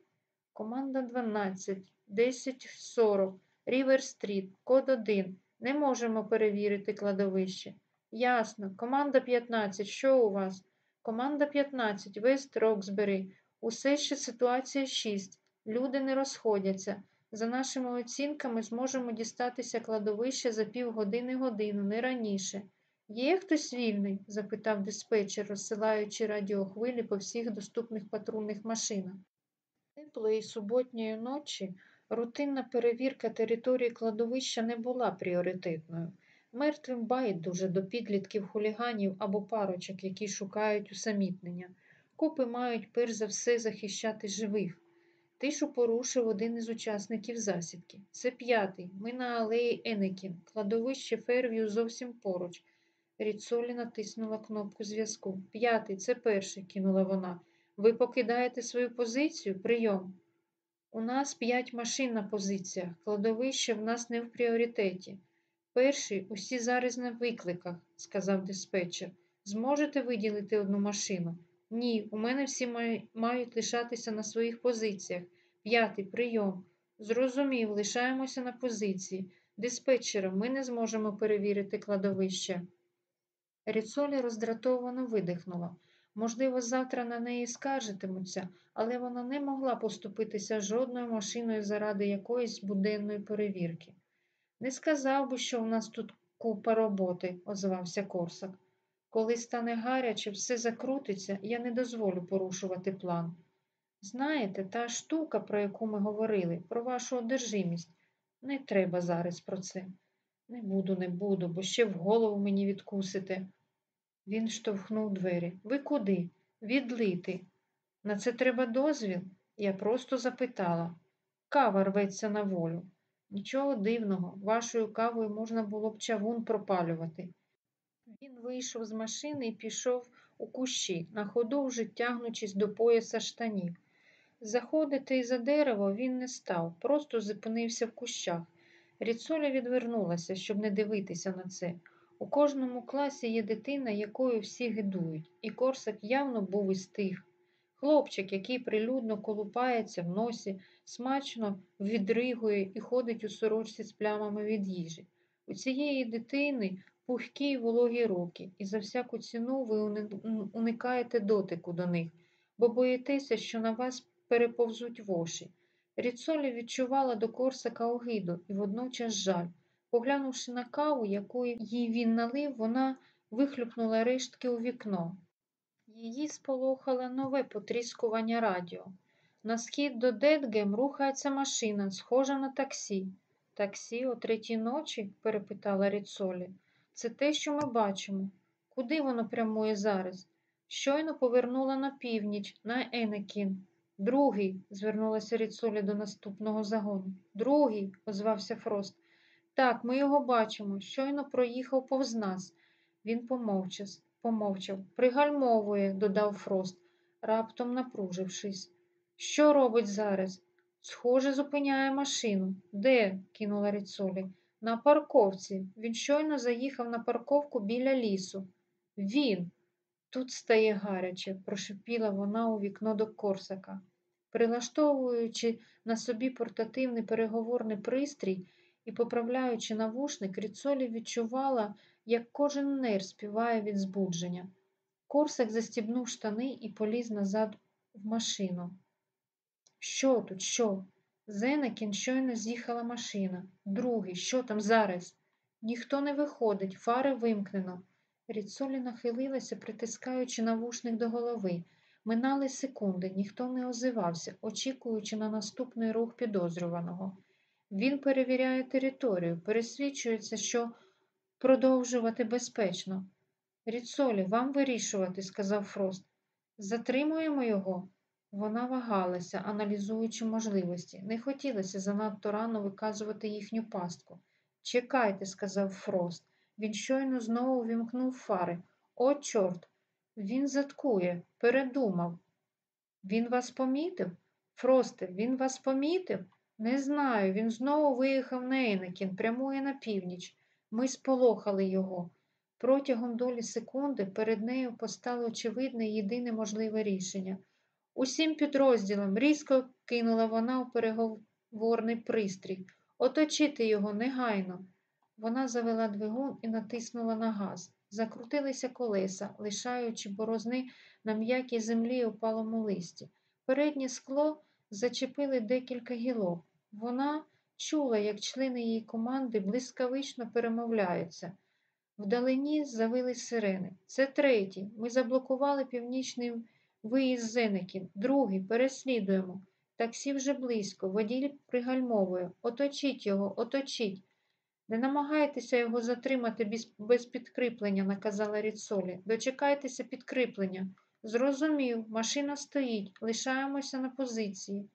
Команда 12, 10.40, Рівер Стріт, код 1. Не можемо перевірити кладовище. Ясно. Команда 15. Що у вас? Команда 15, Вест Роксбері. Усе ще ситуація 6. Люди не розходяться. За нашими оцінками зможемо дістатися кладовища за півгодини годину, не раніше. Є хтось вільний? запитав диспетчер, розсилаючи радіохвилі по всіх доступних патрульних машинах. Теплої суботньої ночі рутинна перевірка території кладовища не була пріоритетною. Мертвим байдуже до підлітків хуліганів або парочок, які шукають усамітнення. Копи мають перш за все захищати живих. Тишу порушив один із учасників засідки. Це п'ятий. Ми на алеї Енекін. Кладовище Ферв'ю зовсім поруч. Ріцолі натиснула кнопку зв'язку. П'ятий, це перший, кинула вона. Ви покидаєте свою позицію? Прийом. У нас п'ять машин на позиціях. Кладовище в нас не в пріоритеті. Перший усі зараз на викликах, сказав диспетчер. Зможете виділити одну машину? Ні, у мене всі мають лишатися на своїх позиціях. П'ятий прийом. Зрозумів, лишаємося на позиції. Диспетчером ми не зможемо перевірити кладовище. Ріцолі роздратовано видихнула. Можливо, завтра на неї скаржитимуться, але вона не могла поступитися жодною машиною заради якоїсь буденної перевірки. Не сказав би, що в нас тут купа роботи, озвався Корсак. Коли стане гаряче, все закрутиться, я не дозволю порушувати план. Знаєте, та штука, про яку ми говорили, про вашу одержимість, не треба зараз про це. Не буду, не буду, бо ще в голову мені відкусите. Він штовхнув двері. Ви куди? Відлити. На це треба дозвіл? Я просто запитала. Кава рветься на волю. Нічого дивного, вашою кавою можна було б чавун пропалювати. Він вийшов з машини і пішов у кущі, на ходу вже тягнучись до пояса штанів. Заходити за дерево він не став, просто зупинився в кущах. Ріцоля відвернулася, щоб не дивитися на це. У кожному класі є дитина, якою всі гидують, і Корсак явно був із тих. Хлопчик, який прилюдно колупається в носі, смачно відригує і ходить у сорочці з плямами від їжі. У цієї дитини пухкі й вологі руки, і за всяку ціну ви уникаєте дотику до них, бо боїтеся, що на вас переповзуть воші. Ріцолі відчувала до Корсака огиду і водночас жаль. Поглянувши на каву, яку їй він налив, вона вихлюпнула рештки у вікно. Її сполохало нове потріскування радіо. На схід до Детгем рухається машина, схожа на таксі. Таксі о третій ночі? перепитала Ріцолі. Це те, що ми бачимо. Куди воно прямує зараз? Щойно повернула на північ, на Енекін. Другий, звернулася Ріцолі до наступного загону. Другий, озвався Фрост. Так, ми його бачимо. Щойно проїхав повз нас. Він помовчав, помовчав. Пригальмовує, додав Фрост, раптом напружившись. Що робить зараз? Схоже, зупиняє машину. Де? кинула Ріцолі. На парковці. Він щойно заїхав на парковку біля лісу. Він. Тут стає гаряче, прошепіла вона у вікно до Корсака. Прилаштовуючи на собі портативний переговорний пристрій, і, поправляючи навушник, Ріцолі відчувала, як кожен нер співає від збудження. Корсак застібнув штани і поліз назад в машину. Що тут, що? Зенекін щойно з'їхала машина. Другий, що там зараз? Ніхто не виходить, фари вимкнено. Ріцолі нахилилася, притискаючи навушник до голови. Минали секунди, ніхто не озивався, очікуючи на наступний рух підозрюваного. Він перевіряє територію, пересвідчується, що продовжувати безпечно. Ріцолі, вам вирішувати, сказав Фрост. Затримуємо його. Вона вагалася, аналізуючи можливості. Не хотілося занадто рано виказувати їхню пастку. Чекайте, сказав Фрост. Він щойно знову вімкнув фари. О, чорт! Він заткує, передумав. Він вас помітив? Фросте, він вас помітив? Не знаю. Він знову виїхав на Енекін, прямує на північ. Ми сполохали його. Протягом долі секунди перед нею постало очевидне єдине можливе рішення. Усім підрозділам різко кинула вона у переговорний пристрій. Оточити його негайно. Вона завела двигун і натиснула на газ. Закрутилися колеса, лишаючи борозни на м'якій землі опалому листі. Переднє скло зачепили декілька гілок. Вона чула, як члени її команди блискавично перемовляються. Вдалині завили сирени. Це третій. Ми заблокували північний виїзд Зеникін. Другий, переслідуємо. Таксі вже близько, водій пригальмовує. Оточіть його, оточіть. Не намагайтеся його затримати без підкріплення, наказала Ріцолі. Дочекайтеся підкріплення. Зрозумів, машина стоїть, лишаємося на позиції.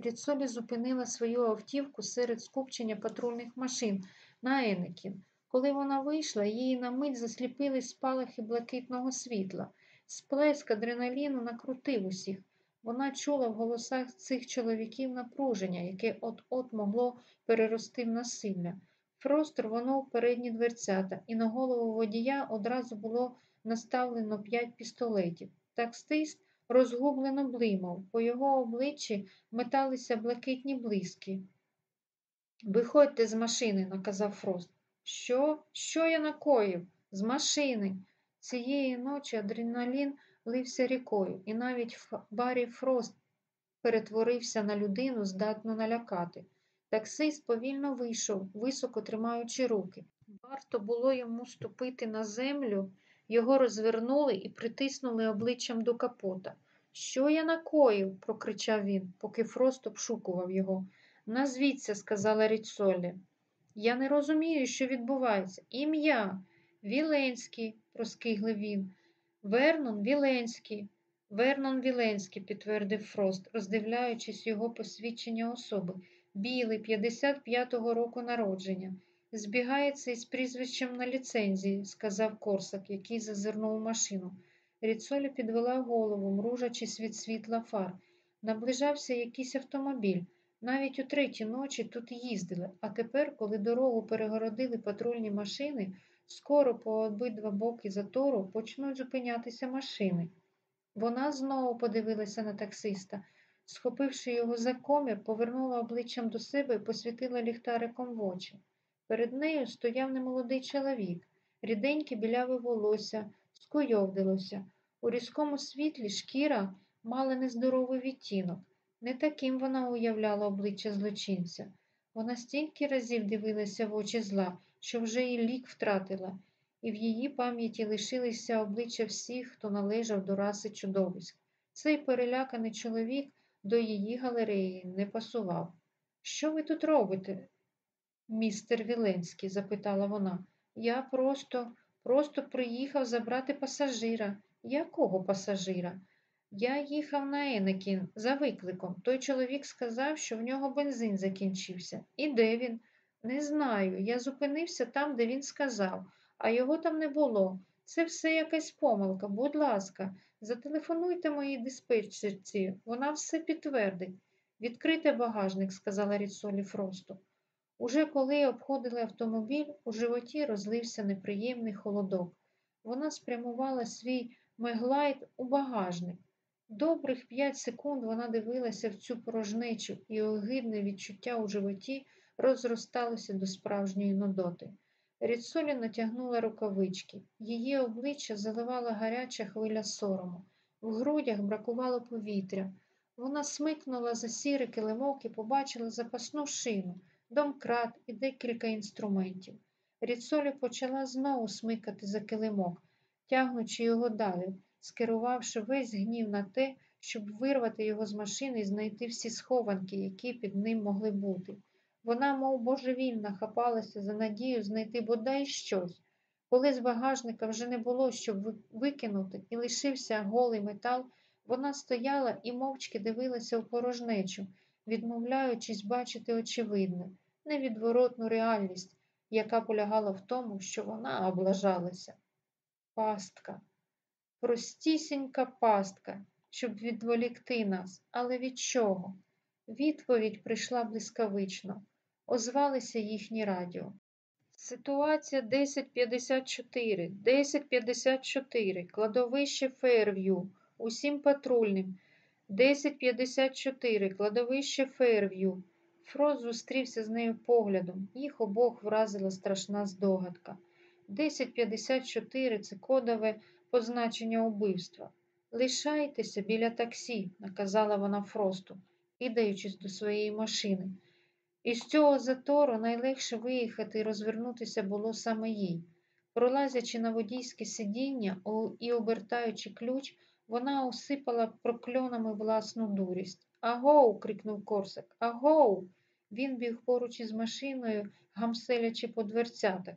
Ріцолі зупинила свою автівку серед скупчення патрульних машин на Енекін. Коли вона вийшла, її на мить засліпили спалахи блакитного світла. Сплеск адреналіну накрутив усіх. Вона чула в голосах цих чоловіків напруження, яке от-от могло перерости в насилля. Фрост рвонув передні дверцята, і на голову водія одразу було наставлено п'ять пістолетів. Таксист розгублено блимав, по його обличчі металися блакитні блиски. Виходьте з машини, наказав Фрост. Що? Що я накоїв? З машини. Цієї ночі адреналін лився рікою, і навіть Барі Фрост перетворився на людину, здатну налякати. Таксист повільно вийшов, високо тримаючи руки. Варто було йому ступити на землю, його розвернули і притиснули обличчям до капота. Що я накоїв? прокричав він, поки Фрост обшукував його. Назвіться, сказала Ріцолі. Я не розумію, що відбувається. Ім'я Віленський, проскиглив він. Вернон Віленський. Вернон Віленський, підтвердив Фрост, роздивляючись його посвідчення особи. Білий, 55-го року народження. Збігається із прізвищем на ліцензії, сказав Корсак, який зазирнув у машину. Ріцолі підвела голову, мружачись від світла фар. Наближався якийсь автомобіль. Навіть у третій ночі тут їздили, а тепер, коли дорогу перегородили патрульні машини, скоро по обидва боки затору почнуть зупинятися машини. Вона знову подивилася на таксиста. Схопивши його за комір, повернула обличчям до себе і посвітила ліхтариком в очі. Перед нею стояв немолодий чоловік, ріденьке біляве волосся, скуйовдилося. У різкому світлі шкіра мала нездоровий відтінок. Не таким вона уявляла обличчя злочинця. Вона стільки разів дивилася в очі зла, що вже і лік втратила, і в її пам'яті лишилися обличчя всіх, хто належав до раси чудовиськ. Цей переляканий чоловік до її галереї не пасував. Що ви тут робите, містер Віленський? запитала вона. Я просто, просто приїхав забрати пасажира. Якого пасажира? Я їхав на Енекін за викликом. Той чоловік сказав, що в нього бензин закінчився. І де він? Не знаю. Я зупинився там, де він сказав, а його там не було. Це все якась помилка. Будь ласка, зателефонуйте моїй диспетчерці, вона все підтвердить. Відкрите багажник, сказала Ріцолі Фросту. Уже коли обходили автомобіль, у животі розлився неприємний холодок. Вона спрямувала свій меглайт у багажник. Добрих п'ять секунд вона дивилася в цю порожнечу, і огидне відчуття у животі розросталося до справжньої нудоти. Ріцолі натягнула рукавички. Її обличчя заливала гаряча хвиля сорому. В грудях бракувало повітря. Вона смикнула за сірий килимок і побачила запасну шину, домкрат і декілька інструментів. Ріцолі почала знову смикати за килимок, тягнучи його далі, скерувавши весь гнів на те, щоб вирвати його з машини і знайти всі схованки, які під ним могли бути. Вона, мов божевільна, хапалася за надію знайти бодай щось. Коли з багажника вже не було щоб викинути, і лишився голий метал, вона стояла і мовчки дивилася у порожнечу, відмовляючись бачити очевидне, невідворотну реальність, яка полягала в тому, що вона облажалася. Пастка, простісінька пастка, щоб відволікти нас, але від чого? Відповідь прийшла блискавично, озвалися їхні радіо. Ситуація 1054, 1054, кладовище Фейрв'ю, усім патрульним. 1054, кладовище Фейрв'ю. Фроз зустрівся з нею поглядом. Їх обох вразила страшна здогадка. 1054 це кодове позначення убивства. Лишайтеся біля таксі, наказала вона Фросту, кидаючись до своєї машини. Із цього затору найлегше виїхати і розвернутися було саме їй. Пролазячи на водійське сидіння і обертаючи ключ, вона осипала прокльонами власну дурість. Агоу. крикнув Корсак. Агоу. Він біг поруч із машиною, гамселячи по дверцятах.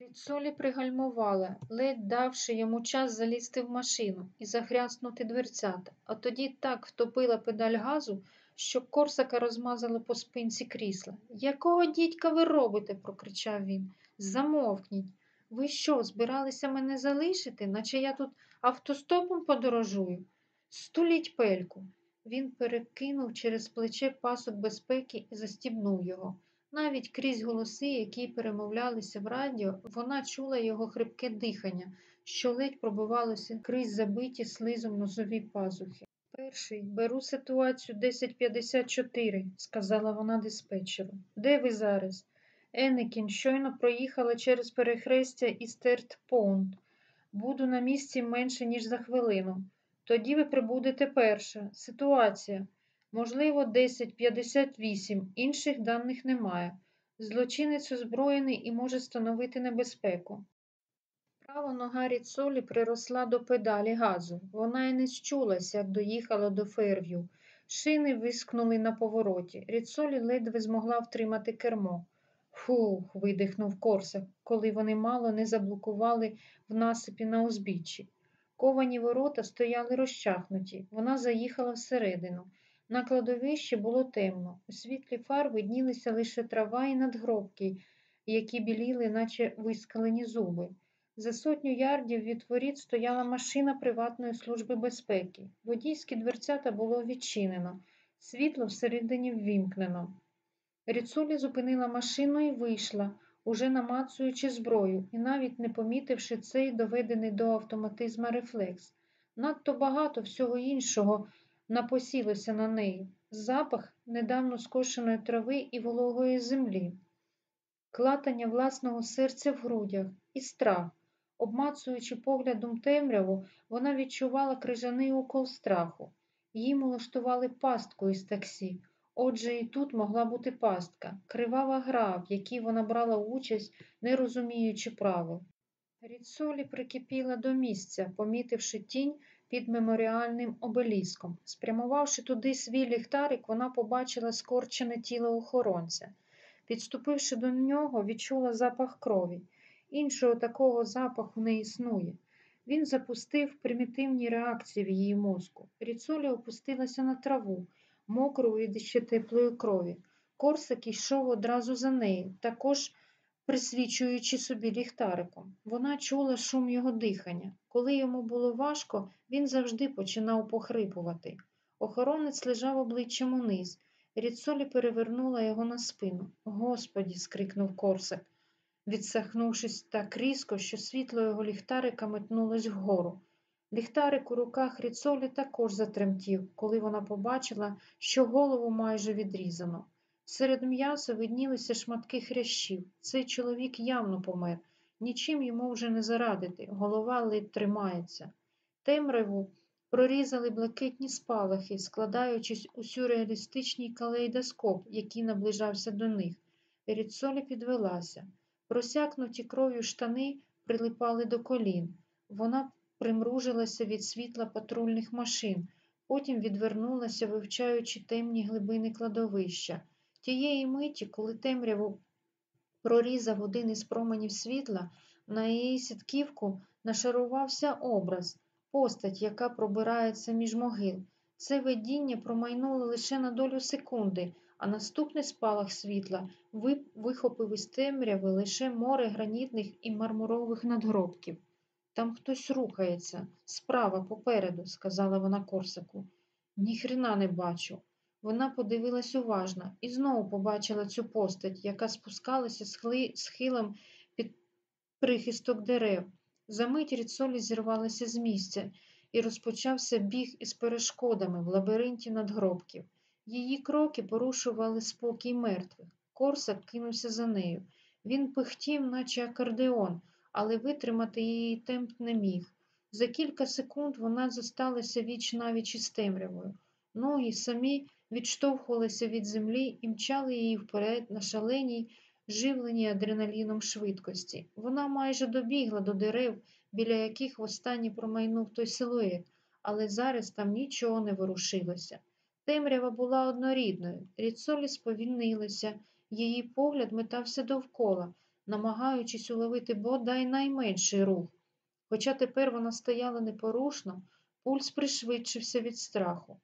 Ріцолі пригальмувала, ледь давши йому час залізти в машину і захряснути дверцята, а тоді так втопила педаль газу, що корсака розмазало по спинці крісла. Якого дідька ви робите? прокричав він. Замовкніть. Ви що, збиралися мене залишити, наче я тут автостопом подорожую? Стуліть пельку. Він перекинув через плече пасок безпеки і застібнув його. Навіть крізь голоси, які перемовлялися в радіо, вона чула його хрипке дихання, що ледь пробивалося крізь забиті слизом носові пазухи. Перший беру ситуацію 1054, сказала вона диспетчеру. Де ви зараз? Енекін щойно проїхала через перехрестя і стерт Поунд. Буду на місці менше, ніж за хвилину. Тоді ви прибудете перша. Ситуація. Можливо, 10-58, інших даних немає. Злочинець озброєний і може становити небезпеку. Права нога Ріцолі приросла до педалі газу. Вона й не щулася, як доїхала до ферв'ю. Шини вискнули на повороті. Ріцолі ледве змогла втримати кермо. Фух, видихнув Корсак, коли вони мало не заблокували в насипі на узбіччі. Ковані ворота стояли розчахнуті. Вона заїхала всередину. На кладовищі було темно. У світлі фар виднілися лише трава і надгробки, які біліли, наче вискалені зуби. За сотню ярдів від воріт стояла машина приватної служби безпеки. Водійські дверцята було відчинено, світло всередині ввімкнено. Ріцулі зупинила машину і вийшла, уже намацуючи зброю, і навіть не помітивши цей доведений до автоматизма рефлекс. Надто багато всього іншого напосілося на неї. Запах недавно скошеної трави і вологої землі, клатання власного серця в грудях і страх. Обмацуючи поглядом темряву, вона відчувала крижаний укол страху. Їм улаштували пастку із таксі. Отже, і тут могла бути пастка, кривава гра, в якій вона брала участь, не розуміючи правил. Ріцолі прикипіла до місця, помітивши тінь під меморіальним обеліском. Спрямувавши туди свій ліхтарик, вона побачила скорчене тіло охоронця. Підступивши до нього, відчула запах крові. Іншого такого запаху не існує. Він запустив примітивні реакції в її мозку. Ріцолі опустилася на траву, мокру від ще теплої крові. Корсак йшов одразу за нею, також присвічуючи собі ліхтариком. Вона чула шум його дихання. Коли йому було важко, він завжди починав похрипувати. Охоронець лежав обличчям униз. Ріцолі перевернула його на спину. Господі, скрикнув Корсак відсахнувшись так різко, що світло його ліхтарика метнулось вгору. Ліхтарик у руках Ріцолі також затремтів, коли вона побачила, що голову майже відрізано. Серед м'яса виднілися шматки хрящів. Цей чоловік явно помер, нічим йому вже не зарадити, голова ледь тримається. Темряву прорізали блакитні спалахи, складаючись у сюрреалістичний калейдоскоп, який наближався до них. Ріцолі підвелася. Просякнуті кров'ю штани прилипали до колін. Вона примружилася від світла патрульних машин, потім відвернулася, вивчаючи темні глибини кладовища. Тієї миті, коли темряву прорізав один із променів світла, на її сітківку нашарувався образ, постать, яка пробирається між могил. Це видіння промайнуло лише на долю секунди, а наступний спалах світла вихопив із темряви лише море гранітних і мармурових надгробків. Там хтось рухається, справа попереду, сказала вона Корсаку. Ніхрена не бачу. Вона подивилась уважно і знову побачила цю постать, яка спускалася схилом під прихисток дерев. Замить Ріцолі зірвалася з місця і розпочався біг із перешкодами в лабіринті надгробків. Її кроки порушували спокій мертвих. Корсак кинувся за нею. Він пихтів, наче акордеон, але витримати її темп не міг. За кілька секунд вона зосталася віч навіч із темрявою. Ноги самі відштовхувалися від землі і мчали її вперед на шаленій, живленій адреналіном швидкості. Вона майже добігла до дерев, біля яких востаннє промайнув той силует, але зараз там нічого не ворушилося. Темрява була однорідною, ріцолі сповільнилася, її погляд метався довкола, намагаючись уловити бодай найменший рух. Хоча тепер вона стояла непорушно, пульс пришвидшився від страху,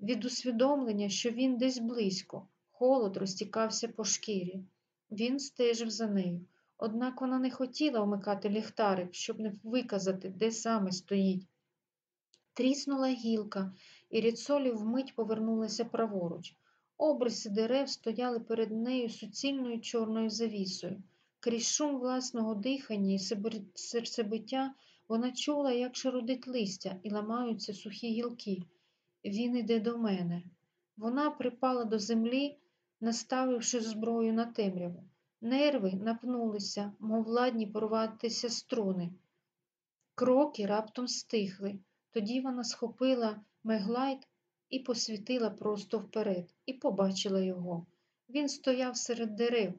від усвідомлення, що він десь близько, холод розтікався по шкірі. Він стежив за нею, однак вона не хотіла вмикати ліхтарик, щоб не виказати, де саме стоїть. Тріснула гілка, і Ріцолі вмить повернулася праворуч. Обриси дерев стояли перед нею суцільною чорною завісою. Крізь шум власного дихання і серцебиття вона чула, як шарудить листя і ламаються сухі гілки. Він іде до мене. Вона припала до землі, наставивши зброю на темряву. Нерви напнулися, мов ладні порватися струни. Кроки раптом стихли. Тоді вона схопила меглайт і посвітила просто вперед, і побачила його. Він стояв серед дерев,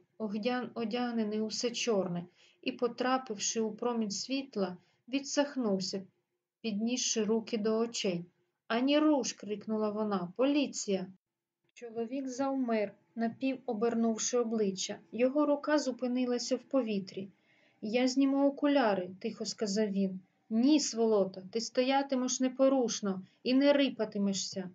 одягнений усе чорне, і, потрапивши у промінь світла, відсахнувся, піднісши руки до очей. Ані руш. крикнула вона. Поліція. Чоловік завмер, напів обернувши обличчя. Його рука зупинилася в повітрі. Я зніму окуляри, тихо сказав він. Ні, сволота, ти стоятимеш непорушно і не рипатимешся.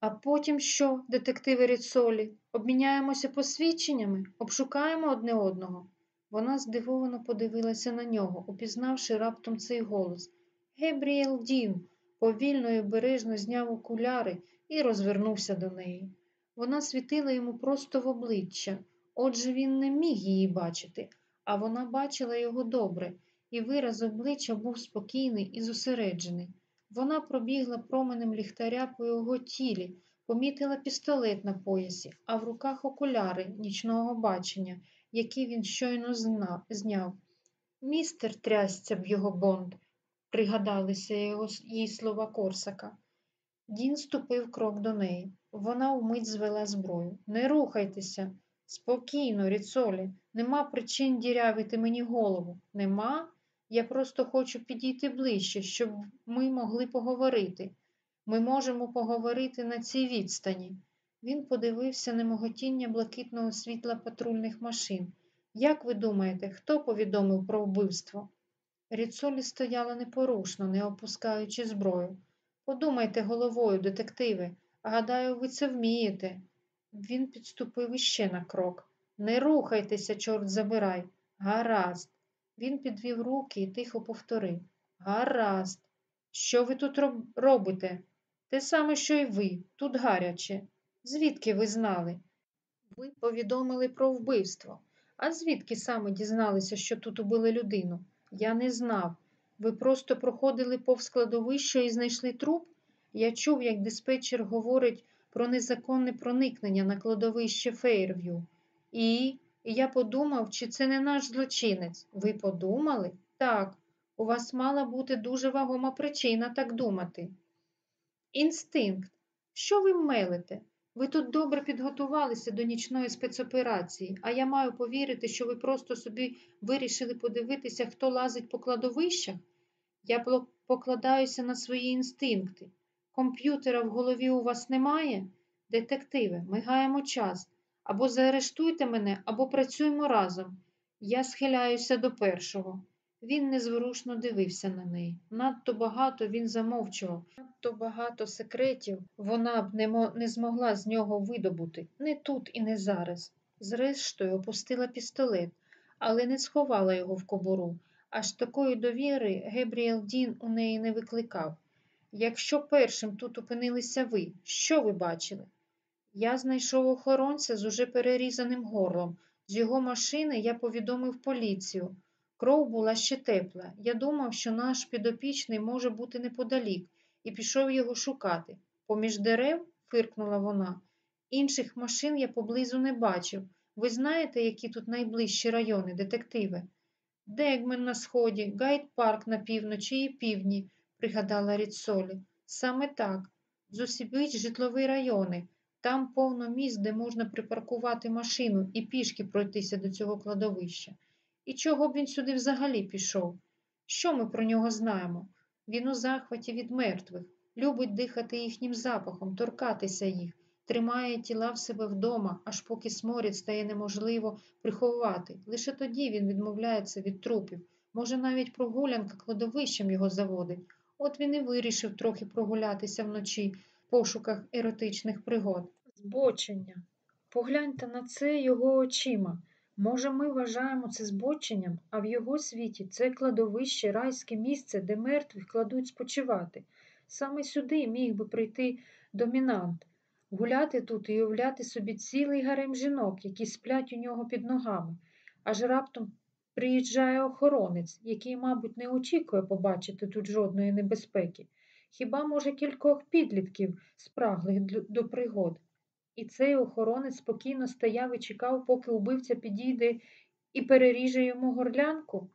А потім що, детективи Ріцолі, обміняємося посвідченнями, обшукаємо одне одного. Вона здивовано подивилася на нього, упізнавши раптом цей голос. Гебріел Дін повільно і обережно зняв окуляри і розвернувся до неї. Вона світила йому просто в обличчя, отже він не міг її бачити, а вона бачила його добре, і вираз обличчя був спокійний і зосереджений. Вона пробігла променем ліхтаря по його тілі, помітила пістолет на поясі, а в руках окуляри нічного бачення, які він щойно зняв. Містер трясця в його бонд, пригадалися його, їй слова Корсака. Дін ступив крок до неї. Вона вмить звела зброю. Не рухайтеся. Спокійно, Ріцолі, нема причин дірявити мені голову. Нема? Я просто хочу підійти ближче, щоб ми могли поговорити. Ми можемо поговорити на цій відстані. Він подивився на моготіння блакитного світла патрульних машин. Як ви думаєте, хто повідомив про вбивство? Ріцолі стояла непорушно, не опускаючи зброю. Подумайте головою, детективи, гадаю, ви це вмієте. Він підступив іще на крок. Не рухайтеся, чорт забирай. Гаразд. Він підвів руки і тихо повторив Гаразд. Що ви тут робите? Те саме, що й ви, тут гаряче. Звідки ви знали? Ви повідомили про вбивство. А звідки саме дізналися, що тут убили людину? Я не знав. Ви просто проходили повз кладовище і знайшли труп? Я чув, як диспетчер говорить про незаконне проникнення на кладовище Фейрв'ю. І і я подумав, чи це не наш злочинець. Ви подумали? Так. У вас мала бути дуже вагома причина так думати. Інстинкт. Що ви мелите? Ви тут добре підготувалися до нічної спецоперації, а я маю повірити, що ви просто собі вирішили подивитися, хто лазить по кладовищах? Я покладаюся на свої інстинкти. Комп'ютера в голові у вас немає? Детективи, ми гаємо час. Або заарештуйте мене, або працюємо разом. Я схиляюся до першого. Він незворушно дивився на неї. Надто багато він замовчував, надто багато секретів вона б не, не змогла з нього видобути, не тут і не зараз. Зрештою, опустила пістолет, але не сховала його в кобуру. Аж такої довіри Гебріел Дін у неї не викликав. Якщо першим тут опинилися ви, що ви бачили? Я знайшов охоронця з уже перерізаним горлом. З його машини я повідомив поліцію. Кров була ще тепла. Я думав, що наш підопічний може бути неподалік, і пішов його шукати. Поміж дерев, фиркнула вона. Інших машин я поблизу не бачив. Ви знаєте, які тут найближчі райони, детективе? Дедгем на сході, Гайд-парк на півночі і півдні, пригадала Ріцолі. Саме так. Зусібіч житлові райони. Там повно місць, де можна припаркувати машину і пішки пройтися до цього кладовища. І чого б він сюди взагалі пішов? Що ми про нього знаємо? Він у захваті від мертвих, любить дихати їхнім запахом, торкатися їх, тримає тіла в себе вдома, аж поки сморід стає неможливо приховати. Лише тоді він відмовляється від трупів. Може, навіть прогулянка кладовищем його заводить. От він і вирішив трохи прогулятися вночі пошуках еротичних пригод. Збочення. Погляньте на це його очима. Може, ми вважаємо це збоченням, а в його світі це кладовище, райське місце, де мертвих кладуть спочивати. Саме сюди міг би прийти домінант, гуляти тут і уявляти собі цілий гарем жінок, які сплять у нього під ногами. Аж раптом приїжджає охоронець, який, мабуть, не очікує побачити тут жодної небезпеки. Хіба, може, кількох підлітків спраглих до пригод. І цей охоронець спокійно стояв і чекав, поки убивця підійде і переріже йому горлянку?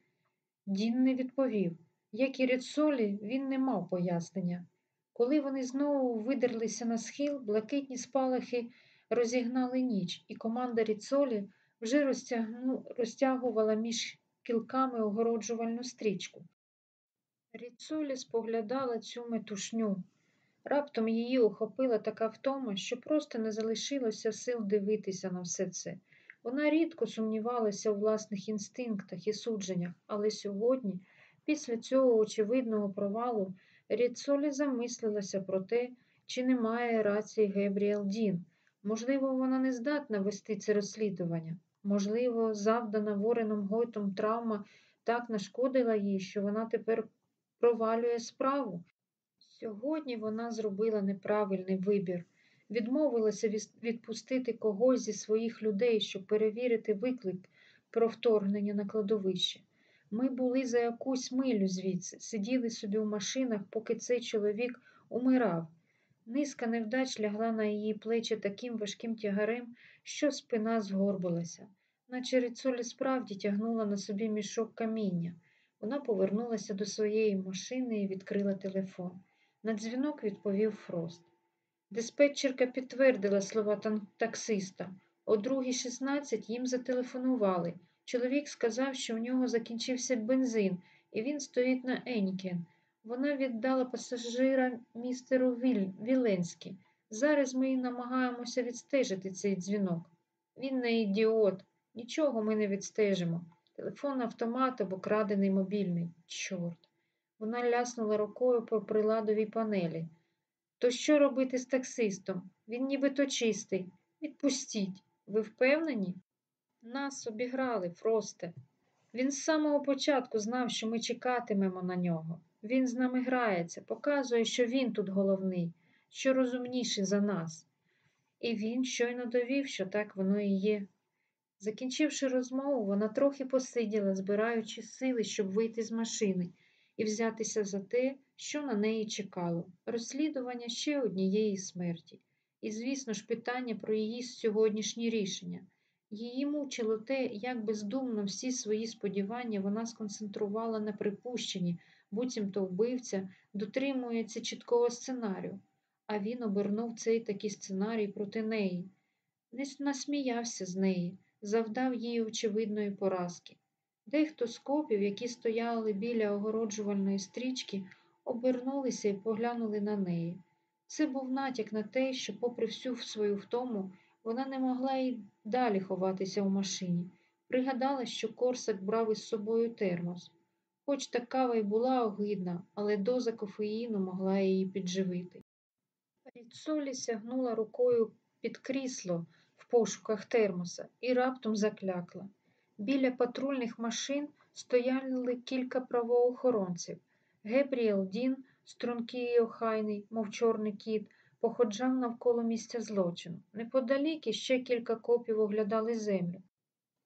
Дін не відповів. Як і Ріцолі, він не мав пояснення. Коли вони знову видерлися на схил, блакитні спалахи розігнали ніч, і команда Ріцолі вже розтягну... розтягувала між кілками огороджувальну стрічку. Ріцолі споглядала цю метушню. Раптом її охопила така втома, що просто не залишилося сил дивитися на все це. Вона рідко сумнівалася у власних інстинктах і судженнях, але сьогодні, після цього очевидного провалу, Ріцолі замислилася про те, чи немає рації Гебріел Дін. Можливо, вона не здатна вести це розслідування. Можливо, завдана Вореном Гойтом травма так нашкодила їй, що вона тепер провалює справу. Сьогодні вона зробила неправильний вибір, відмовилася відпустити когось зі своїх людей, щоб перевірити виклик про вторгнення на кладовище. Ми були за якусь милю звідси, сиділи собі в машинах, поки цей чоловік умирав. Низка невдач лягла на її плечі таким важким тягарем, що спина згорбилася, наче Рицолі справді тягнула на собі мішок каміння. Вона повернулася до своєї машини і відкрила телефон. На дзвінок відповів Фрост. Диспетчерка підтвердила слова таксиста. О 2.16 їм зателефонували. Чоловік сказав, що в нього закінчився бензин, і він стоїть на Енікен. Вона віддала пасажира містеру Віль... Віленські. Зараз ми намагаємося відстежити цей дзвінок. Він не ідіот. Нічого ми не відстежимо. Телефон автомат або крадений мобільний. Чорт. Вона ляснула рукою по приладовій панелі. То що робити з таксистом? Він нібито чистий. Відпустіть. Ви впевнені? Нас обіграли, Фросте. Він з самого початку знав, що ми чекатимемо на нього. Він з нами грається, показує, що він тут головний, що розумніший за нас. І він щойно довів, що так воно і є. Закінчивши розмову, вона трохи посиділа, збираючи сили, щоб вийти з машини і взятися за те, що на неї чекало розслідування ще однієї смерті. І, звісно ж, питання про її сьогоднішнє рішення. Її мучило те, як бездумно всі свої сподівання вона сконцентрувала на припущенні, буцімто вбивця дотримується чіткого сценарію, а він обернув цей такий сценарій проти неї. Не насміявся з неї, завдав їй очевидної поразки. Дехто з копів, які стояли біля огороджувальної стрічки, обернулися і поглянули на неї. Це був натяк на те, що, попри всю свою втому, вона не могла й далі ховатися у машині. Пригадала, що Корсак брав із собою термос. Хоч та кава й була огидна, але доза кофеїну могла її підживити. Ріцолі сягнула рукою під крісло пошуках термоса і раптом заклякла. Біля патрульних машин стояли кілька правоохоронців. Гебріел Дін, стрункий і охайний, мов чорний кіт, походжав навколо місця злочину. Неподалік іще кілька копів оглядали землю.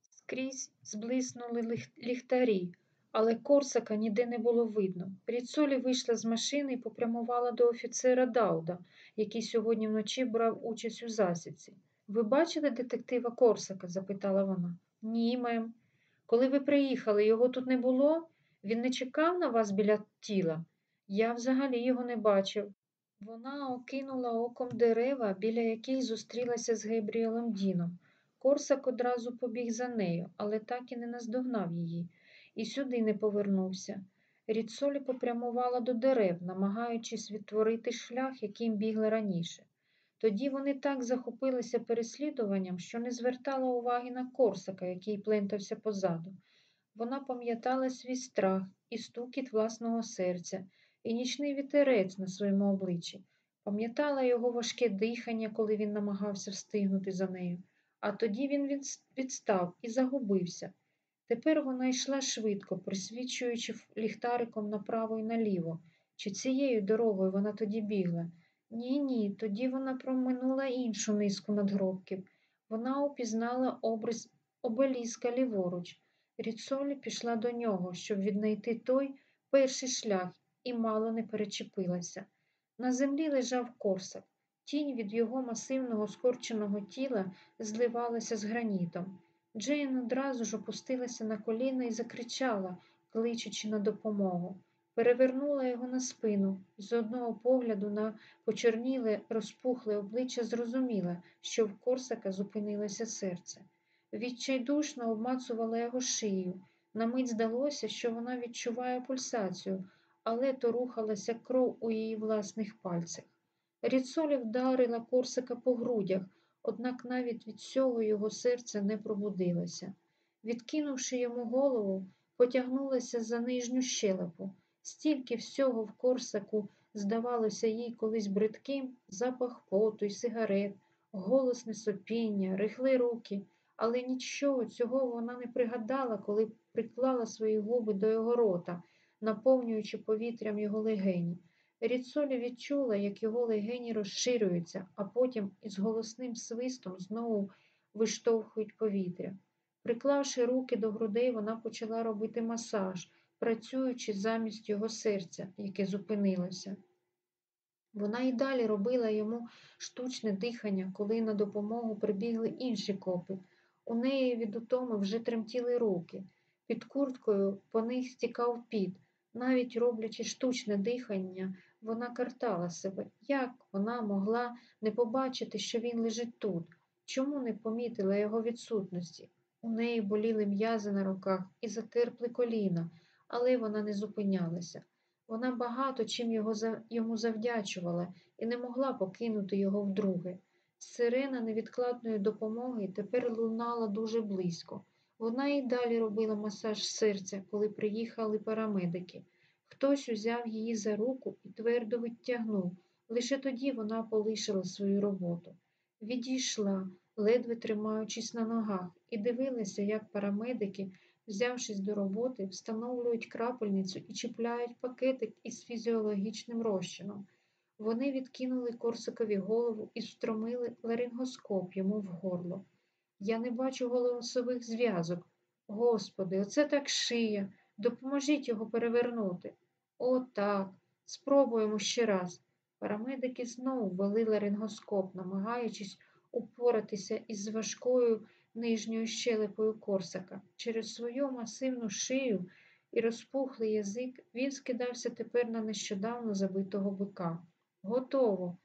Скрізь зблиснули ліхтарі, але Корсака ніде не було видно. Ріцолі вийшла з машини і попрямувала до офіцера Дауда, який сьогодні вночі брав участь у засідці. Ви бачили детектива Корсака? запитала вона. Ні, мем. Коли ви приїхали, його тут не було? Він не чекав на вас біля тіла? Я взагалі його не бачив. Вона окинула оком дерева, біля яких зустрілася з Гебріелом Діном. Корсак одразу побіг за нею, але так і не наздогнав її, і сюди не повернувся. Ріцолі попрямувала до дерев, намагаючись відтворити шлях, яким бігли раніше. Тоді вони так захопилися переслідуванням, що не звертала уваги на Корсака, який плентався позаду. Вона пам'ятала свій страх і стукіт власного серця, і нічний вітерець на своєму обличчі, пам'ятала його важке дихання, коли він намагався встигнути за нею, а тоді він відстав і загубився. Тепер вона йшла швидко, присвічуючи ліхтариком направо і наліво. Чи цією дорогою вона тоді бігла? Ні, ні, тоді вона проминула іншу низку надгробків. Вона упізнала образ обеліска ліворуч. Ріцолі пішла до нього, щоб віднайти той перший шлях, і мало не перечепилася. На землі лежав корсак. Тінь від його масивного скорченого тіла зливалася з гранітом. Джейн одразу ж опустилася на коліна і закричала, кличучи на допомогу перевернула його на спину з одного погляду на почорніле, розпухле обличчя зрозуміла, що в Корсака зупинилося серце. Відчайдушно обмацувала його шию. На мить здалося, що вона відчуває пульсацію, але то рухалася кров у її власних пальцях. Ріцолі вдарила Корсака по грудях, однак навіть від цього його серце не пробудилося. Відкинувши йому голову, потягнулася за нижню щелепу. Стільки всього в Корсаку здавалося їй колись бридким запах поту й сигарет, голосне сопіння, рихли руки, але нічого цього вона не пригадала, коли приклала свої губи до його рота, наповнюючи повітрям його легені. Ріцолі відчула, як його легені розширюються, а потім із голосним свистом знову виштовхують повітря. Приклавши руки до грудей, вона почала робити масаж працюючи замість його серця, яке зупинилося. Вона й далі робила йому штучне дихання, коли на допомогу прибігли інші копи. У неї від утоми вже тремтіли руки. Під курткою по них стікав піт. Навіть роблячи штучне дихання, вона картала себе. Як вона могла не побачити, що він лежить тут? Чому не помітила його відсутності? У неї боліли м'язи на руках і затерпли коліна але вона не зупинялася. Вона багато чим його, йому завдячувала і не могла покинути його вдруге. Сирена невідкладної допомоги тепер лунала дуже близько. Вона і далі робила масаж серця, коли приїхали парамедики. Хтось узяв її за руку і твердо відтягнув. Лише тоді вона полишила свою роботу. Відійшла, ледве тримаючись на ногах, і дивилася, як парамедики взявшись до роботи, встановлюють крапельницю і чіпляють пакетик із фізіологічним розчином. Вони відкинули Корсакові голову і встромили ларингоскоп йому в горло. Я не бачу голосових зв'язок. Господи, оце так шия. Допоможіть його перевернути. О, так. Спробуємо ще раз. Парамедики знову ввели ларингоскоп, намагаючись упоратися із важкою нижньою щелепою Корсака. Через свою масивну шию і розпухлий язик він скидався тепер на нещодавно забитого бика. Готово.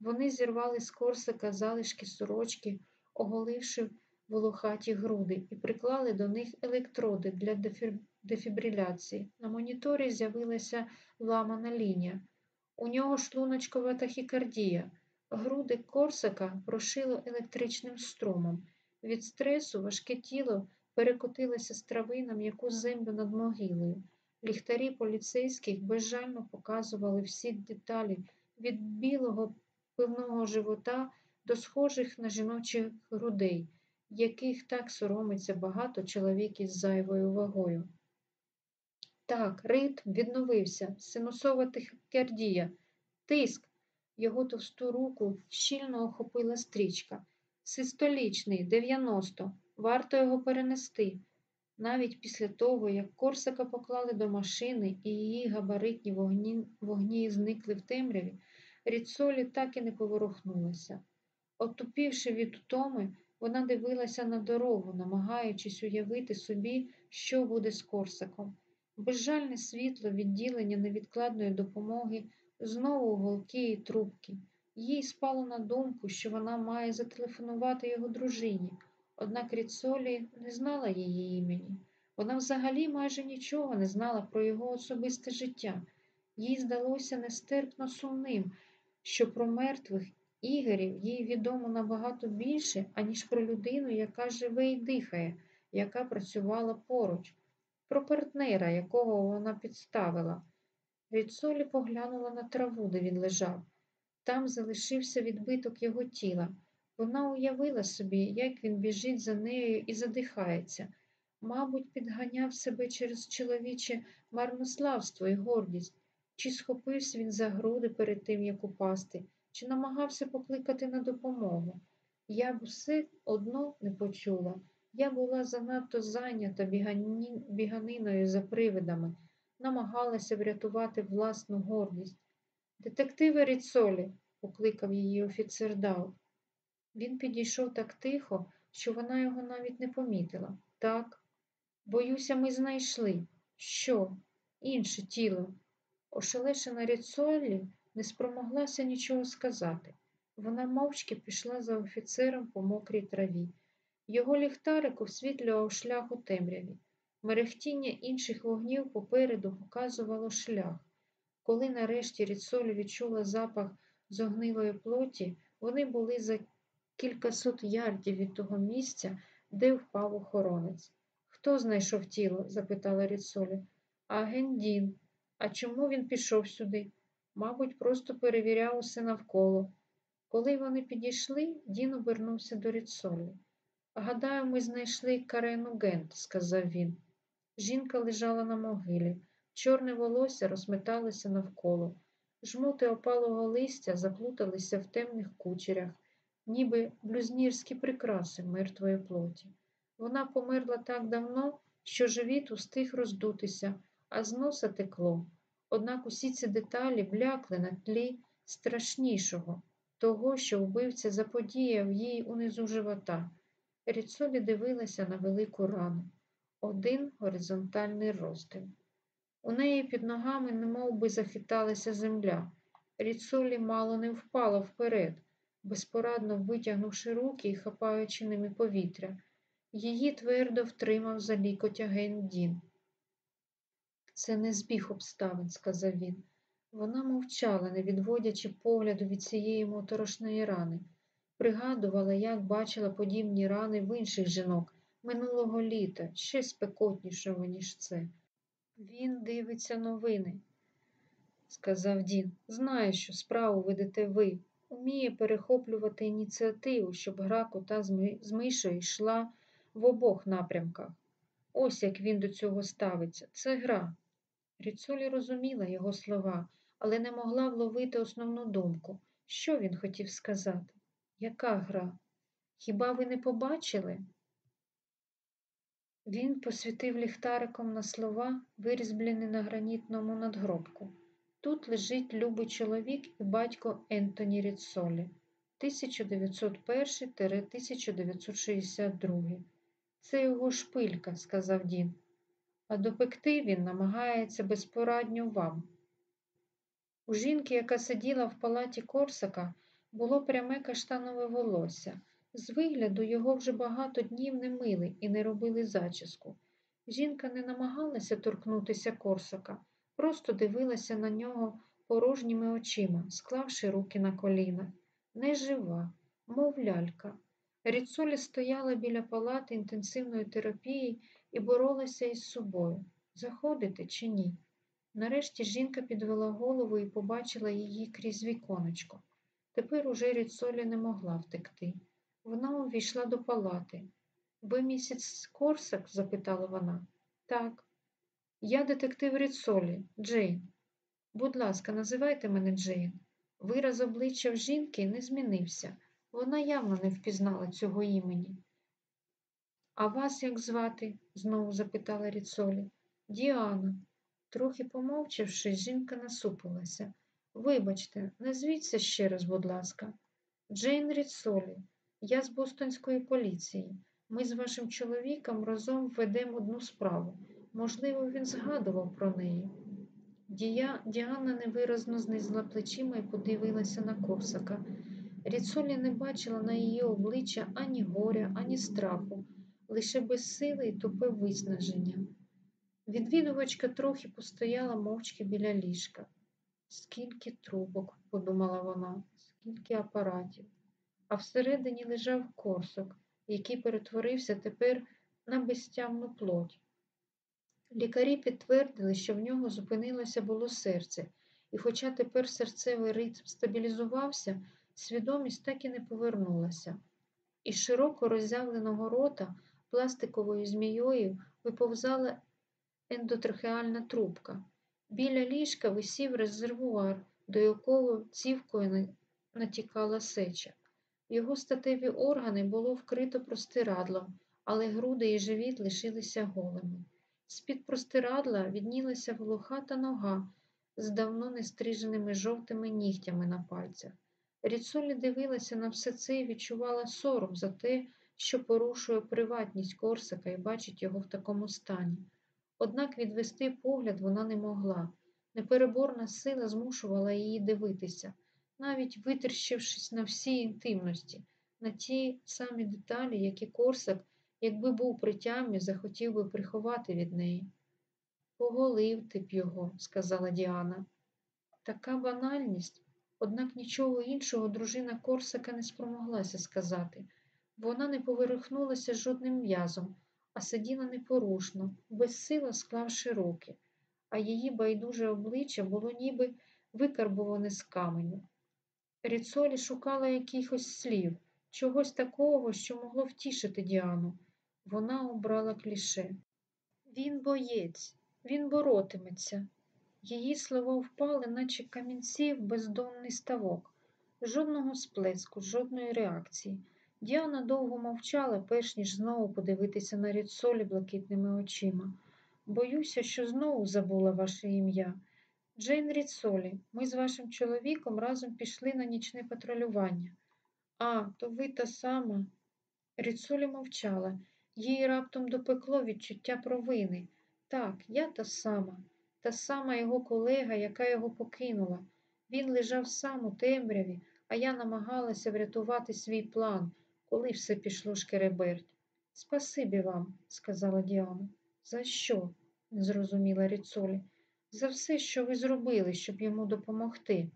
Вони зірвали з Корсака залишки сорочки, оголивши волохаті груди, і приклали до них електроди для дефі- дефібриляції. На моніторі з'явилася ламана лінія. У нього шлуночкова тахікардія. Груди Корсака прошило електричним струмом. Від стресу важке тіло перекотилося з трави на м'яку землю над могилою. Ліхтарі поліцейських безжально показували всі деталі від білого пивного живота до схожих на жіночих грудей, яких так соромиться багато чоловіків з зайвою вагою. Так, ритм відновився, синусова тахікардія, тиск. Його товсту руку щільно охопила стрічка. Систолічний, 90. Варто його перенести. Навіть після того, як Корсака поклали до машини і її габаритні вогні, вогні зникли в темряві, Ріцолі так і не поворухнулася. Отупівши від утоми, вона дивилася на дорогу, намагаючись уявити собі, що буде з Корсаком. Безжальне світло відділення невідкладної допомоги, знову голки і трубки. Їй спало на думку, що вона має зателефонувати його дружині, однак Ріцолі не знала її імені. Вона взагалі майже нічого не знала про його особисте життя. Їй здалося нестерпно сумним, що про мертвих ігорів їй відомо набагато більше, аніж про людину, яка живе і дихає, яка працювала поруч, про партнера, якого вона підставила. Ріцолі поглянула на траву, де він лежав. Там залишився відбиток його тіла. Вона уявила собі, як він біжить за нею і задихається. Мабуть, підганяв себе через чоловіче марнославство і гордість, чи схопився він за груди перед тим, як упасти, чи намагався покликати на допомогу. Я б усе одно не почула. Я була занадто зайнята бігані... біганиною за привидами, намагалася врятувати власну гордість. Детективе Ріцолі, покликав її офіцер Дау. Він підійшов так тихо, що вона його навіть не помітила. Так, боюся, ми знайшли. Що? Інше тіло. Ошелешена Ріцолі не спромоглася нічого сказати. Вона мовчки пішла за офіцером по мокрій траві. Його ліхтарик освітлював шлях у темряві. Мерехтіння інших вогнів попереду показувало шлях. Коли нарешті Ріцолі відчула запах зогнилої плоті, вони були за кількасот ярдів від того місця, де впав охоронець. Хто знайшов тіло? запитала Ріцолі. Агент Дін. А чому він пішов сюди? Мабуть, просто перевіряв усе навколо. Коли вони підійшли, Дін обернувся до Ріцолі. Гадаю, ми знайшли Карену Гент, сказав він. Жінка лежала на могилі. Чорне волосся розметалося навколо. Жмути опалого листя заплуталися в темних кучерях, ніби блюзнірські прикраси мертвої плоті. Вона померла так давно, що живіт устиг роздутися, а з носа текло. Однак усі ці деталі блякли на тлі страшнішого, того, що вбивця заподіяв їй унизу живота. Ріцолі дивилася на велику рану. Один горизонтальний розділ. У неї під ногами немов би захиталася земля. Ріцолі мало не впала вперед, безпорадно витягнувши руки і хапаючи ними повітря. Її твердо втримав за агент Дін. Це не збіг обставин, сказав він. Вона мовчала, не відводячи погляду від цієї моторошної рани. Пригадувала, як бачила подібні рани в інших жінок минулого літа, ще спекотнішого, ніж це. Він дивиться новини, сказав Дін. Знає, що справу ведете ви. Уміє перехоплювати ініціативу, щоб гра кота з мишою йшла в обох напрямках. Ось як він до цього ставиться. Це гра. Ріцолі розуміла його слова, але не могла вловити основну думку. Що він хотів сказати? Яка гра? Хіба ви не побачили? Він посвітив ліхтариком на слова, вирізблені на гранітному надгробку. Тут лежить любий чоловік і батько Ентоні Ріцолі. 1901-1962. Це його шпилька, сказав Дін. А допекти він намагається безпорадньо вам. У жінки, яка сиділа в палаті Корсака, було пряме каштанове волосся. З вигляду його вже багато днів не мили і не робили зачіску. Жінка не намагалася торкнутися Корсака, просто дивилася на нього порожніми очима, склавши руки на коліна. Нежива, мов лялька. Ріцолі стояла біля палати інтенсивної терапії і боролася із собою. Заходити чи ні? Нарешті жінка підвела голову і побачила її крізь віконечко. Тепер уже Ріцолі не могла втекти. Вона увійшла до палати. Ви місяць Корсак? запитала вона. Так. Я детектив Ріцолі, Джейн. Будь ласка, називайте мене Джейн. Вираз обличчя в жінки не змінився. Вона явно не впізнала цього імені. А вас як звати? знову запитала Ріцолі. Діана. Трохи помовчавши, жінка насупилася. Вибачте, назвіться ще раз, будь ласка. Джейн Ріцолі, я з Бостонської поліції. Ми з вашим чоловіком разом ведемо одну справу. Можливо, він згадував про неї. Дія... Діана невиразно знизила плечима і подивилася на Корсака. Ріцолі не бачила на її обличчя ані горя, ані страху, лише безсиле і тупе виснаження. Відвідувачка трохи постояла мовчки біля ліжка. Скільки трубок, подумала вона, скільки апаратів. А всередині лежав корсок, який перетворився тепер на безтямну плоть. Лікарі підтвердили, що в нього зупинилося було серце, і, хоча тепер серцевий ритм стабілізувався, свідомість так і не повернулася. Із широко роззявленого рота пластиковою змією виповзала ендотрахеальна трубка. Біля ліжка висів резервуар, до якого цівкою натікала сеча. Його статеві органи було вкрито простирадлом, але груди і живіт лишилися голими. З-під простирадла віднілася волохата нога з давно нестриженими жовтими нігтями на пальцях. Ріцолі дивилася на все це і відчувала сором за те, що порушує приватність Корсака і бачить його в такому стані. Однак відвести погляд вона не могла. Непереборна сила змушувала її дивитися, навіть витріщившись на всі інтимності, на ті самі деталі, які Корсак, якби був при тямі, захотів би приховати від неї. Поголив ти б його, сказала Діана. Така банальність, однак нічого іншого дружина Корсака не спромоглася сказати. Вона не поверхнулася жодним м'язом, а сиділа непорушно, безсило склавши руки, а її байдуже обличчя було ніби викарбуване з каменю. Ріцолі шукала якихось слів, чогось такого, що могло втішити Діану. Вона обрала кліше. Він боєць, він боротиметься. Її слова впали, наче камінці в бездонний ставок. Жодного сплеску, жодної реакції. Діана довго мовчала, перш ніж знову подивитися на Ріцолі блакитними очима. Боюся, що знову забула ваше ім'я. Джейн Ріцолі, ми з вашим чоловіком разом пішли на нічне патрулювання. А, то ви та сама. Ріцолі мовчала. Їй раптом допекло відчуття провини. Так, я та сама, та сама його колега, яка його покинула. Він лежав сам у темряві, а я намагалася врятувати свій план, коли все пішло шкереберть. Спасибі вам, сказала Діана. За що? не зрозуміла Ріцолі. За все, що ви зробили, щоб йому допомогти.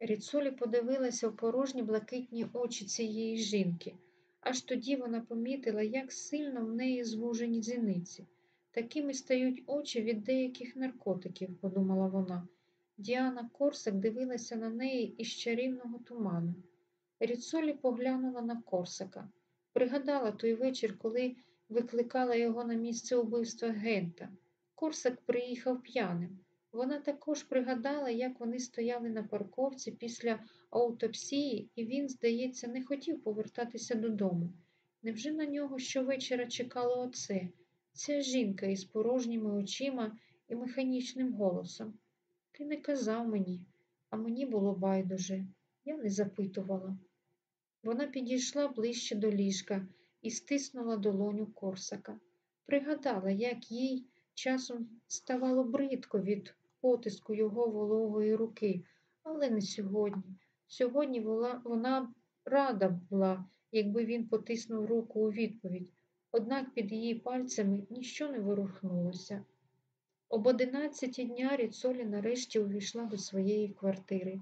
Ріцолі подивилася в порожні блакитні очі цієї жінки. Аж тоді вона помітила, як сильно в неї звужені зіниці. Такими стають очі від деяких наркотиків, подумала вона. Діана Корсак дивилася на неї із чарівного туману. Ріцолі поглянула на Корсака. Пригадала той вечір, коли викликала його на місце убивства Гента. Корсак приїхав п'яним. Вона також пригадала, як вони стояли на парковці після аутопсії, і він, здається, не хотів повертатися додому. Невже на нього щовечора чекало оце, ця жінка із порожніми очима і механічним голосом? Ти не казав мені, а мені було байдуже. Я не запитувала. Вона підійшла ближче до ліжка і стиснула долоню Корсака. Пригадала, як їй часом ставало бридко від потиску його вологої руки, але не сьогодні. Сьогодні вона, рада була, якби він потиснув руку у відповідь, однак під її пальцями ніщо не ворухнулося. Об одинадцятій дня Ріцолі нарешті увійшла до своєї квартири,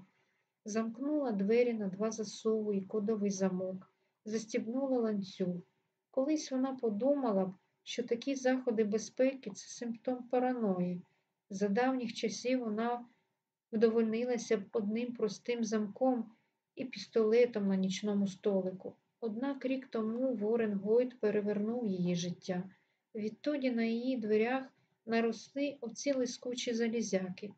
замкнула двері на два засови і кодовий замок, застібнула ланцюг. Колись вона подумала б, що такі заходи безпеки це симптом параної. За давніх часів вона вдовольнилася б одним простим замком і пістолетом на нічному столику. Однак рік тому Ворен Гойд перевернув її життя. Відтоді на її дверях наросли оці лискучі залізяки.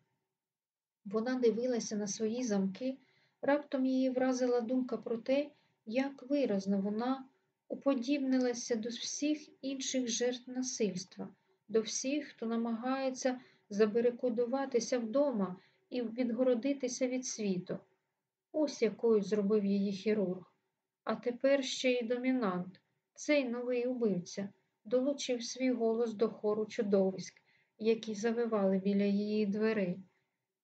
Вона дивилася на свої замки, раптом її вразила думка про те, як виразно вона уподібнилася до всіх інших жертв насильства, до всіх, хто намагається заберекодуватися вдома і відгородитися від світу. Ось якою зробив її хірург. А тепер ще й домінант, цей новий убивця, долучив свій голос до хору чудовиськ, які завивали біля її дверей.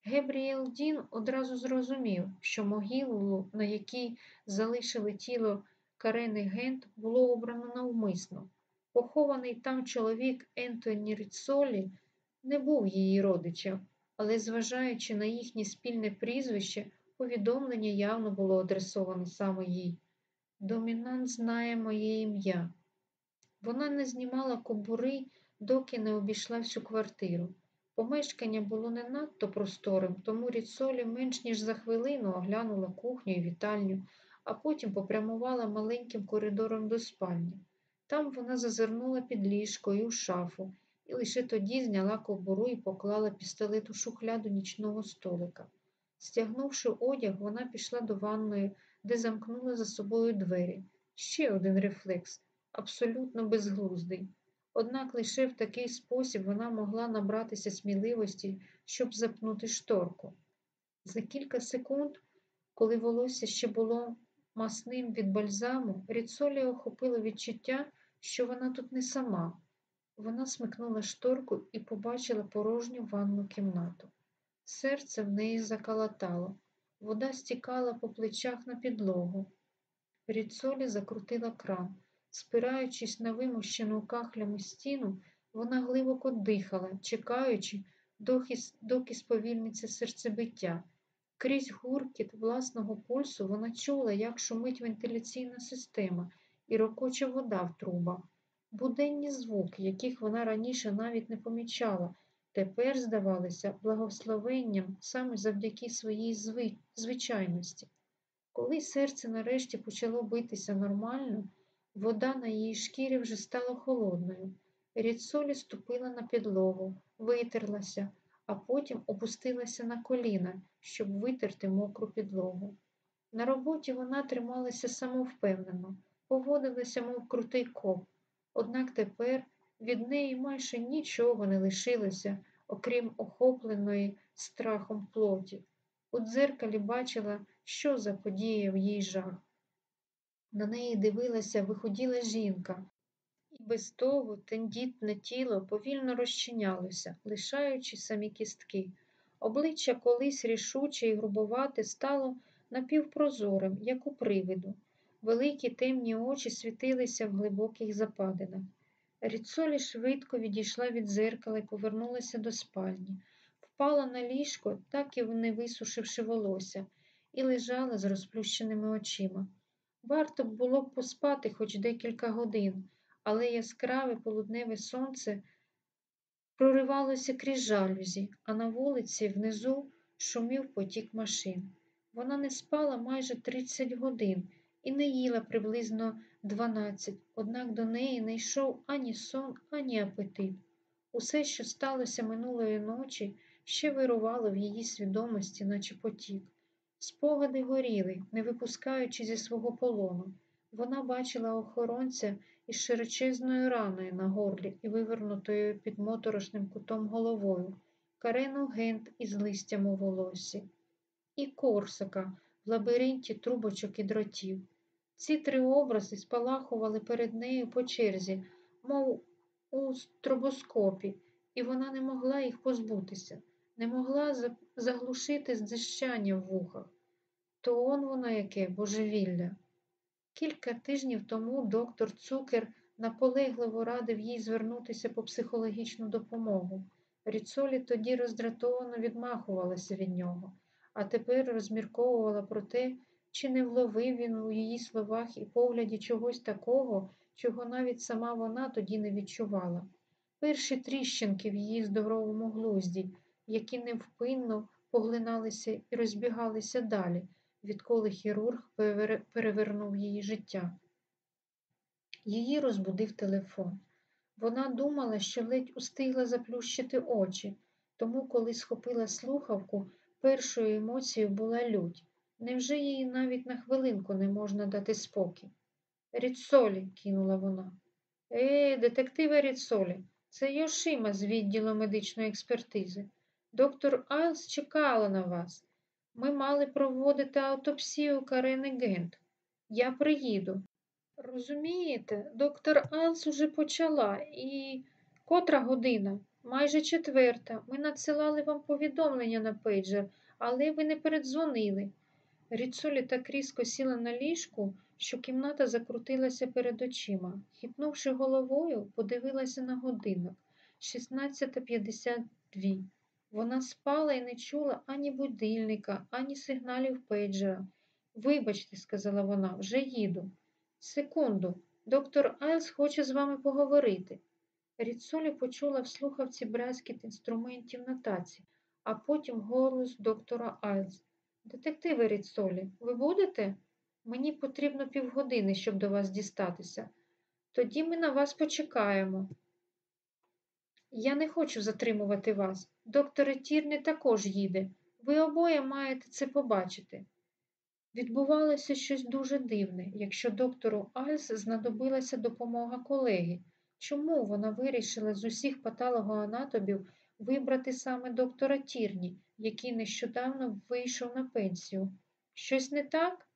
Гебріел Дін одразу зрозумів, що могилу, на якій залишили тіло Карени Гент, було обрано навмисно. Похований там чоловік Ентоні Ріцолі не був її родичем, але, зважаючи на їхнє спільне прізвище, повідомлення явно було адресовано саме їй. Домінант знає моє ім'я. Вона не знімала кобури, доки не обійшла всю квартиру. Помешкання було не надто просторим, тому Ріцолі менш ніж за хвилину оглянула кухню і вітальню, а потім попрямувала маленьким коридором до спальні. Там вона зазирнула під ліжко і у шафу, і лише тоді зняла кобуру і поклала пістолет у шухляду нічного столика. Стягнувши одяг, вона пішла до ванної, де замкнула за собою двері. Ще один рефлекс, абсолютно безглуздий. Однак лише в такий спосіб вона могла набратися сміливості, щоб запнути шторку. За кілька секунд, коли волосся ще було масним від бальзаму, Ріцолі охопило відчуття, що вона тут не сама. Вона смикнула шторку і побачила порожню ванну кімнату. Серце в неї закалатало, вода стікала по плечах на підлогу. Ріцолі закрутила кран. Спираючись на вимощену кахлями стіну, вона глибоко дихала, чекаючи, доки сповільниться серцебиття. Крізь гуркіт власного пульсу вона чула, як шумить вентиляційна система і рокоче вода в трубах. Буденні звуки, яких вона раніше навіть не помічала, тепер здавалися благословенням саме завдяки своїй зви... звичайності. Коли серце нарешті почало битися нормально, вода на її шкірі вже стала холодною. Рідсолі ступила на підлогу, витерлася, а потім опустилася на коліна, щоб витерти мокру підлогу. На роботі вона трималася самовпевнено, поводилася, мов крутий коп, однак тепер від неї майже нічого не лишилося, окрім охопленої страхом плоті. У дзеркалі бачила, що заподіяв їй жах. На неї дивилася виходіла жінка, без того тендітне тіло повільно розчинялося, лишаючи самі кістки. Обличчя колись рішуче і грубовате стало напівпрозорим, як у привиду. Великі темні очі світилися в глибоких западинах. Ріцолі швидко відійшла від дзеркала і повернулася до спальні, впала на ліжко, так і не висушивши волосся, і лежала з розплющеними очима. Варто б було б поспати хоч декілька годин, але яскраве полудневе сонце проривалося крізь жалюзі, а на вулиці внизу шумів потік машин. Вона не спала майже 30 годин і не їла приблизно 12, однак до неї не йшов ані сон, ані апетит. Усе, що сталося минулої ночі, ще вирувало в її свідомості, наче потік. Спогади горіли, не випускаючи зі свого полону. Вона бачила охоронця із широчезною раною на горлі і вивернутою під моторошним кутом головою, карену гент із листям у волосі, і Корсака в лабіринті трубочок і дротів. Ці три образи спалахували перед нею по черзі, мов у стробоскопі, і вона не могла їх позбутися, не могла заглушити здищання в вухах. То он воно яке божевілля. Кілька тижнів тому доктор Цукер наполегливо радив їй звернутися по психологічну допомогу. Ріцолі тоді роздратовано відмахувалася від нього, а тепер розмірковувала про те, чи не вловив він у її словах і погляді чогось такого, чого навіть сама вона тоді не відчувала. Перші тріщинки в її здоровому глузді, які невпинно поглиналися і розбігалися далі, відколи хірург перевернув її життя. Її розбудив телефон. Вона думала, що ледь устигла заплющити очі, тому, коли схопила слухавку, першою емоцією була лють. Невже їй навіть на хвилинку не можна дати спокій? Ріцолі, кинула вона. Е, детективе Ріцолі, це Йошима з відділу медичної експертизи. Доктор Айлс чекала на вас. Ми мали проводити аутопсію Карени Гент. Я приїду. Розумієте, доктор Айлс уже почала і котра година, майже четверта. Ми надсилали вам повідомлення на пейджер, але ви не передзвонили. Ріцолі так різко сіла на ліжку, що кімната закрутилася перед очима. Хитнувши головою, подивилася на годинок 16.52. Вона спала і не чула ані будильника, ані сигналів пейджера. Вибачте, сказала вона, вже їду. Секунду, доктор Айлс хоче з вами поговорити. Ріцолі почула в слухавці брязкіт інструментів на таці, а потім голос доктора Айлс. Детективе Ріцолі, ви будете? Мені потрібно півгодини, щоб до вас дістатися. Тоді ми на вас почекаємо. Я не хочу затримувати вас. Доктор Тірні також їде. Ви обоє маєте це побачити. Відбувалося щось дуже дивне, якщо доктору Альс знадобилася допомога колеги. Чому вона вирішила з усіх патологоанатомів вибрати саме доктора Тірні, який нещодавно вийшов на пенсію? Щось не так?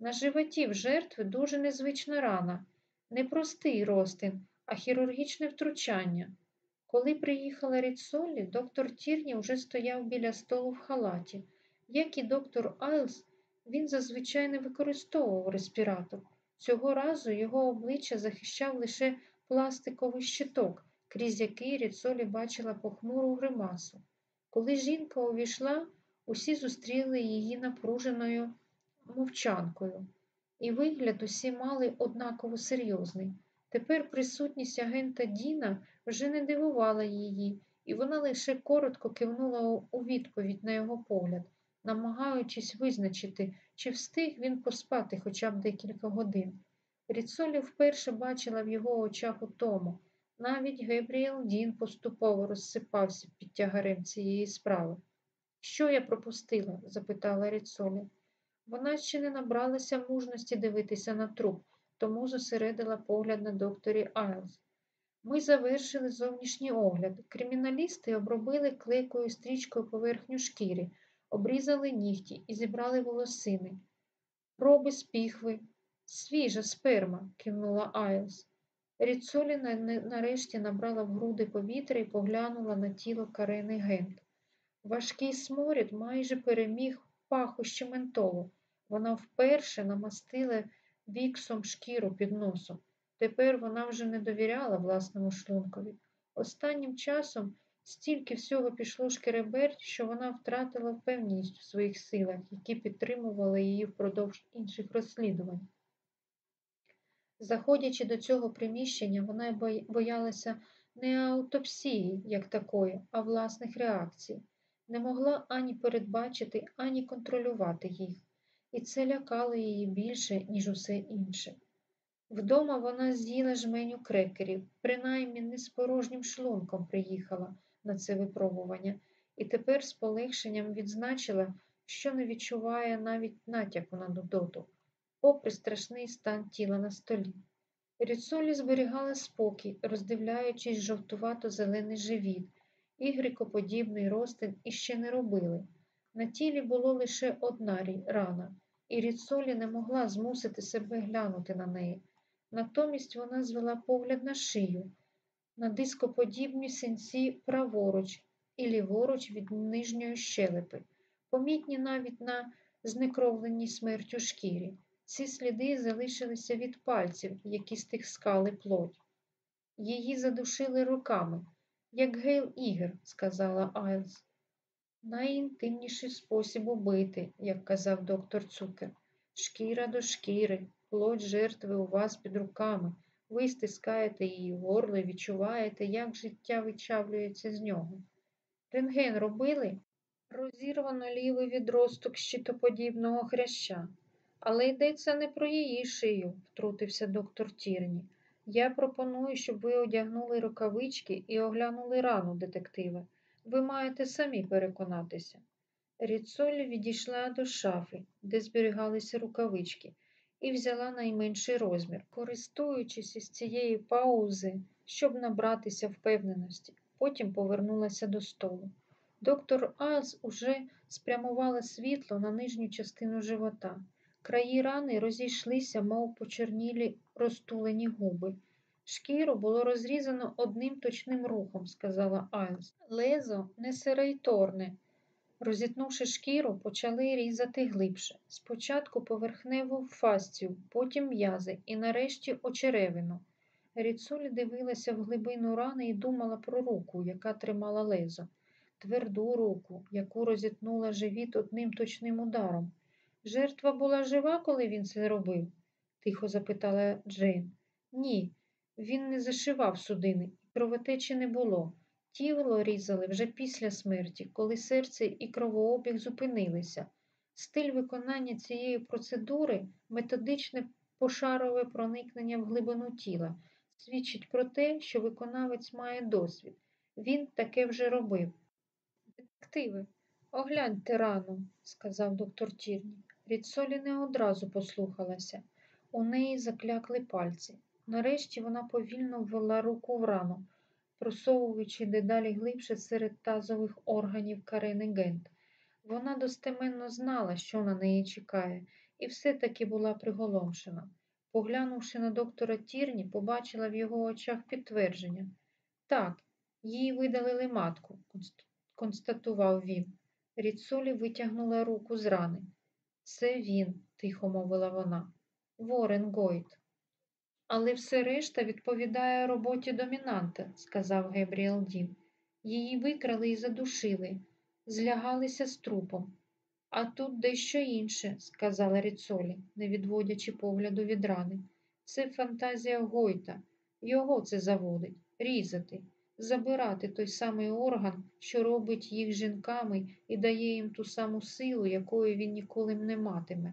На животі в жертви дуже незвична рана, не простий розтин, а хірургічне втручання. Коли приїхала Ріцолі, доктор Тірні вже стояв біля столу в халаті. Як і доктор Айлс, він зазвичай не використовував респіратор. Цього разу його обличчя захищав лише пластиковий щиток, крізь який Ріцолі бачила похмуру гримасу. Коли жінка увійшла, усі зустріли її напруженою мовчанкою, і вигляд усі мали однаково серйозний. Тепер присутність агента Діна вже не дивувала її, і вона лише коротко кивнула у відповідь на його погляд, намагаючись визначити, чи встиг він поспати хоча б декілька годин. Ріцолі вперше бачила в його очах утому. Навіть Гебріел Дін поступово розсипався під тягарем цієї справи. Що я пропустила? запитала Ріцолі. Вона ще не набралася мужності дивитися на труп, тому зосередила погляд на докторі Айлс. Ми завершили зовнішній огляд. Криміналісти обробили клейкою стрічкою поверхню шкіри, обрізали нігті і зібрали волосини. Проби з піхви, свіжа сперма, кивнула Айлс. Ріцолі нарешті набрала в груди повітря і поглянула на тіло Карени Гент. Важкий сморід майже переміг пахощі ментолу. Вона вперше намастила віксом шкіру під носом. Тепер вона вже не довіряла власному шлункові. Останнім часом стільки всього пішло шкереберть, що вона втратила впевненість у своїх силах, які підтримували її впродовж інших розслідувань. Заходячи до цього приміщення, вона боялася не аутопсії, як такої, а власних реакцій, не могла ані передбачити, ані контролювати їх, і це лякало її більше, ніж усе інше. Вдома вона з'їла жменю крекерів, принаймні не з порожнім шлунком приїхала на це випробування, і тепер з полегшенням відзначила, що не відчуває навіть натяку на нудоту, попри страшний стан тіла на столі. Ріцолі зберігала спокій, роздивляючись жовтувато-зелений живіт, ігрикоподібний ростин іще не робили. На тілі було лише одна рана. і Ріцолі не могла змусити себе глянути на неї. Натомість вона звела погляд на шию, на дископодібні синці праворуч і ліворуч від нижньої щелепи, помітні навіть на знекровленій смертю шкірі. Ці сліди залишилися від пальців, які стискали плоть. Її задушили руками, як Гейл Ігер, сказала Айлс. Найінтимніший спосіб убити, як казав доктор Цукер. Шкіра до шкіри, плоть жертви у вас під руками. Ви стискаєте її горло і відчуваєте, як життя вичавлюється з нього. Рентген робили? Розірвано лівий відросток щитоподібного хряща. Але йдеться не про її шию, втрутився доктор Тірні. Я пропоную, щоб ви одягнули рукавички і оглянули рану детектива. Ви маєте самі переконатися. Ріцолі відійшла до шафи, де зберігалися рукавички, і взяла найменший розмір, користуючись із цієї паузи, щоб набратися впевненості. Потім повернулася до столу. Доктор Айлс уже спрямувала світло на нижню частину живота. Краї рани розійшлися, мов почернілі розтулені губи. Шкіру було розрізано одним точним рухом, сказала Айлс. Лезо не серейторне. Розітнувши шкіру, почали різати глибше. Спочатку поверхневу фасцію, потім м'язи і нарешті очеревину. Ріцолі дивилася в глибину рани і думала про руку, яка тримала лезо, тверду руку, яку розітнула живіт одним точним ударом. Жертва була жива, коли він це робив? тихо запитала Джейн. Ні, він не зашивав судини, і кровотечі не було. Тіло різали вже після смерті, коли серце і кровообіг зупинилися. Стиль виконання цієї процедури методичне пошарове проникнення в глибину тіла, свідчить про те, що виконавець має досвід. Він таке вже робив. Детективи, огляньте рану, сказав доктор Тірні. Ріцолі не одразу послухалася. У неї заклякли пальці. Нарешті вона повільно ввела руку в рану, просовуючи дедалі глибше серед тазових органів Карени Гент. Вона достеменно знала, що на неї чекає, і все-таки була приголомшена. Поглянувши на доктора Тірні, побачила в його очах підтвердження. Так, їй видалили матку, констатував він. Ріцолі витягнула руку з рани. Це він, тихо мовила вона. Ворен Гойт. Але все решта відповідає роботі домінанта, сказав Гебріел Дін. Її викрали і задушили, злягалися з трупом. А тут дещо інше, сказала Ріцолі, не відводячи погляду від рани. Це фантазія Гойта. Його це заводить різати, забирати той самий орган, що робить їх жінками і дає їм ту саму силу, якої він ніколи не матиме.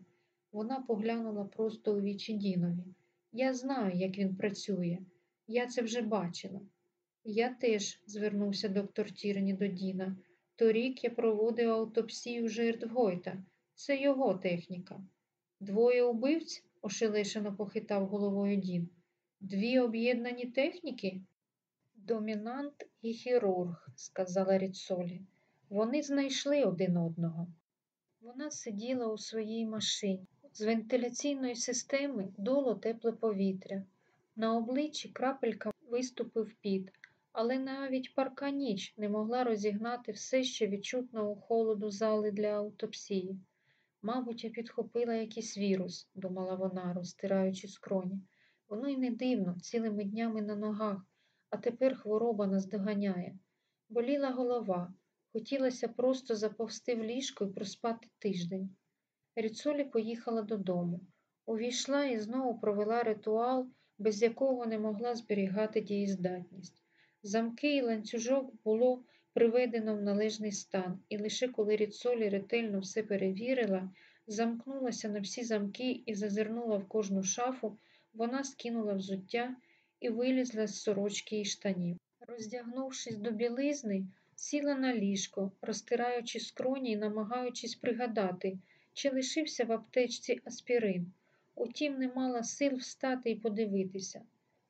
Вона поглянула просто у вічі Дінові. Я знаю, як він працює. Я це вже бачила. Я теж, звернувся доктор Тірні до Діна. Торік я проводив аутопсію жертв Гойта. Це його техніка. Двоє убивць? ошелешено похитав головою Дін. Дві об'єднані техніки? Домінант і хірург, сказала Ріцолі. Вони знайшли один одного. Вона сиділа у своїй машині. З вентиляційної системи дуло тепле повітря. На обличчі крапелька виступив піт, але навіть парка ніч не могла розігнати все ще відчутного холоду зали для аутопсії. Мабуть, я підхопила якийсь вірус, думала вона, розтираючи скроні. Воно й не дивно, цілими днями на ногах, а тепер хвороба наздоганяє. Боліла голова, хотілося просто заповзти в ліжко і проспати тиждень. Ріцолі поїхала додому, увійшла і знову провела ритуал, без якого не могла зберігати дієздатність. Замки і ланцюжок було приведено в належний стан, і лише коли Ріцолі ретельно все перевірила, замкнулася на всі замки і зазирнула в кожну шафу, вона скинула взуття і вилізла з сорочки і штанів. Роздягнувшись до білизни, сіла на ліжко, розтираючи скроні і намагаючись пригадати, чи лишився в аптечці аспірин. Утім, не мала сил встати і подивитися.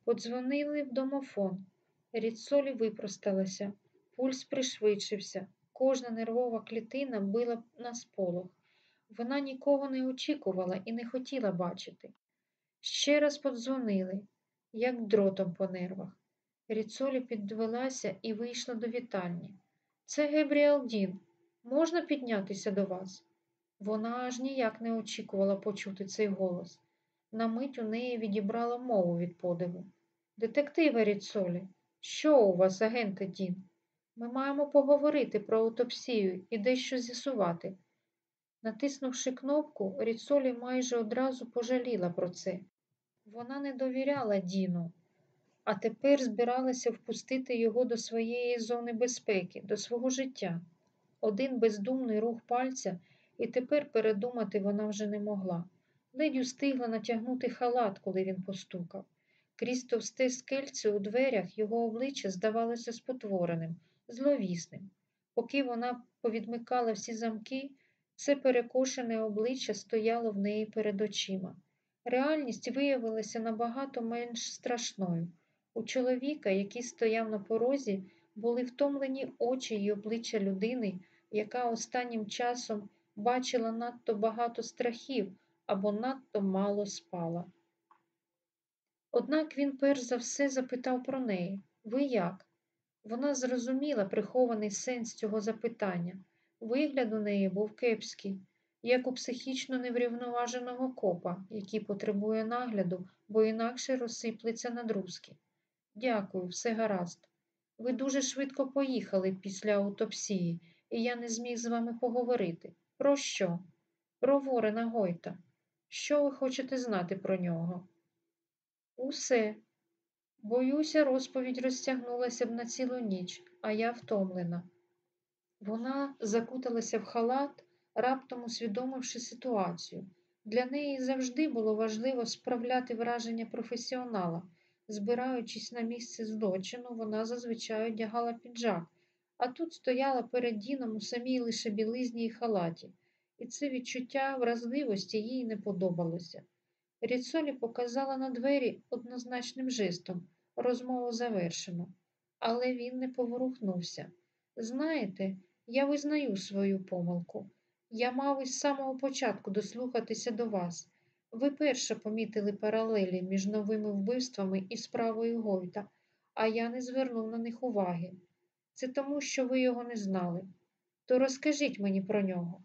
Подзвонили в домофон. Рідсолі випросталася, пульс пришвидшився, кожна нервова клітина била на сполох. Вона нікого не очікувала і не хотіла бачити. Ще раз подзвонили, як дротом по нервах. Ріцолі підвелася і вийшла до вітальні. Це Гебріел Дін. Можна піднятися до вас? Вона аж ніяк не очікувала почути цей голос. На мить у неї відібрала мову від подиву. Детективе Ріцолі, що у вас, агенте Дін? Ми маємо поговорити про аутопсію і дещо з'ясувати. Натиснувши кнопку, Ріцолі майже одразу пожаліла про це. Вона не довіряла Діну, а тепер збиралася впустити його до своєї зони безпеки, до свого життя. Один бездумний рух пальця, і тепер передумати вона вже не могла. Ледь устигла натягнути халат, коли він постукав. Крізь товсте скельце у дверях його обличчя здавалося спотвореним, зловісним. Поки вона повідмикала всі замки, це перекошене обличчя стояло в неї перед очима. Реальність виявилася набагато менш страшною. У чоловіка, який стояв на порозі, були втомлені очі й обличчя людини, яка останнім часом бачила надто багато страхів або надто мало спала. Однак він перш за все запитав про неї ви як? Вона зрозуміла прихований сенс цього запитання. Вигляд у неї був кепський, як у психічно неврівноваженого копа, який потребує нагляду, бо інакше розсиплеться на друзки. Дякую, все гаразд. Ви дуже швидко поїхали після аутопсії, і я не зміг з вами поговорити. Про що? Про Ворена Гойта. Що ви хочете знати про нього? Усе. Боюся, розповідь розтягнулася б на цілу ніч, а я втомлена. Вона закуталася в халат, раптом усвідомивши ситуацію. Для неї завжди було важливо справляти враження професіонала. Збираючись на місце злочину, вона зазвичай одягала піджак, а тут стояла перед Діном у самій лише білизні й халаті, і це відчуття вразливості їй не подобалося. Ріцолі показала на двері однозначним жестом розмову завершено, але він не поворухнувся. Знаєте, я визнаю свою помилку. Я мав із самого початку дослухатися до вас. Ви перше помітили паралелі між новими вбивствами і справою Гойта, а я не звернув на них уваги. Це тому, що ви його не знали. То розкажіть мені про нього.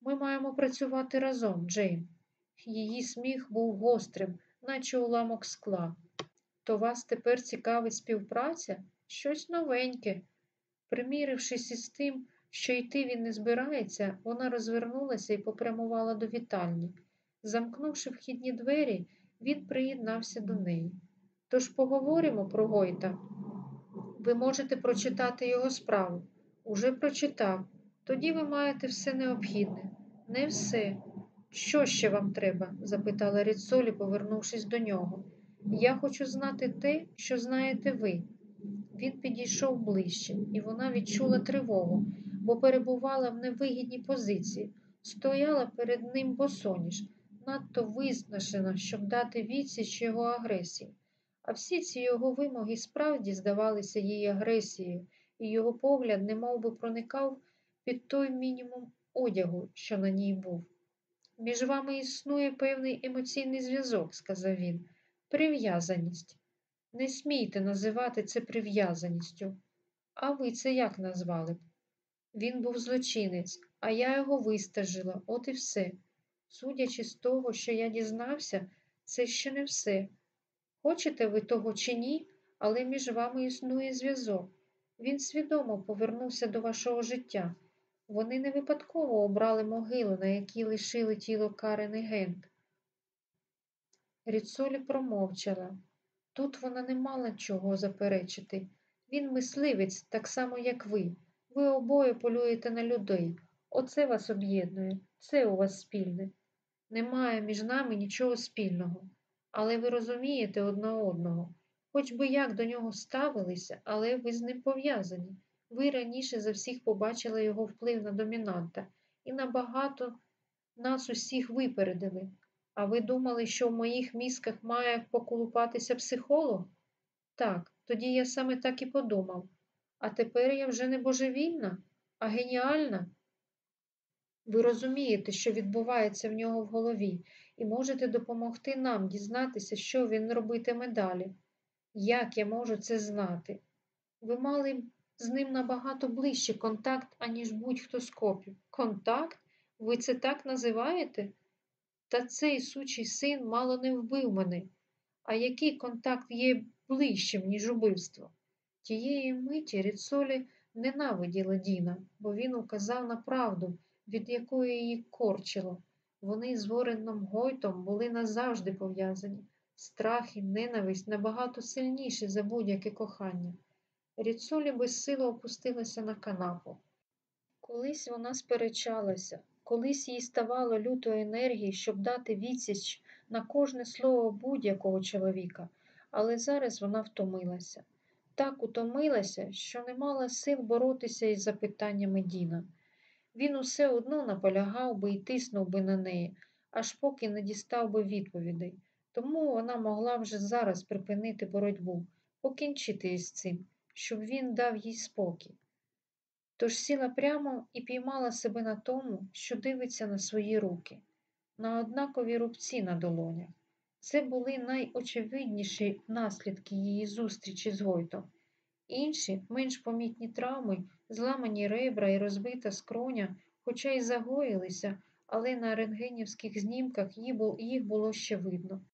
Ми маємо працювати разом, Джейн. Її сміх був гострим, наче уламок скла. То вас тепер цікавить співпраця? Щось новеньке. Примірившись із тим, що йти він не збирається, вона розвернулася і попрямувала до вітальні. Замкнувши вхідні двері, він приєднався до неї. Тож поговоримо про Гойта. Ви можете прочитати його справу. Уже прочитав. Тоді ви маєте все необхідне. Не все. Що ще вам треба? запитала Ріцолі, повернувшись до нього. Я хочу знати те, що знаєте ви. Він підійшов ближче, і вона відчула тривогу, бо перебувала в невигідній позиції, стояла перед ним босоніж, надто виснажена, щоб дати відсіч його агресії. А всі ці його вимоги справді здавалися їй агресією, і його погляд немов би проникав під той мінімум одягу, що на ній був. Між вами існує певний емоційний зв'язок, сказав він, прив'язаність. Не смійте називати це прив'язаністю. А ви це як назвали б? Він був злочинець, а я його вистажила, от і все. Судячи з того, що я дізнався, це ще не все. Хочете ви того чи ні, але між вами існує зв'язок. Він свідомо повернувся до вашого життя. Вони не випадково обрали могилу, на якій лишили тіло Карени Гент. Ріцолі промовчала. Тут вона не мала чого заперечити. Він мисливець, так само, як ви. Ви обоє полюєте на людей. Оце вас об'єднує, це у вас спільне. Немає між нами нічого спільного, але ви розумієте одне одного. Хоч би як до нього ставилися, але ви з ним пов'язані. Ви раніше за всіх побачили його вплив на домінанта і набагато нас усіх випередили. А ви думали, що в моїх мізках має поколупатися психолог? Так, тоді я саме так і подумав. А тепер я вже не божевільна, а геніальна. Ви розумієте, що відбувається в нього в голові, і можете допомогти нам дізнатися, що він робитиме далі. Як я можу це знати? Ви мали з ним набагато ближче контакт, аніж будь-хто з копів. Контакт? Ви це так називаєте? Та цей сучий син мало не вбив мене. А який контакт є ближчим, ніж убивство? Тієї миті Ріцолі ненавиділа Діна, бо він указав на правду, від якої її корчило. Вони з Вореном Гойтом були назавжди пов'язані. Страх і ненависть набагато сильніші за будь-яке кохання. Ріцолі безсило опустилася на канапу. Колись вона сперечалася, колись їй ставало лютої енергії, щоб дати відсіч на кожне слово будь-якого чоловіка, але зараз вона втомилася. Так утомилася, що не мала сил боротися із запитаннями Діна. Він усе одно наполягав би і тиснув би на неї, аж поки не дістав би відповідей. Тому вона могла вже зараз припинити боротьбу, покінчити із цим, щоб він дав їй спокій. Тож сіла прямо і піймала себе на тому, що дивиться на свої руки, на однакові рубці на долонях. Це були найочевидніші наслідки її зустрічі з Гойтом. Інші, менш помітні травми, зламані ребра і розбита скроня, хоча й загоїлися, але на рентгенівських знімках їх було ще видно.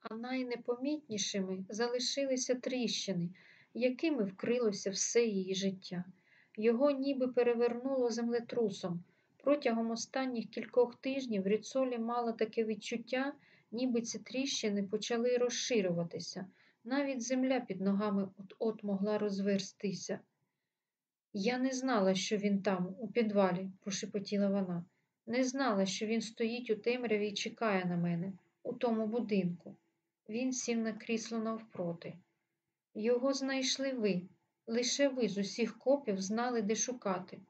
А найнепомітнішими залишилися тріщини, якими вкрилося все її життя. Його ніби перевернуло землетрусом. Протягом останніх кількох тижнів Ріцолі мала таке відчуття, ніби ці тріщини почали розширюватися. Навіть земля під ногами от-от могла розверстися. Я не знала, що він там, у підвалі, прошепотіла вона. Не знала, що він стоїть у темряві і чекає на мене, у тому будинку. Він сів на крісло навпроти. Його знайшли ви. Лише ви з усіх копів знали, де шукати.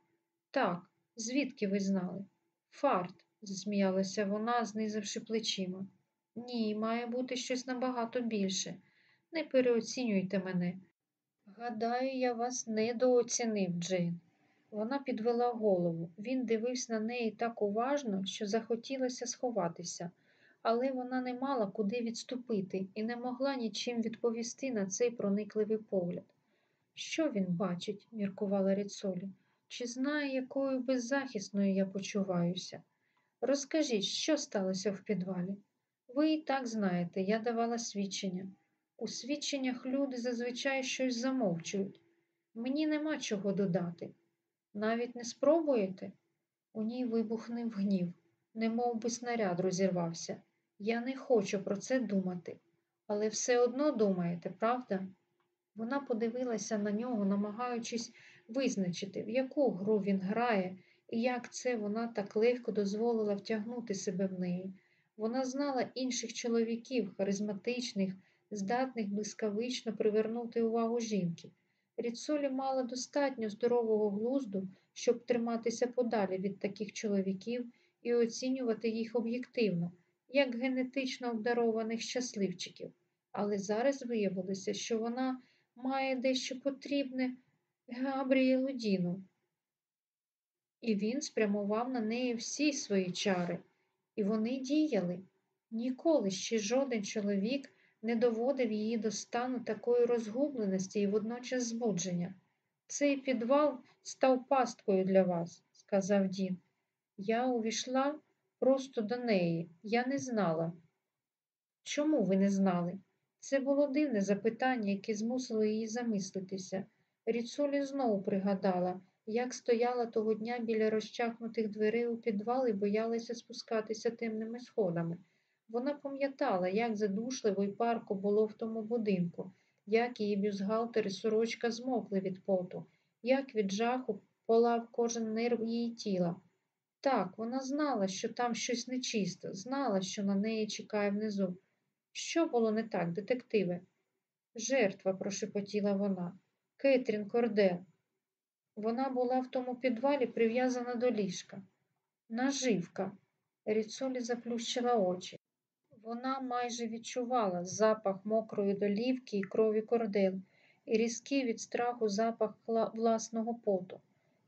Так, звідки ви знали? Фарт, засміялася вона, знизивши плечима. Ні, має бути щось набагато більше. Не переоцінюйте мене. Гадаю, я вас недооцінив, Джейн. Вона підвела голову. Він дивився на неї так уважно, що захотілося сховатися, але вона не мала куди відступити і не могла нічим відповісти на цей проникливий погляд. Що він бачить, міркувала Ріцолі, чи знає, якою беззахисною я почуваюся? Розкажіть, що сталося в підвалі? Ви і так знаєте, я давала свідчення. У свідченнях люди зазвичай щось замовчують. Мені нема чого додати. Навіть не спробуєте? У ній вибухнув гнів, немов би снаряд розірвався. Я не хочу про це думати, але все одно думаєте, правда? Вона подивилася на нього, намагаючись визначити, в яку гру він грає і як це вона так легко дозволила втягнути себе в неї. Вона знала інших чоловіків, харизматичних, здатних блискавично привернути увагу жінки. Ріцолі мала достатньо здорового глузду, щоб триматися подалі від таких чоловіків і оцінювати їх об'єктивно, як генетично обдарованих щасливчиків. Але зараз виявилося, що вона має дещо потрібне Габріелу Діну. І він спрямував на неї всі свої чари, і вони діяли. Ніколи ще жоден чоловік не доводив її до стану такої розгубленості і водночас збудження. Цей підвал став пасткою для вас, сказав Дін. Я увійшла просто до неї. Я не знала. Чому ви не знали? Це було дивне запитання, яке змусило її замислитися. Ріцолі знову пригадала, як стояла того дня біля розчахнутих дверей у підвал і боялася спускатися темними сходами. Вона пам'ятала, як задушливо й парко було в тому будинку, як її бюзгалтер і сорочка змокли від поту, як від жаху полав кожен нерв її тіла. Так, вона знала, що там щось нечисто, знала, що на неї чекає внизу. Що було не так, детективе? Жертва, прошепотіла вона. Кетрін Кордел. Вона була в тому підвалі прив'язана до ліжка. Наживка. Ріцолі заплющила очі. Вона майже відчувала запах мокрої долівки і крові кордел і різкий від страху запах власного поту.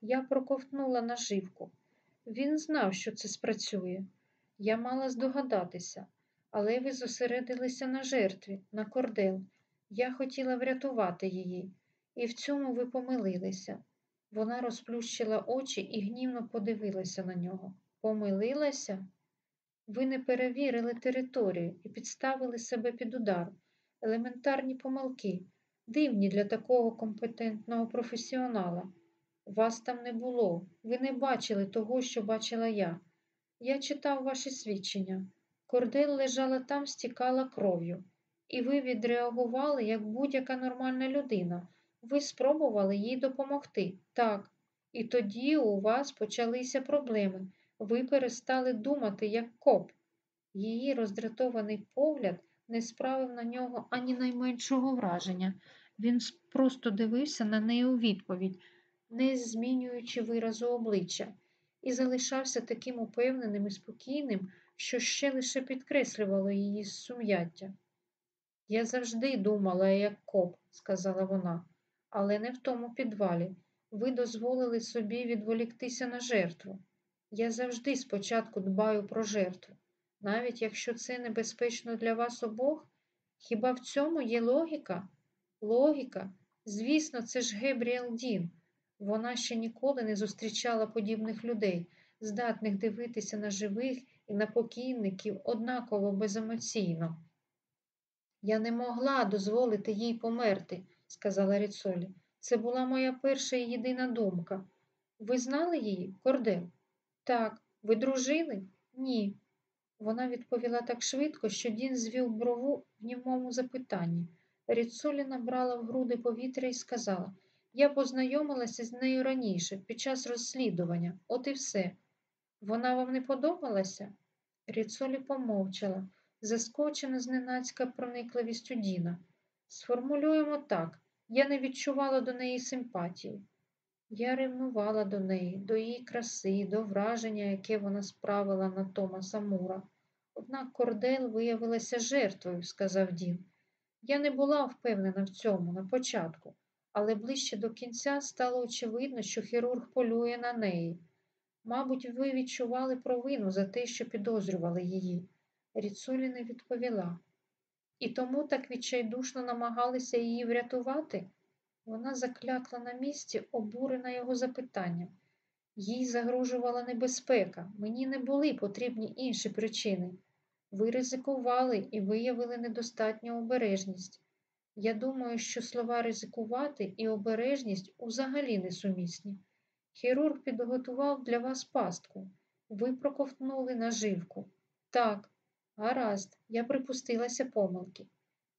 Я проковтнула наживку. Він знав, що це спрацює. Я мала здогадатися, але ви зосередилися на жертві, на кордел. Я хотіла врятувати її, і в цьому ви помилилися. Вона розплющила очі і гнівно подивилася на нього. Помилилася? Ви не перевірили територію і підставили себе під удар. Елементарні помилки, дивні для такого компетентного професіонала. Вас там не було, ви не бачили того, що бачила я. Я читав ваші свідчення. Кордель лежала там, стікала кров'ю, і ви відреагували як будь-яка нормальна людина. Ви спробували їй допомогти. Так. І тоді у вас почалися проблеми. Ви перестали думати як коп. Її роздратований погляд не справив на нього ані найменшого враження. Він просто дивився на неї у відповідь, не змінюючи виразу обличчя, і залишався таким упевненим і спокійним, що ще лише підкреслювало її сум'яття. Я завжди думала, як коп, сказала вона, але не в тому підвалі. Ви дозволили собі відволіктися на жертву. Я завжди спочатку дбаю про жертву, навіть якщо це небезпечно для вас обох. Хіба в цьому є логіка? Логіка? Звісно, це ж Гебріел Дін. Вона ще ніколи не зустрічала подібних людей, здатних дивитися на живих і на покійників однаково беземоційно. Я не могла дозволити їй померти, сказала Ріцолі. Це була моя перша і єдина думка. Ви знали її, Кордел? Так. Ви дружили? Ні. Вона відповіла так швидко, що Дін звів брову в німому запитанні. Ріцолі набрала в груди повітря і сказала Я познайомилася з нею раніше, під час розслідування, от і все. Вона вам не подобалася? Ріцолі помовчала, заскочена зненацька проникливістю Діна. Сформулюємо так, я не відчувала до неї симпатії. Я ревнувала до неї, до її краси, до враження, яке вона справила на Томаса Мура. Однак Кордел виявилася жертвою, сказав Дін. Я не була впевнена в цьому на початку, але ближче до кінця стало очевидно, що хірург полює на неї. Мабуть, ви відчували провину за те, що підозрювали її. Ріцулі не відповіла. І тому так відчайдушно намагалися її врятувати. Вона заклякла на місці, обурена його запитанням. Їй загрожувала небезпека, мені не були потрібні інші причини. Ви ризикували і виявили недостатню обережність. Я думаю, що слова ризикувати і обережність взагалі несумісні. Хірург підготував для вас пастку. Ви проковтнули наживку. Так, гаразд, я припустилася помилки.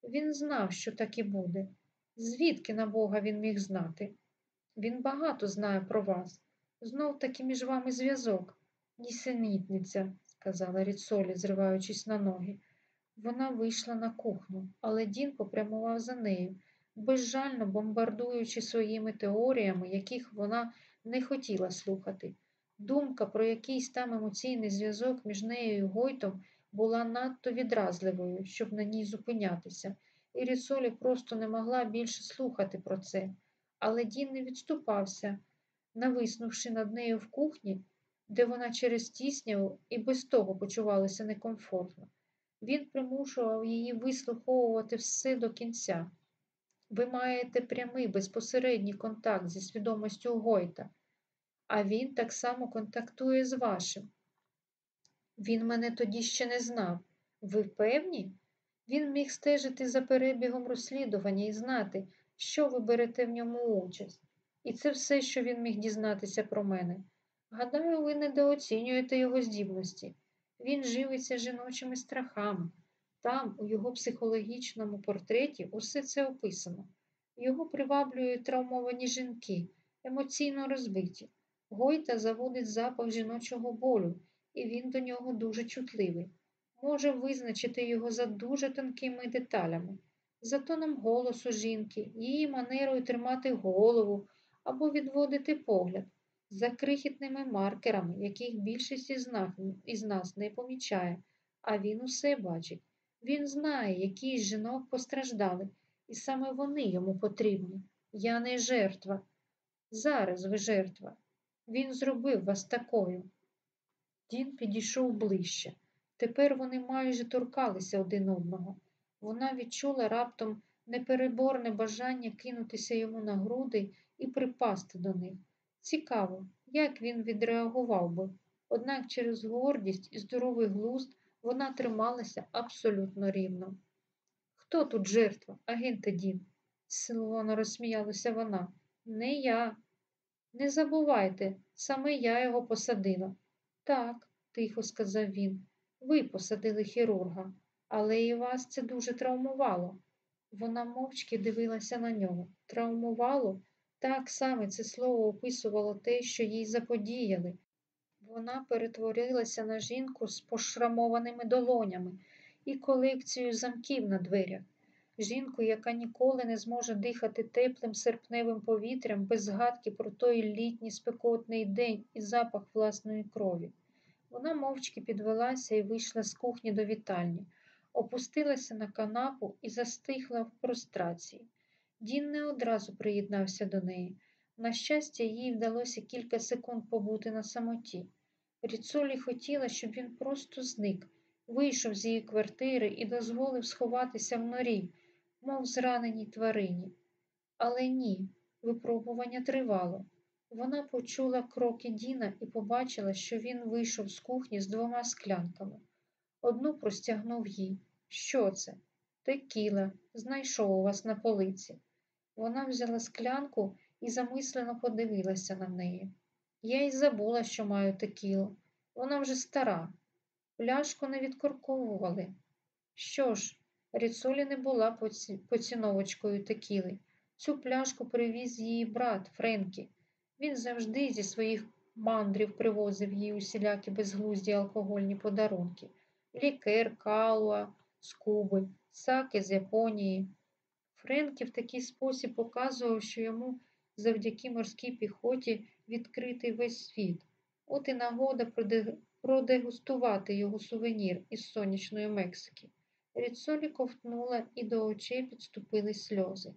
Він знав, що так і буде. Звідки на Бога він міг знати? Він багато знає про вас. Знов таки між вами зв'язок. Нісенітниця, сказала Ріцолі, зриваючись на ноги. Вона вийшла на кухню, але Дін попрямував за нею, безжально бомбардуючи своїми теоріями, яких вона не хотіла слухати. Думка про якийсь там емоційний зв'язок між нею і Гойтом була надто відразливою, щоб на ній зупинятися і Рісолі просто не могла більше слухати про це, але Дін не відступався, нависнувши над нею в кухні, де вона через тісняву і без того почувалася некомфортно. Він примушував її вислуховувати все до кінця. Ви маєте прямий безпосередній контакт зі свідомістю Гойта, а він так само контактує з вашим. Він мене тоді ще не знав. Ви певні? Він міг стежити за перебігом розслідування і знати, що ви берете в ньому участь. І це все, що він міг дізнатися про мене. Гадаю, ви недооцінюєте його здібності. Він живиться жіночими страхами. Там, у його психологічному портреті, усе це описано. Його приваблюють травмовані жінки, емоційно розбиті. Гойта заводить запах жіночого болю, і він до нього дуже чутливий може визначити його за дуже тонкими деталями, за тоном голосу жінки, її манерою тримати голову або відводити погляд, за крихітними маркерами, яких більшість із нас, не помічає, а він усе бачить. Він знає, які з жінок постраждали, і саме вони йому потрібні. Я не жертва. Зараз ви жертва. Він зробив вас такою. Дін підійшов ближче. Тепер вони майже торкалися один одного. Вона відчула раптом непереборне бажання кинутися йому на груди і припасти до них. Цікаво, як він відреагував би. Однак через гордість і здоровий глузд вона трималася абсолютно рівно. Хто тут жертва, агенте Дін? силовано розсміялася вона. Не я. Не забувайте, саме я його посадила. Так, тихо сказав він. Ви посадили хірурга, але і вас це дуже травмувало. Вона мовчки дивилася на нього. Травмувало? Так саме це слово описувало те, що їй заподіяли. Вона перетворилася на жінку з пошрамованими долонями і колекцією замків на дверях. Жінку, яка ніколи не зможе дихати теплим серпневим повітрям без згадки про той літній спекотний день і запах власної крові. Вона мовчки підвелася і вийшла з кухні до вітальні, опустилася на канапу і застигла в прострації. Дін не одразу приєднався до неї. На щастя, їй вдалося кілька секунд побути на самоті. Ріцолі хотіла, щоб він просто зник, вийшов з її квартири і дозволив сховатися в норі, мов зраненій тварині. Але ні, випробування тривало. Вона почула кроки Діна і побачила, що він вийшов з кухні з двома склянками. Одну простягнув їй. Що це? Текіла, знайшов у вас на полиці. Вона взяла склянку і замислено подивилася на неї. Я й забула, що маю текілу. Вона вже стара. Пляшку не відкорковували. Що ж, Ріцолі не була поці... поціновочкою текіли. Цю пляшку привіз її брат Френкі. Він завжди зі своїх мандрів привозив їй усілякі безглузді алкогольні подарунки. Лікер, калуа, з Куби, саки з Японії. Френкі в такий спосіб показував, що йому завдяки морській піхоті відкритий весь світ. От і нагода продегустувати його сувенір із сонячної Мексики. Ріцолі ковтнула і до очей підступили сльози.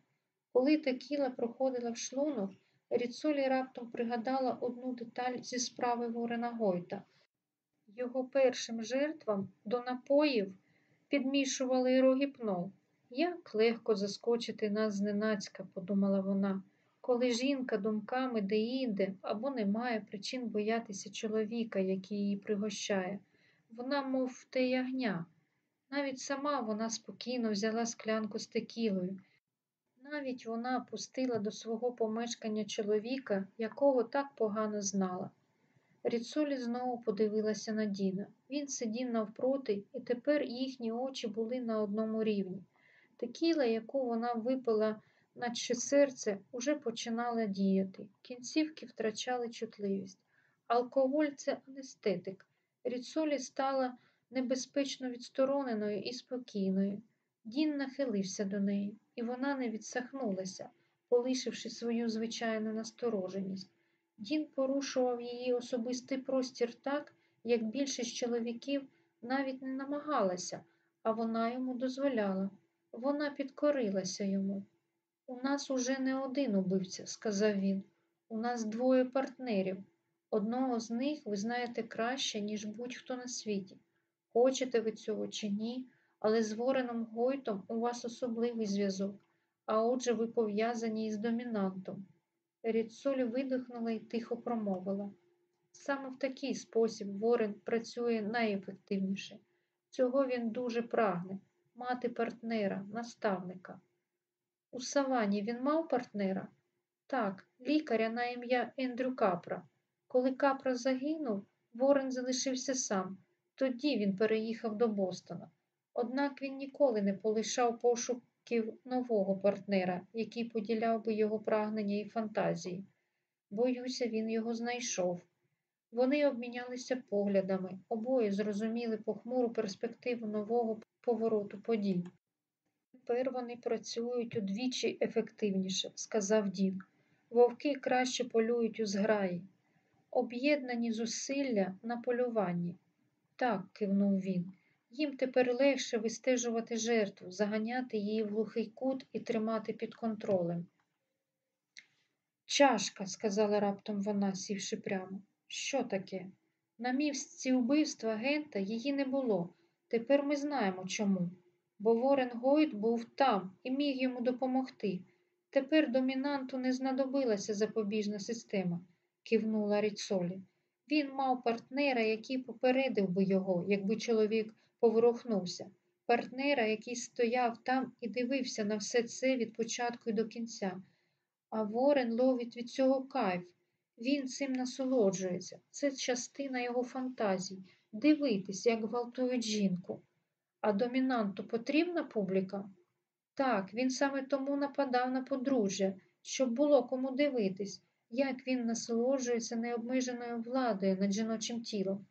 Коли текіла проходила в шлунок, Ріцолі раптом пригадала одну деталь зі справи Ворена Гойта. Його першим жертвам до напоїв підмішували рогіпнол. Як легко заскочити нас зненацька, подумала вона, коли жінка думками деінде або не має причин боятися чоловіка, який її пригощає. Вона, мов те ягня. Навіть сама вона спокійно взяла склянку з текілою. Навіть вона пустила до свого помешкання чоловіка, якого так погано знала. Ріцолі знову подивилася на Діна. Він сидів навпроти, і тепер їхні очі були на одному рівні. Текіла, яку вона випила, наче серце, уже починала діяти. Кінцівки втрачали чутливість. Алкоголь це анестетик. Ріцолі стала небезпечно відстороненою і спокійною. Дін нахилився до неї, і вона не відсахнулася, полишивши свою звичайну настороженість. Дін порушував її особистий простір так, як більшість чоловіків навіть не намагалася, а вона йому дозволяла. Вона підкорилася йому. У нас уже не один убивця, сказав він. У нас двоє партнерів. Одного з них ви знаєте краще, ніж будь-хто на світі. Хочете ви цього чи ні, але з Вореном Гойтом у вас особливий зв'язок, а отже, ви пов'язані із домінантом. Ріцоль видихнула і тихо промовила. Саме в такий спосіб Ворен працює найефективніше. Цього він дуже прагне мати партнера, наставника. У савані він мав партнера? Так, лікаря на ім'я Ендрю Капра. Коли Капра загинув, Ворен залишився сам. Тоді він переїхав до Бостона. Однак він ніколи не полишав пошуків нового партнера, який поділяв би його прагнення і фантазії. Боюся, він його знайшов. Вони обмінялися поглядами, обоє зрозуміли похмуру перспективу нового повороту подій. Тепер вони працюють удвічі ефективніше, сказав Дін. Вовки краще полюють у зграї. Об'єднані зусилля на полюванні. Так, кивнув він. Їм тепер легше вистежувати жертву, заганяти її в глухий кут і тримати під контролем. Чашка, сказала раптом вона, сівши прямо. Що таке? На місці вбивства агента її не було. Тепер ми знаємо чому. Бо Ворен Гойд був там і міг йому допомогти. Тепер домінанту не знадобилася запобіжна система, кивнула Ріцолі. Він мав партнера, який попередив би його, якби чоловік поворухнувся. Партнера, який стояв там і дивився на все це від початку і до кінця. А Ворен ловить від цього кайф. Він цим насолоджується. Це частина його фантазій. Дивитись, як гвалтують жінку. А домінанту потрібна публіка? Так, він саме тому нападав на подружжя, щоб було кому дивитись, як він насолоджується необмеженою владою над жіночим тілом.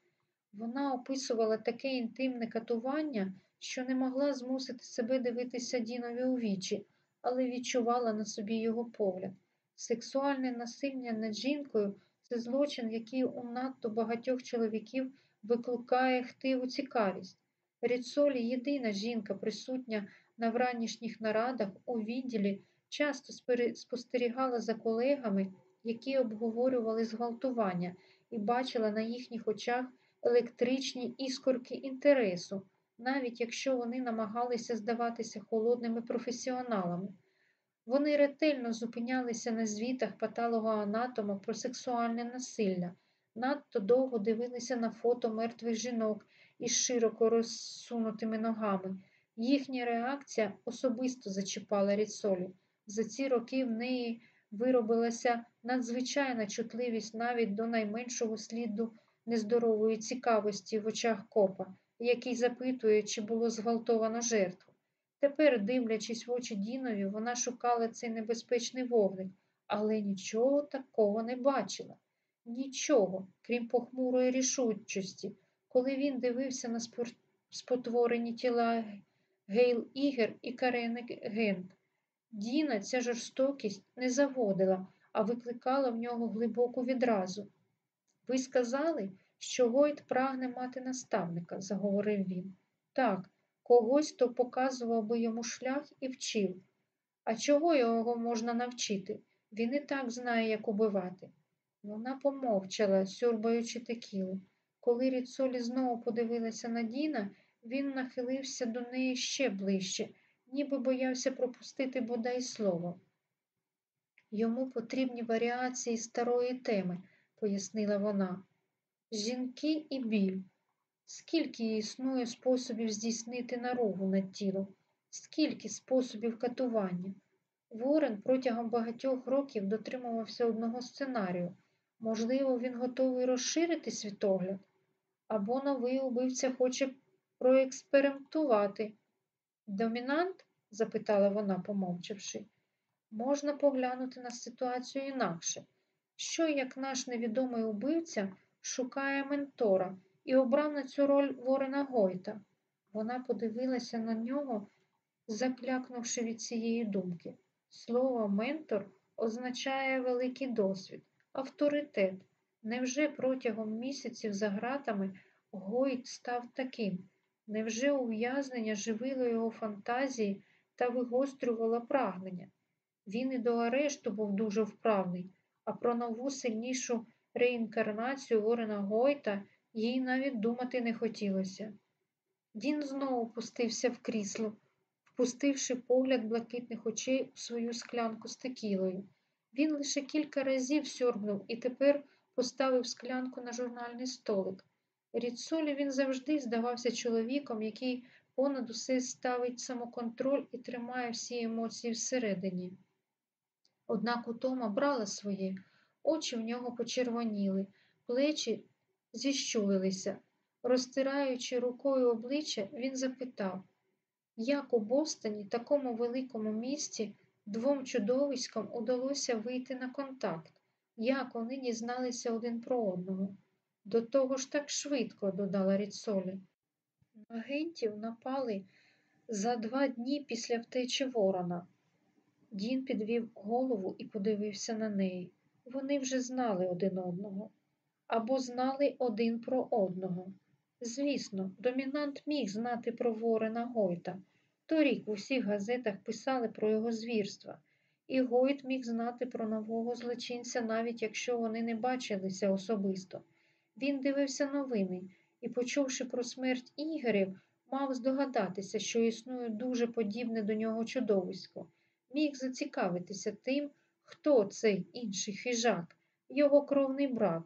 Вона описувала таке інтимне катування, що не могла змусити себе дивитися Дінові у вічі, але відчувала на собі його погляд. Сексуальне насилля над жінкою це злочин, який у надто багатьох чоловіків викликає хтиву цікавість. Ріцолі єдина жінка, присутня на вранішніх нарадах у відділі, часто спостерігала за колегами, які обговорювали зґвалтування, і бачила на їхніх очах електричні іскорки інтересу, навіть якщо вони намагалися здаватися холодними професіоналами. Вони ретельно зупинялися на звітах патологоанатома про сексуальне насилля, надто довго дивилися на фото мертвих жінок із широко розсунутими ногами. Їхня реакція особисто зачіпала Ріцолі. За ці роки в неї виробилася надзвичайна чутливість навіть до найменшого сліду нездорової цікавості в очах копа, який запитує, чи було зґвалтовано жертву. Тепер, дивлячись в очі Дінові, вона шукала цей небезпечний вогник, але нічого такого не бачила. Нічого, крім похмурої рішучості, коли він дивився на спотворені тіла Гейл Ігер і Карени Гент. Діна ця жорстокість не заводила, а викликала в нього глибоку відразу. Ви сказали, що Гойд прагне мати наставника, заговорив він. Так, когось, хто показував би йому шлях і вчив. А чого його можна навчити? Він і так знає, як убивати. Вона помовчала, сюрбаючи текілу. Коли Ріцолі знову подивилася на Діна, він нахилився до неї ще ближче, ніби боявся пропустити бодай слово. Йому потрібні варіації старої теми, пояснила вона. Жінки і біль. Скільки існує способів здійснити наругу над тілом, скільки способів катування. Ворен протягом багатьох років дотримувався одного сценарію. Можливо, він готовий розширити світогляд, або новий убивця хоче проекспериментувати. Домінант? запитала вона, помовчавши, можна поглянути на ситуацію інакше. Що, як наш невідомий убивця шукає ментора і обрав на цю роль Ворена Гойта? Вона подивилася на нього, заклякнувши від цієї думки. Слово ментор означає великий досвід, авторитет. Невже протягом місяців за гратами Гойт став таким? Невже ув'язнення живило його фантазії та вигострювало прагнення? Він і до арешту був дуже вправний, а про нову сильнішу реінкарнацію Ворена Гойта їй навіть думати не хотілося. Дін знову пустився в крісло, впустивши погляд блакитних очей у свою склянку з текілою. Він лише кілька разів сьорбнув і тепер поставив склянку на журнальний столик. Ріцолі він завжди здавався чоловіком, який понад усе ставить самоконтроль і тримає всі емоції всередині. Однак утома брала своє, очі в нього почервоніли, плечі зіщулилися. Розтираючи рукою обличчя, він запитав, як у Бостоні, такому великому місті, двом чудовиськам удалося вийти на контакт, як вони дізналися один про одного. До того ж так швидко, додала Ріцолі. Агентів напали за два дні після втечі ворона. Дін підвів голову і подивився на неї. Вони вже знали один одного або знали один про одного. Звісно, домінант міг знати про Ворена Гойта. Торік в усіх газетах писали про його звірства, і Гойт міг знати про нового злочинця, навіть якщо вони не бачилися особисто. Він дивився новини і, почувши про смерть ігорів, мав здогадатися, що існує дуже подібне до нього чудовисько, міг зацікавитися тим, хто цей інший хижак, його кровний брат.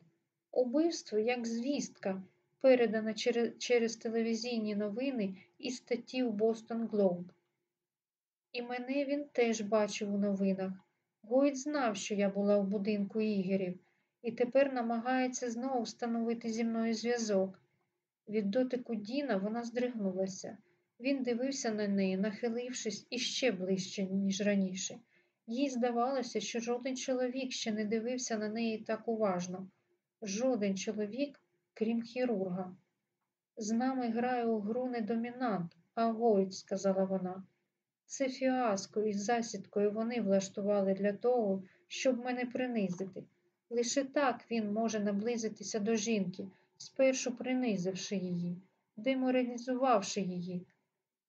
Убивство як звістка, передана через, телевізійні новини і статті в Бостон Глоуб. І мене він теж бачив у новинах. Гойд знав, що я була в будинку Ігорів, і тепер намагається знову встановити зі мною зв'язок. Від дотику Діна вона здригнулася. Він дивився на неї, нахилившись іще ближче, ніж раніше. Їй здавалося, що жоден чоловік ще не дивився на неї так уважно. Жоден чоловік, крім хірурга. З нами грає у гру не домінант, а Гойд, сказала вона. Це фіаско із засідкою вони влаштували для того, щоб мене принизити. Лише так він може наблизитися до жінки, спершу принизивши її, деморалізувавши її,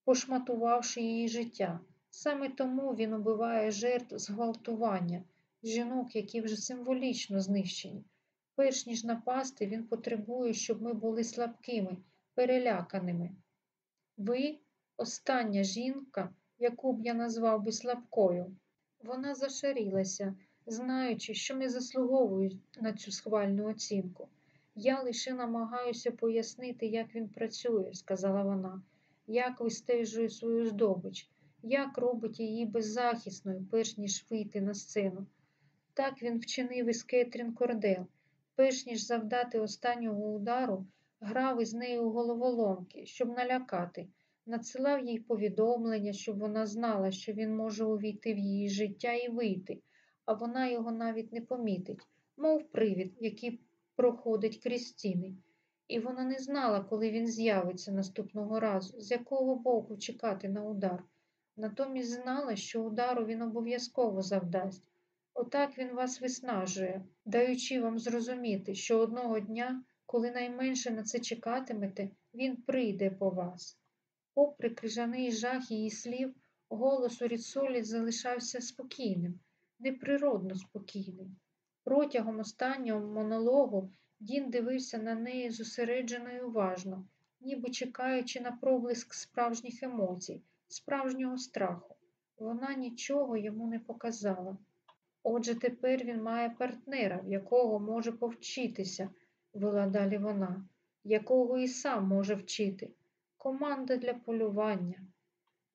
пошматувавши її життя. Саме тому він убиває жертв зґвалтування, жінок, які вже символічно знищені. Перш ніж напасти, він потребує, щоб ми були слабкими, переляканими. Ви остання жінка, яку б я назвав би слабкою. Вона зашарілася, знаючи, що не заслуговую на цю схвальну оцінку. Я лише намагаюся пояснити, як він працює, сказала вона, як вистежує свою здобич, як робить її беззахисною, перш ніж вийти на сцену. Так він вчинив із Кетрін Кордел, перш ніж завдати останнього удару, грав із нею головоломки, щоб налякати, надсилав їй повідомлення, щоб вона знала, що він може увійти в її життя і вийти, а вона його навіть не помітить, мов привід, який проходить крізь стіни. І вона не знала, коли він з'явиться наступного разу, з якого боку чекати на удар. Натомість знала, що удару він обов'язково завдасть. Отак він вас виснажує, даючи вам зрозуміти, що одного дня, коли найменше на це чекатимете, він прийде по вас. Попри крижаний жах її слів, голос у Ріцолі залишався спокійним, неприродно спокійним. Протягом останнього монологу Дін дивився на неї зосереджено і уважно, ніби чекаючи на проблиск справжніх емоцій, справжнього страху. Вона нічого йому не показала. Отже, тепер він має партнера, в якого може повчитися, вела далі вона, якого і сам може вчити. Команда для полювання.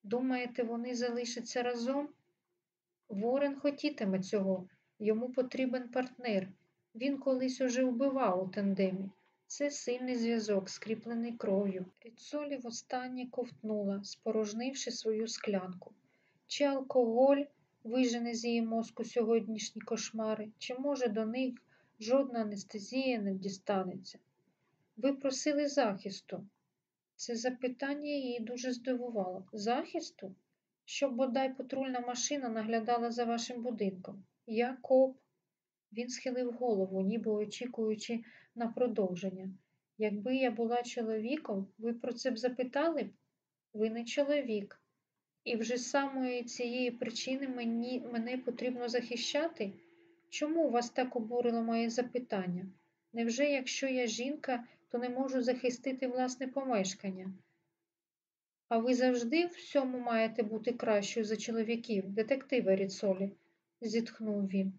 Думаєте, вони залишаться разом? Ворен хотітиме цього, йому потрібен партнер. Він колись уже вбивав у тандемі. Це сильний зв'язок, скріплений кров'ю. Ріцолі востаннє ковтнула, спорожнивши свою склянку. Чи алкоголь вижене з її мозку сьогоднішні кошмари, чи, може, до них жодна анестезія не дістанеться? Ви просили захисту. Це запитання її дуже здивувало. Захисту? Щоб бодай патрульна машина наглядала за вашим будинком. Я коп. Він схилив голову, ніби очікуючи на продовження. Якби я була чоловіком, ви про це б запитали б? Ви не чоловік. І вже самої цієї причини мені, мене потрібно захищати? Чому вас так обурило моє запитання? Невже, якщо я жінка, то не можу захистити власне помешкання? А ви завжди в всьому маєте бути кращою за чоловіків, детектива Ріцолі, зітхнув він.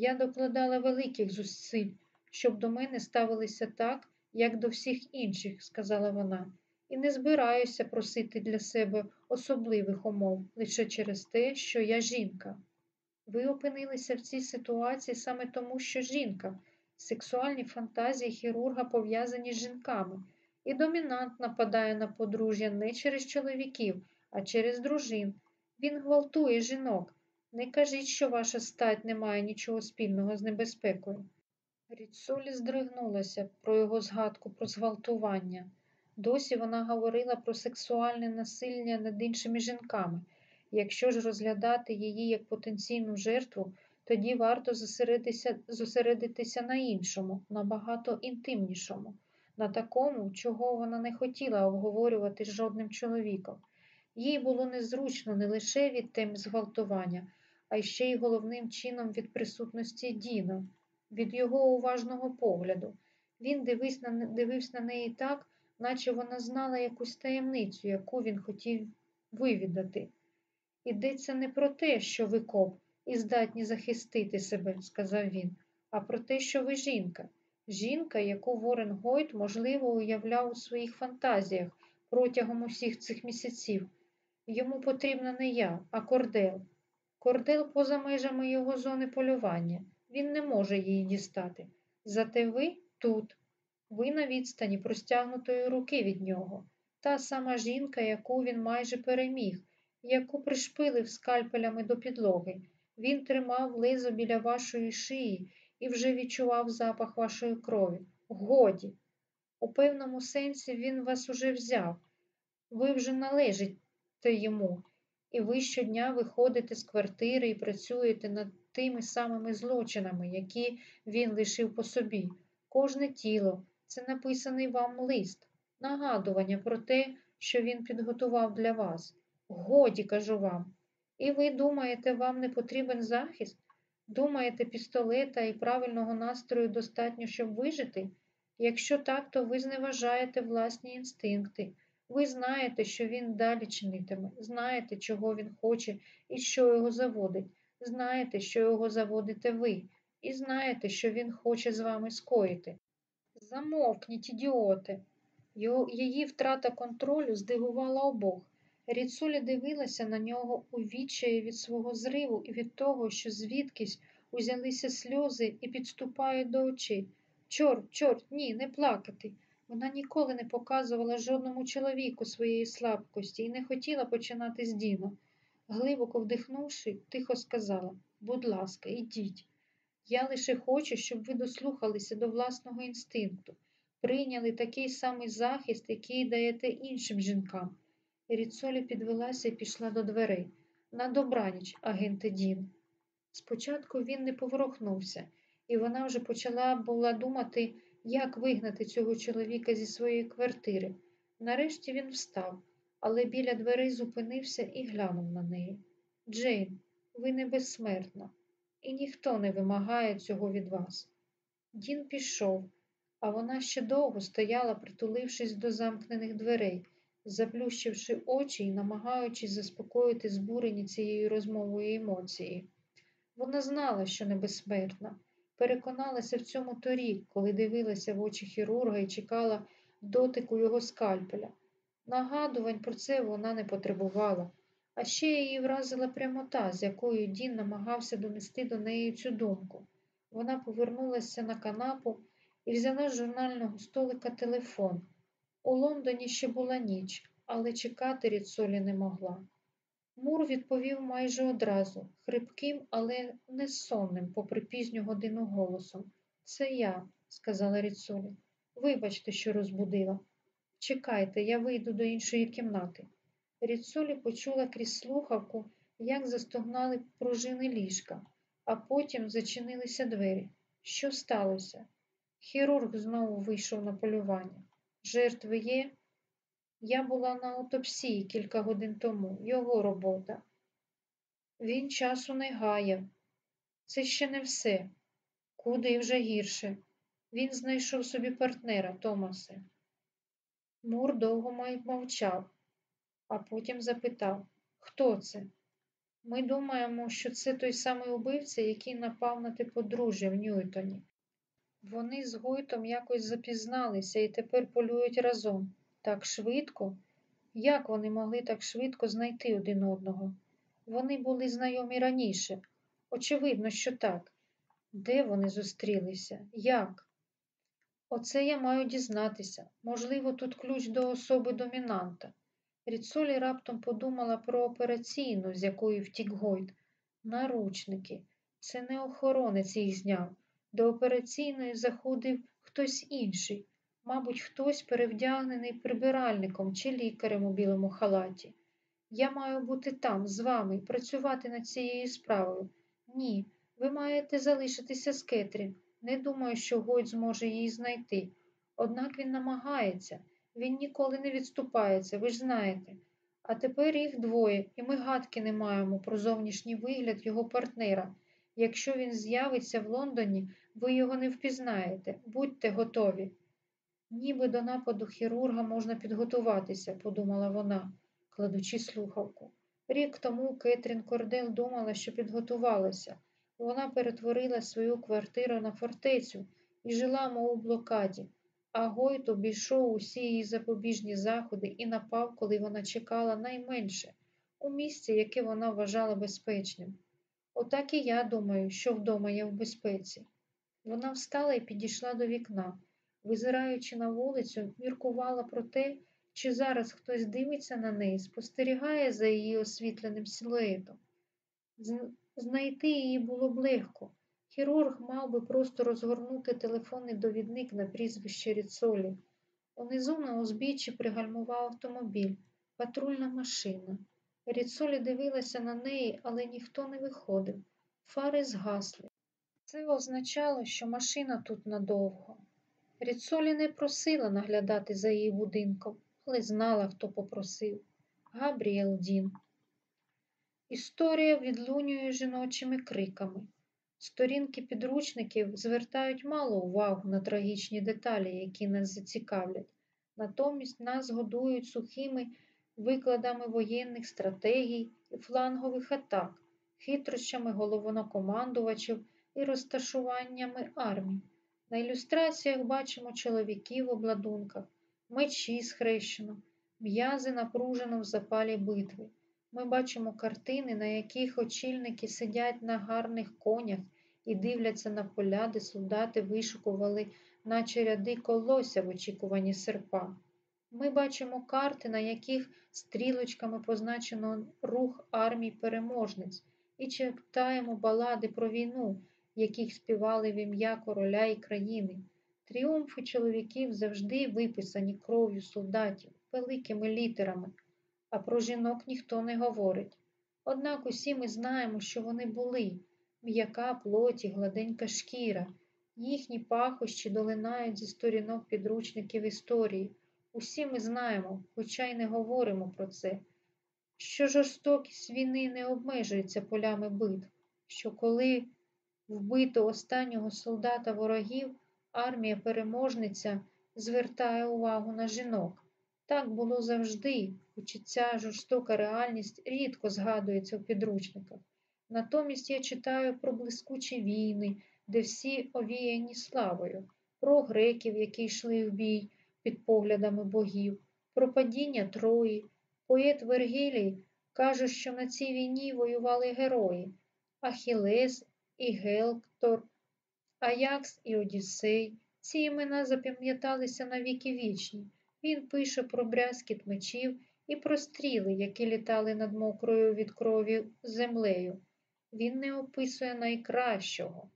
Я докладала великих зусиль, щоб до мене ставилися так, як до всіх інших, сказала вона, і не збираюся просити для себе особливих умов лише через те, що я жінка. Ви опинилися в цій ситуації саме тому, що жінка, сексуальні фантазії хірурга пов'язані з жінками, і домінант нападає на подружжя не через чоловіків, а через дружин. Він гвалтує жінок. Не кажіть, що ваша стать не має нічого спільного з небезпекою. Ріцолі здригнулася про його згадку про зґвалтування. Досі вона говорила про сексуальне насилля над іншими жінками. Якщо ж розглядати її як потенційну жертву, тоді варто зосередитися, зосередитися на іншому, набагато інтимнішому, на такому, чого вона не хотіла обговорювати з жодним чоловіком. Їй було незручно не лише від тем зґвалтування, а ще й головним чином від присутності Діна, від його уважного погляду. Він дивився на, неї так, наче вона знала якусь таємницю, яку він хотів вивідати. Ідеться не про те, що ви коп і здатні захистити себе, сказав він, а про те, що ви жінка. Жінка, яку Ворен Гойт, можливо, уявляв у своїх фантазіях протягом усіх цих місяців. Йому потрібна не я, а кордел. Кордел поза межами його зони полювання. Він не може її дістати. Зате ви тут, ви на відстані простягнутої руки від нього, та сама жінка, яку він майже переміг, яку пришпилив скальпелями до підлоги. Він тримав лезо біля вашої шиї і вже відчував запах вашої крові. Годі. У певному сенсі він вас уже взяв. Ви вже належите йому, і ви щодня виходите з квартири і працюєте над тими самими злочинами, які він лишив по собі. Кожне тіло це написаний вам лист, нагадування про те, що він підготував для вас. Годі, кажу вам. І ви думаєте, вам не потрібен захист? Думаєте, пістолета і правильного настрою достатньо, щоб вижити? Якщо так, то ви зневажаєте власні інстинкти. Ви знаєте, що він далі чинитиме, знаєте, чого він хоче і що його заводить, знаєте, що його заводите ви, і знаєте, що він хоче з вами скоїти. Замовкніть, ідіоти. Її втрата контролю здивувала обох. Ріцуля дивилася на нього у відчаї від свого зриву і від того, що звідкись узялися сльози і підступають до очей. Чорт, чорт, ні, не плакати. Вона ніколи не показувала жодному чоловіку своєї слабкості і не хотіла починати з Діно. Глибоко вдихнувши, тихо сказала будь ласка, ідіть. Я лише хочу, щоб ви дослухалися до власного інстинкту, прийняли такий самий захист, який даєте іншим жінкам. Ріцолі підвелася і пішла до дверей. На добраніч, агенте Дін. Спочатку він не поворухнувся, і вона вже почала була думати, як вигнати цього чоловіка зі своєї квартири. Нарешті він встав, але біля дверей зупинився і глянув на неї. Джейн, ви не безсмертна, і ніхто не вимагає цього від вас. Дін пішов, а вона ще довго стояла, притулившись до замкнених дверей, заплющивши очі і намагаючись заспокоїти збурені цією розмовою емоції. Вона знала, що не безсмертна, переконалася в цьому торік, коли дивилася в очі хірурга і чекала дотику його скальпеля. Нагадувань про це вона не потребувала, а ще її вразила прямота, з якою Дін намагався донести до неї цю думку. Вона повернулася на канапу і взяла з журнального столика телефон. У Лондоні ще була ніч, але чекати Ріцолі не могла. Мур відповів майже одразу, хрипким, але не сонним, попри пізню годину голосом. Це я, сказала Ріцолі. Вибачте, що розбудила. Чекайте, я вийду до іншої кімнати. Ріцолі почула крізь слухавку, як застогнали пружини ліжка, а потім зачинилися двері. Що сталося? Хірург знову вийшов на полювання. Жертви є? Я була на autoпсії кілька годин тому, його робота. Він часу не гаяв. Це ще не все. Куди вже гірше. Він знайшов собі партнера, Томасе. Мур довго мовчав, а потім запитав, хто це? Ми думаємо, що це той самий убивця, який напав на те подружжя в Ньютоні. Вони з Гойтом якось запізналися і тепер полюють разом. Так швидко? Як вони могли так швидко знайти один одного? Вони були знайомі раніше. Очевидно, що так. Де вони зустрілися? Як? Оце я маю дізнатися. Можливо, тут ключ до особи домінанта. Ріцолі раптом подумала про операційну, з якою втік Гойд. Наручники. Це не охоронець їх зняв. До операційної заходив хтось інший, мабуть, хтось перевдягнений прибиральником чи лікарем у білому халаті. Я маю бути там, з вами, працювати над цією справою. Ні, ви маєте залишитися з Кетрін. Не думаю, що Гойд зможе її знайти. Однак він намагається, він ніколи не відступається, ви ж знаєте. А тепер їх двоє, і ми гадки не маємо про зовнішній вигляд його партнера. Якщо він з'явиться в Лондоні, ви його не впізнаєте. Будьте готові. Ніби до нападу хірурга можна підготуватися, подумала вона, кладучи слухавку. Рік тому Кетрін Кордел думала, що підготувалася. Вона перетворила свою квартиру на фортецю і жила, мов у блокаді, а Гойт обійшов усі її запобіжні заходи і напав, коли вона чекала найменше, у місці, яке вона вважала безпечним. Отак і я думаю, що вдома я в безпеці. Вона встала і підійшла до вікна. Визираючи на вулицю, міркувала про те, чи зараз хтось дивиться на неї, спостерігає за її освітленим силуетом. Знайти її було б легко. Хірург мав би просто розгорнути телефонний довідник на прізвище Ріцолі. Унизу на узбіччі пригальмував автомобіль, патрульна машина. Ріцолі дивилася на неї, але ніхто не виходив. Фари згасли. Це означало, що машина тут надовго. Ріцолі не просила наглядати за її будинком, але знала, хто попросив. Габріел Дін. Історія відлунює жіночими криками. Сторінки підручників звертають мало увагу на трагічні деталі, які нас зацікавлять. Натомість нас годують сухими викладами воєнних стратегій і флангових атак, хитрощами головнокомандувачів і розташуваннями армій. На ілюстраціях бачимо чоловіків в обладунках, мечі схрещено, м'язи напружено в запалі битви. Ми бачимо картини, на яких очільники сидять на гарних конях і дивляться на поля, де солдати вишукували, наче ряди колося в очікуванні серпа. Ми бачимо карти, на яких стрілочками позначено рух армій переможниць, і читаємо балади про війну, яких співали в ім'я короля і країни. Тріумфи чоловіків завжди виписані кров'ю солдатів, великими літерами а про жінок ніхто не говорить. Однак усі ми знаємо, що вони були м'яка плоті, гладенька шкіра, їхні пахощі долинають зі сторінок підручників історії. Усі ми знаємо, хоча й не говоримо про це, що жорстокість війни не обмежується полями битв, що коли вбито останнього солдата ворогів, армія переможниця звертає увагу на жінок. Так було завжди, хоч ця жорстока реальність рідко згадується в підручниках. Натомість я читаю про блискучі війни, де всі овіяні славою, про греків, які йшли в бій під поглядами богів, про падіння Трої. Поет Вергілій каже, що на цій війні воювали герої Ахілес і Гелктор, Аякс і Одіссей. Ці імена запам'яталися на віки вічні. Він пише про брязкіт мечів і про стріли, які літали над мокрою від крові землею. Він не описує найкращого.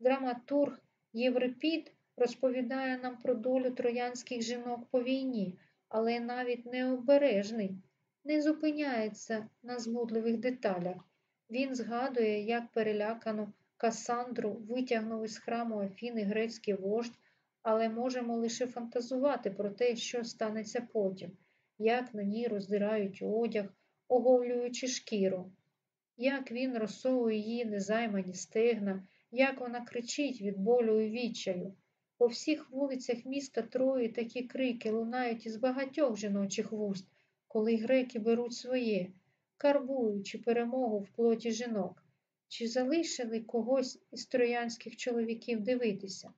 Драматург Єврипід розповідає нам про долю троянських жінок по війні, але навіть необережний, не зупиняється на змудливих деталях. Він згадує, як перелякану Касандру витягнув із храму Афіни грецький вождь але можемо лише фантазувати про те, що станеться потім, як на ній роздирають одяг, оговлюючи шкіру, як він розсовує її незаймані стегна, як вона кричить від болю і відчаю. По всіх вулицях міста Трої такі крики лунають із багатьох жіночих вуст, коли греки беруть своє, карбуючи перемогу в плоті жінок. Чи залишили когось із троянських чоловіків дивитися?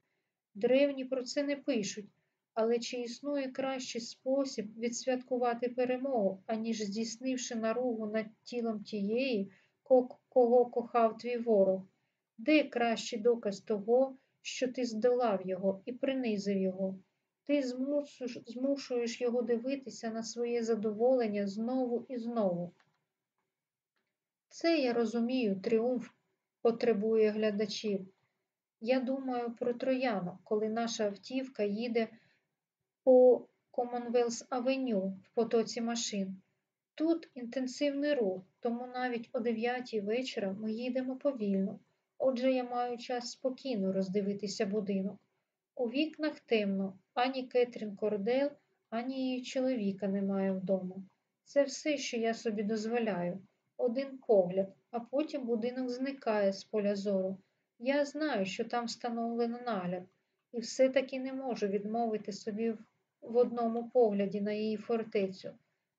Древні про це не пишуть, але чи існує кращий спосіб відсвяткувати перемогу, аніж здійснивши наругу над тілом тієї, кого кохав твій ворог? Де кращий доказ того, що ти здолав його і принизив його? Ти змушуєш його дивитися на своє задоволення знову і знову. Це я розумію, тріумф потребує глядачів. Я думаю про троянок, коли наша автівка їде по Commonwealth Авеню в потоці машин. Тут інтенсивний рух, тому навіть о 9 вечора ми їдемо повільно. Отже, я маю час спокійно роздивитися будинок. У вікнах темно, ані Кетрін Кордел, ані її чоловіка немає вдома. Це все, що я собі дозволяю. Один погляд, а потім будинок зникає з поля зору. Я знаю, що там встановлено нагляд, і все-таки не можу відмовити собі в, одному погляді на її фортецю.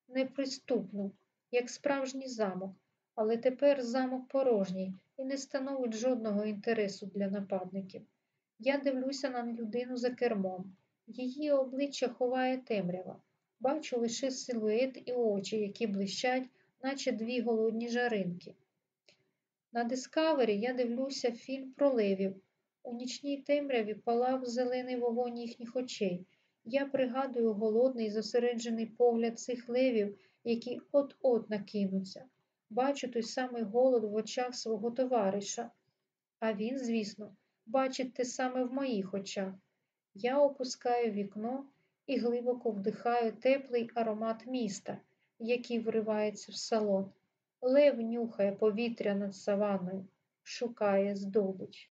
Неприступну, як справжній замок, але тепер замок порожній і не становить жодного інтересу для нападників. Я дивлюся на людину за кермом. Її обличчя ховає темрява. Бачу лише силует і очі, які блищать, наче дві голодні жаринки. На Дискавері я дивлюся фільм про левів. У нічній темряві палав зелений вогонь їхніх очей. Я пригадую голодний зосереджений погляд цих левів, які от-от накинуться. Бачу той самий голод в очах свого товариша. А він, звісно, бачить те саме в моїх очах. Я опускаю вікно і глибоко вдихаю теплий аромат міста, який вривається в салон. Лев нюхає повітря над саваною, шукає здобич.